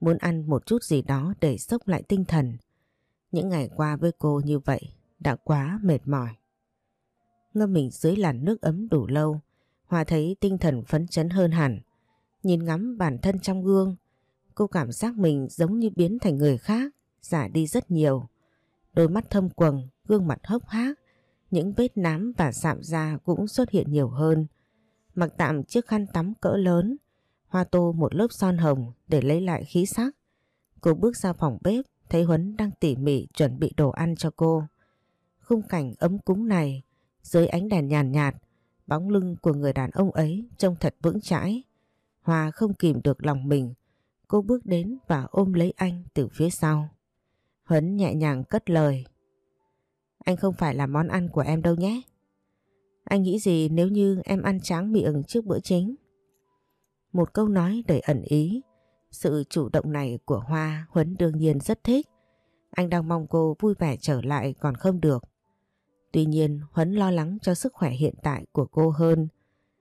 Muốn ăn một chút gì đó để sốc lại tinh thần. Những ngày qua với cô như vậy đã quá mệt mỏi. Ngâm mình dưới làn nước ấm đủ lâu, Hoa thấy tinh thần phấn chấn hơn hẳn. Nhìn ngắm bản thân trong gương, cô cảm giác mình giống như biến thành người khác, giả đi rất nhiều. Đôi mắt thâm quầng, gương mặt hốc hác, những vết nám và sạm da cũng xuất hiện nhiều hơn. Mặc tạm chiếc khăn tắm cỡ lớn, Hoa tô một lớp son hồng để lấy lại khí sắc. Cô bước ra phòng bếp, thấy Huấn đang tỉ mỉ chuẩn bị đồ ăn cho cô. Khung cảnh ấm cúng này, dưới ánh đèn nhàn nhạt, bóng lưng của người đàn ông ấy trông thật vững chãi. Hoa không kìm được lòng mình, cô bước đến và ôm lấy anh từ phía sau. Huấn nhẹ nhàng cất lời. Anh không phải là món ăn của em đâu nhé. Anh nghĩ gì nếu như em ăn tráng miệng trước bữa chính? Một câu nói đầy ẩn ý. Sự chủ động này của Hoa Huấn đương nhiên rất thích. Anh đang mong cô vui vẻ trở lại còn không được. Tuy nhiên Huấn lo lắng cho sức khỏe hiện tại của cô hơn.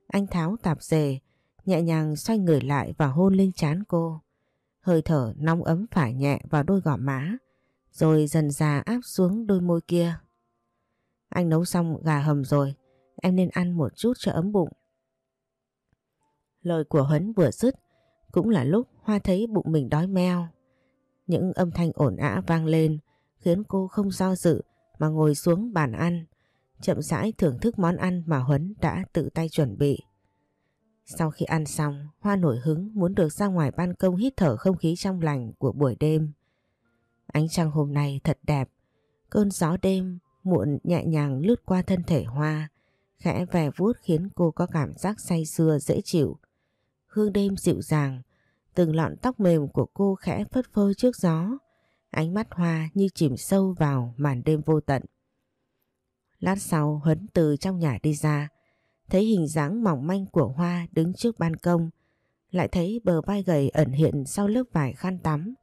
Anh tháo tạp dề, nhẹ nhàng xoay người lại và hôn lên trán cô. Hơi thở nóng ấm phải nhẹ vào đôi gò má, rồi dần dà áp xuống đôi môi kia. Anh nấu xong gà hầm rồi, em nên ăn một chút cho ấm bụng. Lời của Huấn vừa dứt, cũng là lúc Hoa thấy bụng mình đói meo. Những âm thanh ổn ã vang lên, khiến cô không do dự mà ngồi xuống bàn ăn, chậm rãi thưởng thức món ăn mà Huấn đã tự tay chuẩn bị. Sau khi ăn xong, Hoa nổi hứng muốn được ra ngoài ban công hít thở không khí trong lành của buổi đêm. Ánh trăng hôm nay thật đẹp, cơn gió đêm muộn nhẹ nhàng lướt qua thân thể Hoa, khẽ vè vuốt khiến cô có cảm giác say sưa dễ chịu. Hương đêm dịu dàng, từng lọn tóc mềm của cô khẽ phất phơ trước gió, ánh mắt Hoa như chìm sâu vào màn đêm vô tận. Lát sau Huấn từ trong nhà đi ra, thấy hình dáng mỏng manh của Hoa đứng trước ban công, lại thấy bờ vai gầy ẩn hiện sau lớp vải khăn tắm.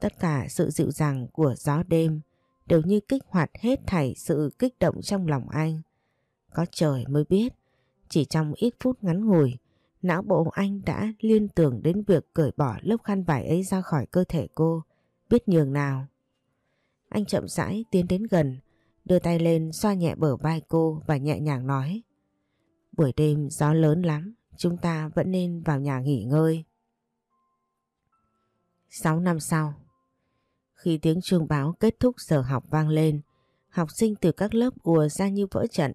Tất cả sự dịu dàng của gió đêm đều như kích hoạt hết thảy sự kích động trong lòng anh. Có trời mới biết, chỉ trong ít phút ngắn ngủi, não bộ anh đã liên tưởng đến việc cởi bỏ lớp khăn vải ấy ra khỏi cơ thể cô, biết nhường nào. Anh chậm rãi tiến đến gần, đưa tay lên xoa nhẹ bờ vai cô và nhẹ nhàng nói. Buổi đêm gió lớn lắm, chúng ta vẫn nên vào nhà nghỉ ngơi. 6 năm sau, khi tiếng chuông báo kết thúc giờ học vang lên, học sinh từ các lớp ùa ra như vỡ trận,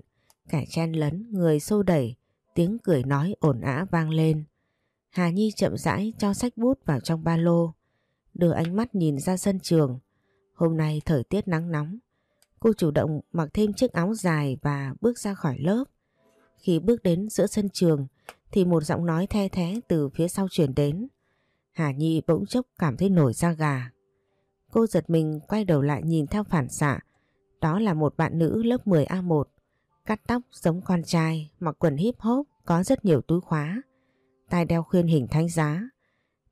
cả chen lấn, người xô đẩy, tiếng cười nói ổn ã vang lên. Hà Nhi chậm rãi cho sách bút vào trong ba lô, đưa ánh mắt nhìn ra sân trường. Hôm nay thời tiết nắng nóng, cô chủ động mặc thêm chiếc áo dài và bước ra khỏi lớp. Khi bước đến giữa sân trường thì một giọng nói the thế từ phía sau truyền đến. Hà Nhi bỗng chốc cảm thấy nổi da gà. Cô giật mình quay đầu lại nhìn theo phản xạ. Đó là một bạn nữ lớp 10A1, cắt tóc giống con trai, mặc quần hip hop, có rất nhiều túi khóa. Tai đeo khuyên hình thánh giá,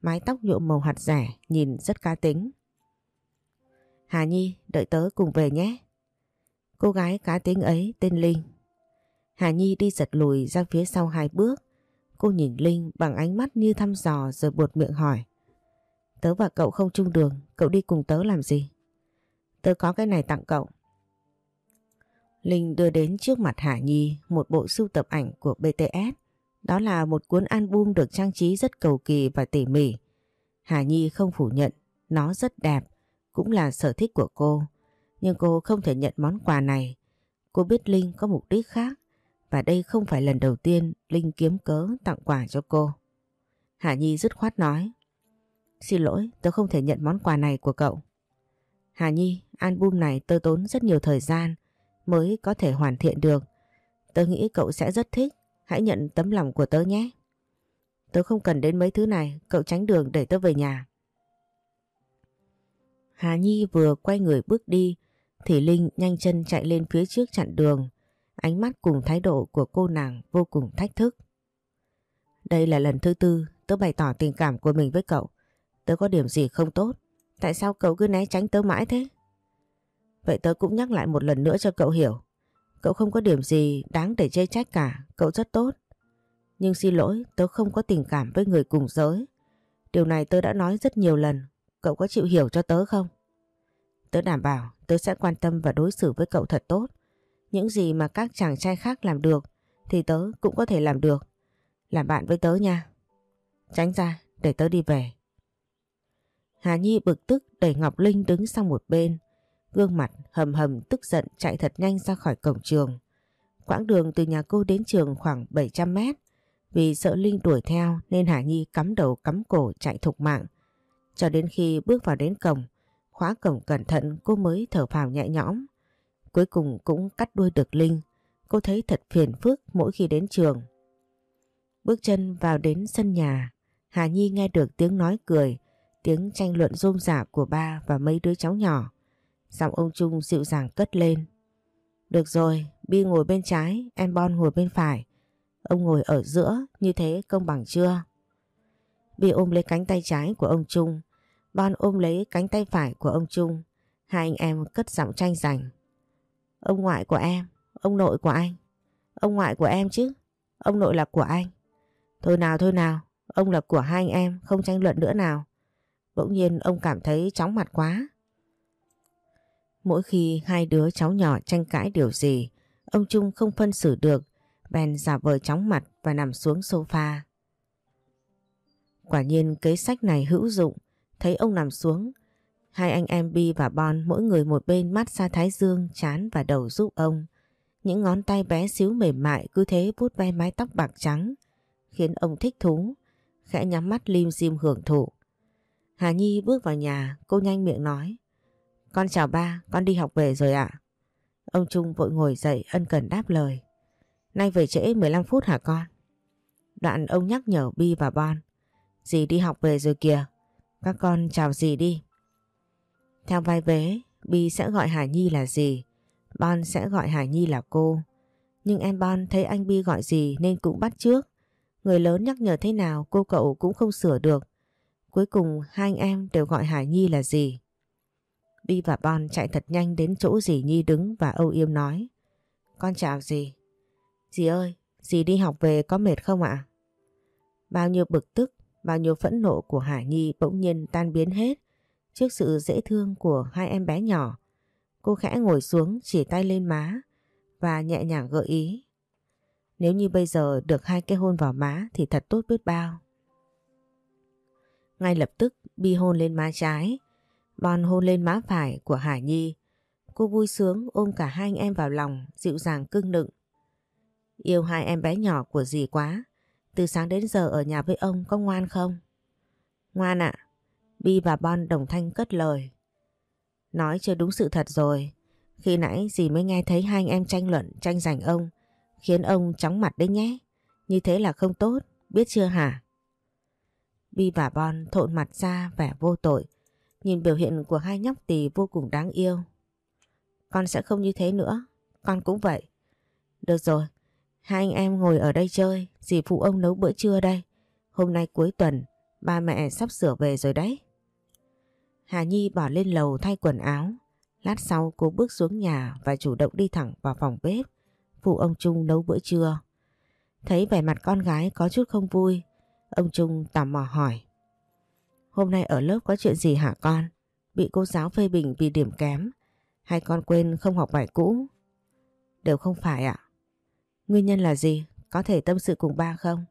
mái tóc nhuộm màu hạt rẻ, nhìn rất cá tính. Hà Nhi, đợi tớ cùng về nhé. Cô gái cá tính ấy tên Linh. Hà Nhi đi giật lùi ra phía sau hai bước. Cô nhìn Linh bằng ánh mắt như thăm dò rồi buột miệng hỏi. Tớ và cậu không chung đường, cậu đi cùng tớ làm gì? Tớ có cái này tặng cậu. Linh đưa đến trước mặt Hà Nhi một bộ sưu tập ảnh của BTS. Đó là một cuốn album được trang trí rất cầu kỳ và tỉ mỉ. Hà Nhi không phủ nhận, nó rất đẹp, cũng là sở thích của cô. Nhưng cô không thể nhận món quà này. Cô biết Linh có mục đích khác và đây không phải lần đầu tiên Linh kiếm cớ tặng quà cho cô. Hà Nhi dứt khoát nói Xin lỗi, tớ không thể nhận món quà này của cậu. Hà Nhi, album này tớ tốn rất nhiều thời gian mới có thể hoàn thiện được. Tớ nghĩ cậu sẽ rất thích, hãy nhận tấm lòng của tớ nhé. Tớ không cần đến mấy thứ này, cậu tránh đường để tớ về nhà. Hà Nhi vừa quay người bước đi thì Linh nhanh chân chạy lên phía trước chặn đường. Ánh mắt cùng thái độ của cô nàng vô cùng thách thức. Đây là lần thứ tư tớ bày tỏ tình cảm của mình với cậu. Tớ có điểm gì không tốt? Tại sao cậu cứ né tránh tớ mãi thế? Vậy tớ cũng nhắc lại một lần nữa cho cậu hiểu. Cậu không có điểm gì đáng để chê trách cả, cậu rất tốt. Nhưng xin lỗi, tớ không có tình cảm với người cùng giới. Điều này tớ đã nói rất nhiều lần, cậu có chịu hiểu cho tớ không? Tớ đảm bảo tớ sẽ quan tâm và đối xử với cậu thật tốt. Những gì mà các chàng trai khác làm được thì tớ cũng có thể làm được. Làm bạn với tớ nha. Tránh ra để tớ đi về. Hà Nhi bực tức đẩy Ngọc Linh đứng sang một bên. Gương mặt hầm hầm tức giận chạy thật nhanh ra khỏi cổng trường. Quãng đường từ nhà cô đến trường khoảng 700 mét. Vì sợ Linh đuổi theo nên Hà Nhi cắm đầu cắm cổ chạy thục mạng. Cho đến khi bước vào đến cổng, khóa cổng cẩn thận cô mới thở phào nhẹ nhõm. Cuối cùng cũng cắt đuôi được Linh. Cô thấy thật phiền phức mỗi khi đến trường. Bước chân vào đến sân nhà, Hà Nhi nghe được tiếng nói cười, tiếng tranh luận rôm rả của ba và mấy đứa cháu nhỏ. Giọng ông Trung dịu dàng cất lên. Được rồi, Bi ngồi bên trái, em Bon ngồi bên phải. Ông ngồi ở giữa, như thế công bằng chưa? Bi ôm lấy cánh tay trái của ông Trung, Bon ôm lấy cánh tay phải của ông Trung. Hai anh em cất giọng tranh giành. Ông ngoại của em, ông nội của anh. Ông ngoại của em chứ, ông nội là của anh. Thôi nào thôi nào, ông là của hai anh em, không tranh luận nữa nào. Bỗng nhiên ông cảm thấy chóng mặt quá. Mỗi khi hai đứa cháu nhỏ tranh cãi điều gì, ông Trung không phân xử được, bèn giả vờ chóng mặt và nằm xuống sofa. Quả nhiên kế sách này hữu dụng, thấy ông nằm xuống. Hai anh em Bi và Bon mỗi người một bên mắt xa thái dương, chán và đầu giúp ông. Những ngón tay bé xíu mềm mại cứ thế vuốt ve mái tóc bạc trắng, khiến ông thích thú, khẽ nhắm mắt lim dim hưởng thụ. Hà Nhi bước vào nhà, cô nhanh miệng nói. Con chào ba, con đi học về rồi ạ. Ông Trung vội ngồi dậy ân cần đáp lời. Nay về trễ 15 phút hả con? Đoạn ông nhắc nhở Bi và Bon. Dì đi học về rồi kìa. Các con chào dì đi. Theo vai vế, Bi sẽ gọi Hải Nhi là gì, Bon sẽ gọi Hải Nhi là cô. Nhưng em Bon thấy anh Bi gọi gì nên cũng bắt trước. Người lớn nhắc nhở thế nào cô cậu cũng không sửa được. Cuối cùng hai anh em đều gọi Hải Nhi là gì. Bi và Bon chạy thật nhanh đến chỗ dì Nhi đứng và âu yếm nói. Con chào dì. Dì ơi, dì đi học về có mệt không ạ? Bao nhiêu bực tức, bao nhiêu phẫn nộ của Hải Nhi bỗng nhiên tan biến hết trước sự dễ thương của hai em bé nhỏ. Cô khẽ ngồi xuống chỉ tay lên má và nhẹ nhàng gợi ý. Nếu như bây giờ được hai cái hôn vào má thì thật tốt biết bao. Ngay lập tức Bi hôn lên má trái, Bon hôn lên má phải của Hải Nhi. Cô vui sướng ôm cả hai anh em vào lòng, dịu dàng cưng nựng. Yêu hai em bé nhỏ của dì quá. Từ sáng đến giờ ở nhà với ông có ngoan không? Ngoan ạ. Bi và Bon đồng thanh cất lời. Nói chưa đúng sự thật rồi. Khi nãy dì mới nghe thấy hai anh em tranh luận, tranh giành ông. Khiến ông chóng mặt đấy nhé. Như thế là không tốt, biết chưa hả? Bi và Bon thộn mặt ra vẻ vô tội. Nhìn biểu hiện của hai nhóc tỳ vô cùng đáng yêu. Con sẽ không như thế nữa. Con cũng vậy. Được rồi. Hai anh em ngồi ở đây chơi. Dì phụ ông nấu bữa trưa đây. Hôm nay cuối tuần. Ba mẹ sắp sửa về rồi đấy. Hà Nhi bỏ lên lầu thay quần áo. Lát sau cô bước xuống nhà và chủ động đi thẳng vào phòng bếp. Phụ ông Trung nấu bữa trưa. Thấy vẻ mặt con gái có chút không vui. Ông Trung tò mò hỏi. Hôm nay ở lớp có chuyện gì hả con? Bị cô giáo phê bình vì điểm kém? Hay con quên không học bài cũ? Đều không phải ạ. Nguyên nhân là gì? Có thể tâm sự cùng ba không?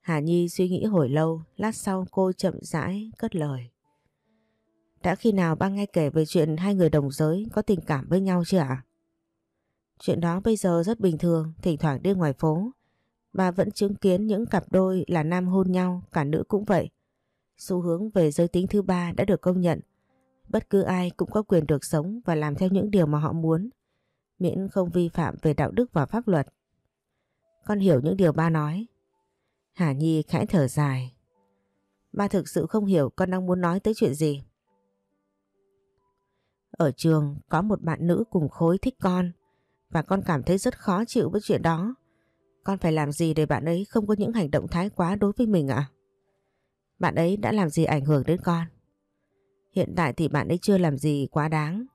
Hà Nhi suy nghĩ hồi lâu, lát sau cô chậm rãi cất lời. Đã khi nào ba nghe kể về chuyện hai người đồng giới có tình cảm với nhau chưa ạ? Chuyện đó bây giờ rất bình thường, thỉnh thoảng đi ngoài phố. Ba vẫn chứng kiến những cặp đôi là nam hôn nhau, cả nữ cũng vậy. Xu hướng về giới tính thứ ba đã được công nhận. Bất cứ ai cũng có quyền được sống và làm theo những điều mà họ muốn, miễn không vi phạm về đạo đức và pháp luật. Con hiểu những điều ba nói. Hà Nhi khẽ thở dài. Ba thực sự không hiểu con đang muốn nói tới chuyện gì. Ở trường có một bạn nữ cùng khối thích con và con cảm thấy rất khó chịu với chuyện đó. Con phải làm gì để bạn ấy không có những hành động thái quá đối với mình ạ? Bạn ấy đã làm gì ảnh hưởng đến con? Hiện tại thì bạn ấy chưa làm gì quá đáng.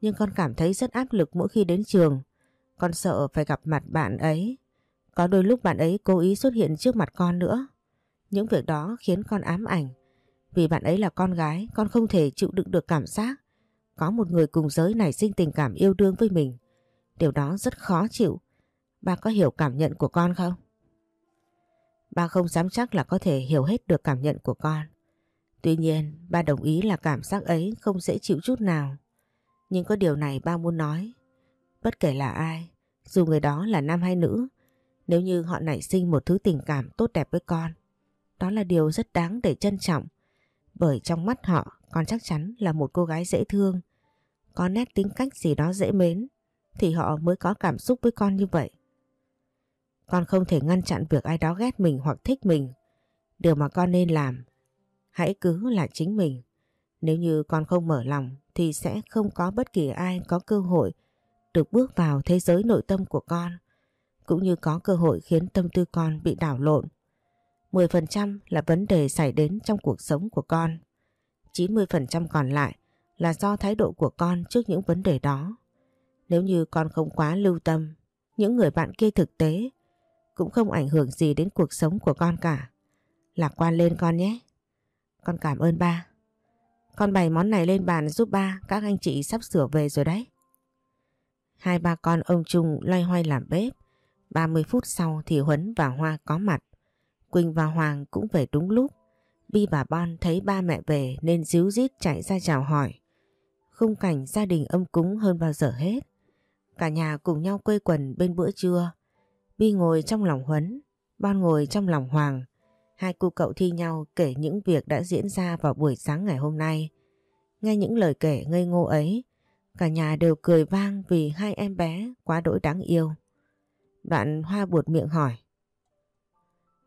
Nhưng con cảm thấy rất áp lực mỗi khi đến trường. Con sợ phải gặp mặt bạn ấy. Có đôi lúc bạn ấy cố ý xuất hiện trước mặt con nữa. Những việc đó khiến con ám ảnh. Vì bạn ấy là con gái, con không thể chịu đựng được cảm giác. Có một người cùng giới nảy sinh tình cảm yêu đương với mình. Điều đó rất khó chịu. Bà có hiểu cảm nhận của con không? Ba không dám chắc là có thể hiểu hết được cảm nhận của con. Tuy nhiên, ba đồng ý là cảm giác ấy không dễ chịu chút nào. Nhưng có điều này ba muốn nói. Bất kể là ai, dù người đó là nam hay nữ, nếu như họ nảy sinh một thứ tình cảm tốt đẹp với con, đó là điều rất đáng để trân trọng. Bởi trong mắt họ, con chắc chắn là một cô gái dễ thương, có nét tính cách gì đó dễ mến, thì họ mới có cảm xúc với con như vậy. Con không thể ngăn chặn việc ai đó ghét mình hoặc thích mình. Điều mà con nên làm, hãy cứ là chính mình. Nếu như con không mở lòng thì sẽ không có bất kỳ ai có cơ hội được bước vào thế giới nội tâm của con, cũng như có cơ hội khiến tâm tư con bị đảo lộn. 10% là vấn đề xảy đến trong cuộc sống của con. 90% còn lại là do thái độ của con trước những vấn đề đó. Nếu như con không quá lưu tâm, những người bạn kia thực tế cũng không ảnh hưởng gì đến cuộc sống của con cả. Lạc quan lên con nhé. Con cảm ơn ba. Con bày món này lên bàn giúp ba, các anh chị sắp sửa về rồi đấy. Hai ba con ông Trung loay hoay làm bếp. 30 phút sau thì Huấn và Hoa có mặt. Quỳnh và Hoàng cũng về đúng lúc. Bi và Bon thấy ba mẹ về nên díu dít chạy ra chào hỏi. Khung cảnh gia đình âm cúng hơn bao giờ hết. Cả nhà cùng nhau quây quần bên bữa trưa. Bi ngồi trong lòng Huấn, Bon ngồi trong lòng Hoàng. Hai cô cậu thi nhau kể những việc đã diễn ra vào buổi sáng ngày hôm nay. Nghe những lời kể ngây ngô ấy, Cả nhà đều cười vang vì hai em bé quá đỗi đáng yêu. Đoạn Hoa buột miệng hỏi.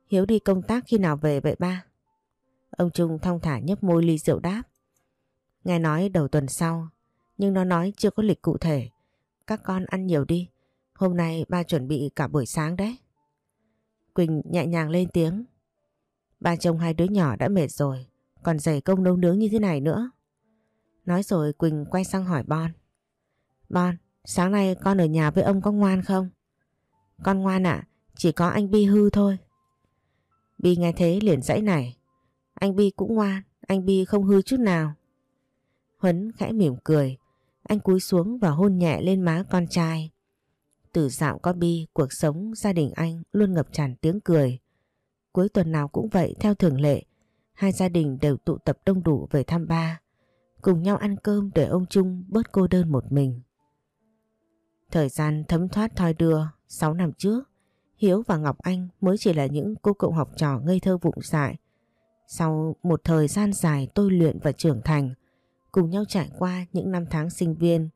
Hiếu đi công tác khi nào về vậy ba? Ông Trung thong thả nhấp môi ly rượu đáp. Nghe nói đầu tuần sau, nhưng nó nói chưa có lịch cụ thể. Các con ăn nhiều đi, hôm nay ba chuẩn bị cả buổi sáng đấy. Quỳnh nhẹ nhàng lên tiếng. Ba chồng hai đứa nhỏ đã mệt rồi, còn dày công nấu nướng như thế này nữa. Nói rồi Quỳnh quay sang hỏi Bon. Bon, sáng nay con ở nhà với ông có ngoan không? Con ngoan ạ, chỉ có anh Bi hư thôi. Bi nghe thế liền dãy này. Anh Bi cũng ngoan, anh Bi không hư chút nào. Huấn khẽ mỉm cười, anh cúi xuống và hôn nhẹ lên má con trai. Từ dạo có Bi, cuộc sống gia đình anh luôn ngập tràn tiếng cười. Cuối tuần nào cũng vậy theo thường lệ, hai gia đình đều tụ tập đông đủ về thăm ba, cùng nhau ăn cơm để ông Trung bớt cô đơn một mình. Thời gian thấm thoát thoi đưa, 6 năm trước, Hiếu và Ngọc Anh mới chỉ là những cô cậu học trò ngây thơ vụng dại. Sau một thời gian dài tôi luyện và trưởng thành, cùng nhau trải qua những năm tháng sinh viên,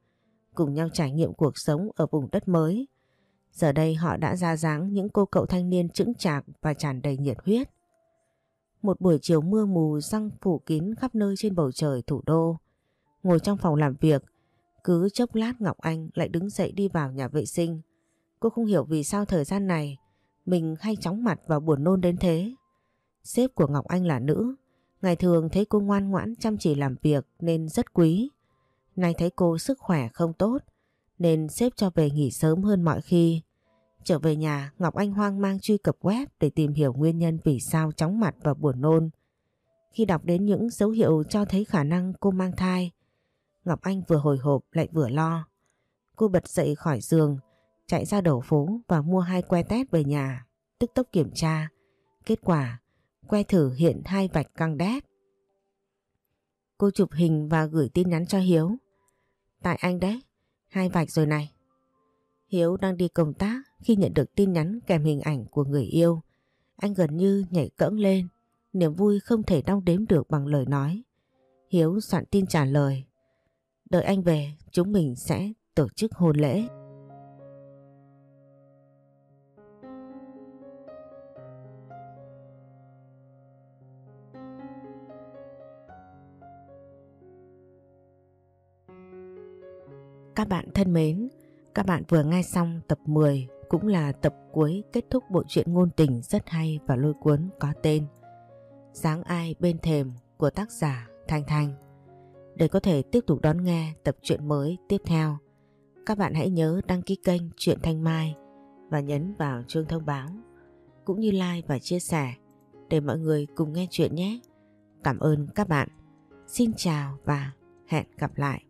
cùng nhau trải nghiệm cuộc sống ở vùng đất mới. Giờ đây họ đã ra dáng những cô cậu thanh niên chững chạc và tràn đầy nhiệt huyết. Một buổi chiều mưa mù răng phủ kín khắp nơi trên bầu trời thủ đô. Ngồi trong phòng làm việc, cứ chốc lát Ngọc Anh lại đứng dậy đi vào nhà vệ sinh. Cô không hiểu vì sao thời gian này mình hay chóng mặt và buồn nôn đến thế. Sếp của Ngọc Anh là nữ, ngày thường thấy cô ngoan ngoãn chăm chỉ làm việc nên rất quý. Nay thấy cô sức khỏe không tốt nên sếp cho về nghỉ sớm hơn mọi khi. Trở về nhà, Ngọc Anh hoang mang truy cập web để tìm hiểu nguyên nhân vì sao chóng mặt và buồn nôn. Khi đọc đến những dấu hiệu cho thấy khả năng cô mang thai, Ngọc Anh vừa hồi hộp lại vừa lo. Cô bật dậy khỏi giường, chạy ra đầu phố và mua hai que tét về nhà, tức tốc kiểm tra. Kết quả, que thử hiện hai vạch căng đét. Cô chụp hình và gửi tin nhắn cho Hiếu. Tại anh đấy, hai vạch rồi này. Hiếu đang đi công tác khi nhận được tin nhắn kèm hình ảnh của người yêu. Anh gần như nhảy cẫng lên, niềm vui không thể đong đếm được bằng lời nói. Hiếu soạn tin trả lời. Đợi anh về, chúng mình sẽ tổ chức hôn lễ. Các bạn thân mến, các bạn vừa nghe xong tập 10 cũng là tập cuối kết thúc bộ truyện ngôn tình rất hay và lôi cuốn có tên Sáng ai bên thềm của tác giả Thanh Thanh. Để có thể tiếp tục đón nghe tập truyện mới tiếp theo, các bạn hãy nhớ đăng ký kênh Truyện Thanh Mai và nhấn vào chuông thông báo cũng như like và chia sẻ để mọi người cùng nghe chuyện nhé. Cảm ơn các bạn. Xin chào và hẹn gặp lại.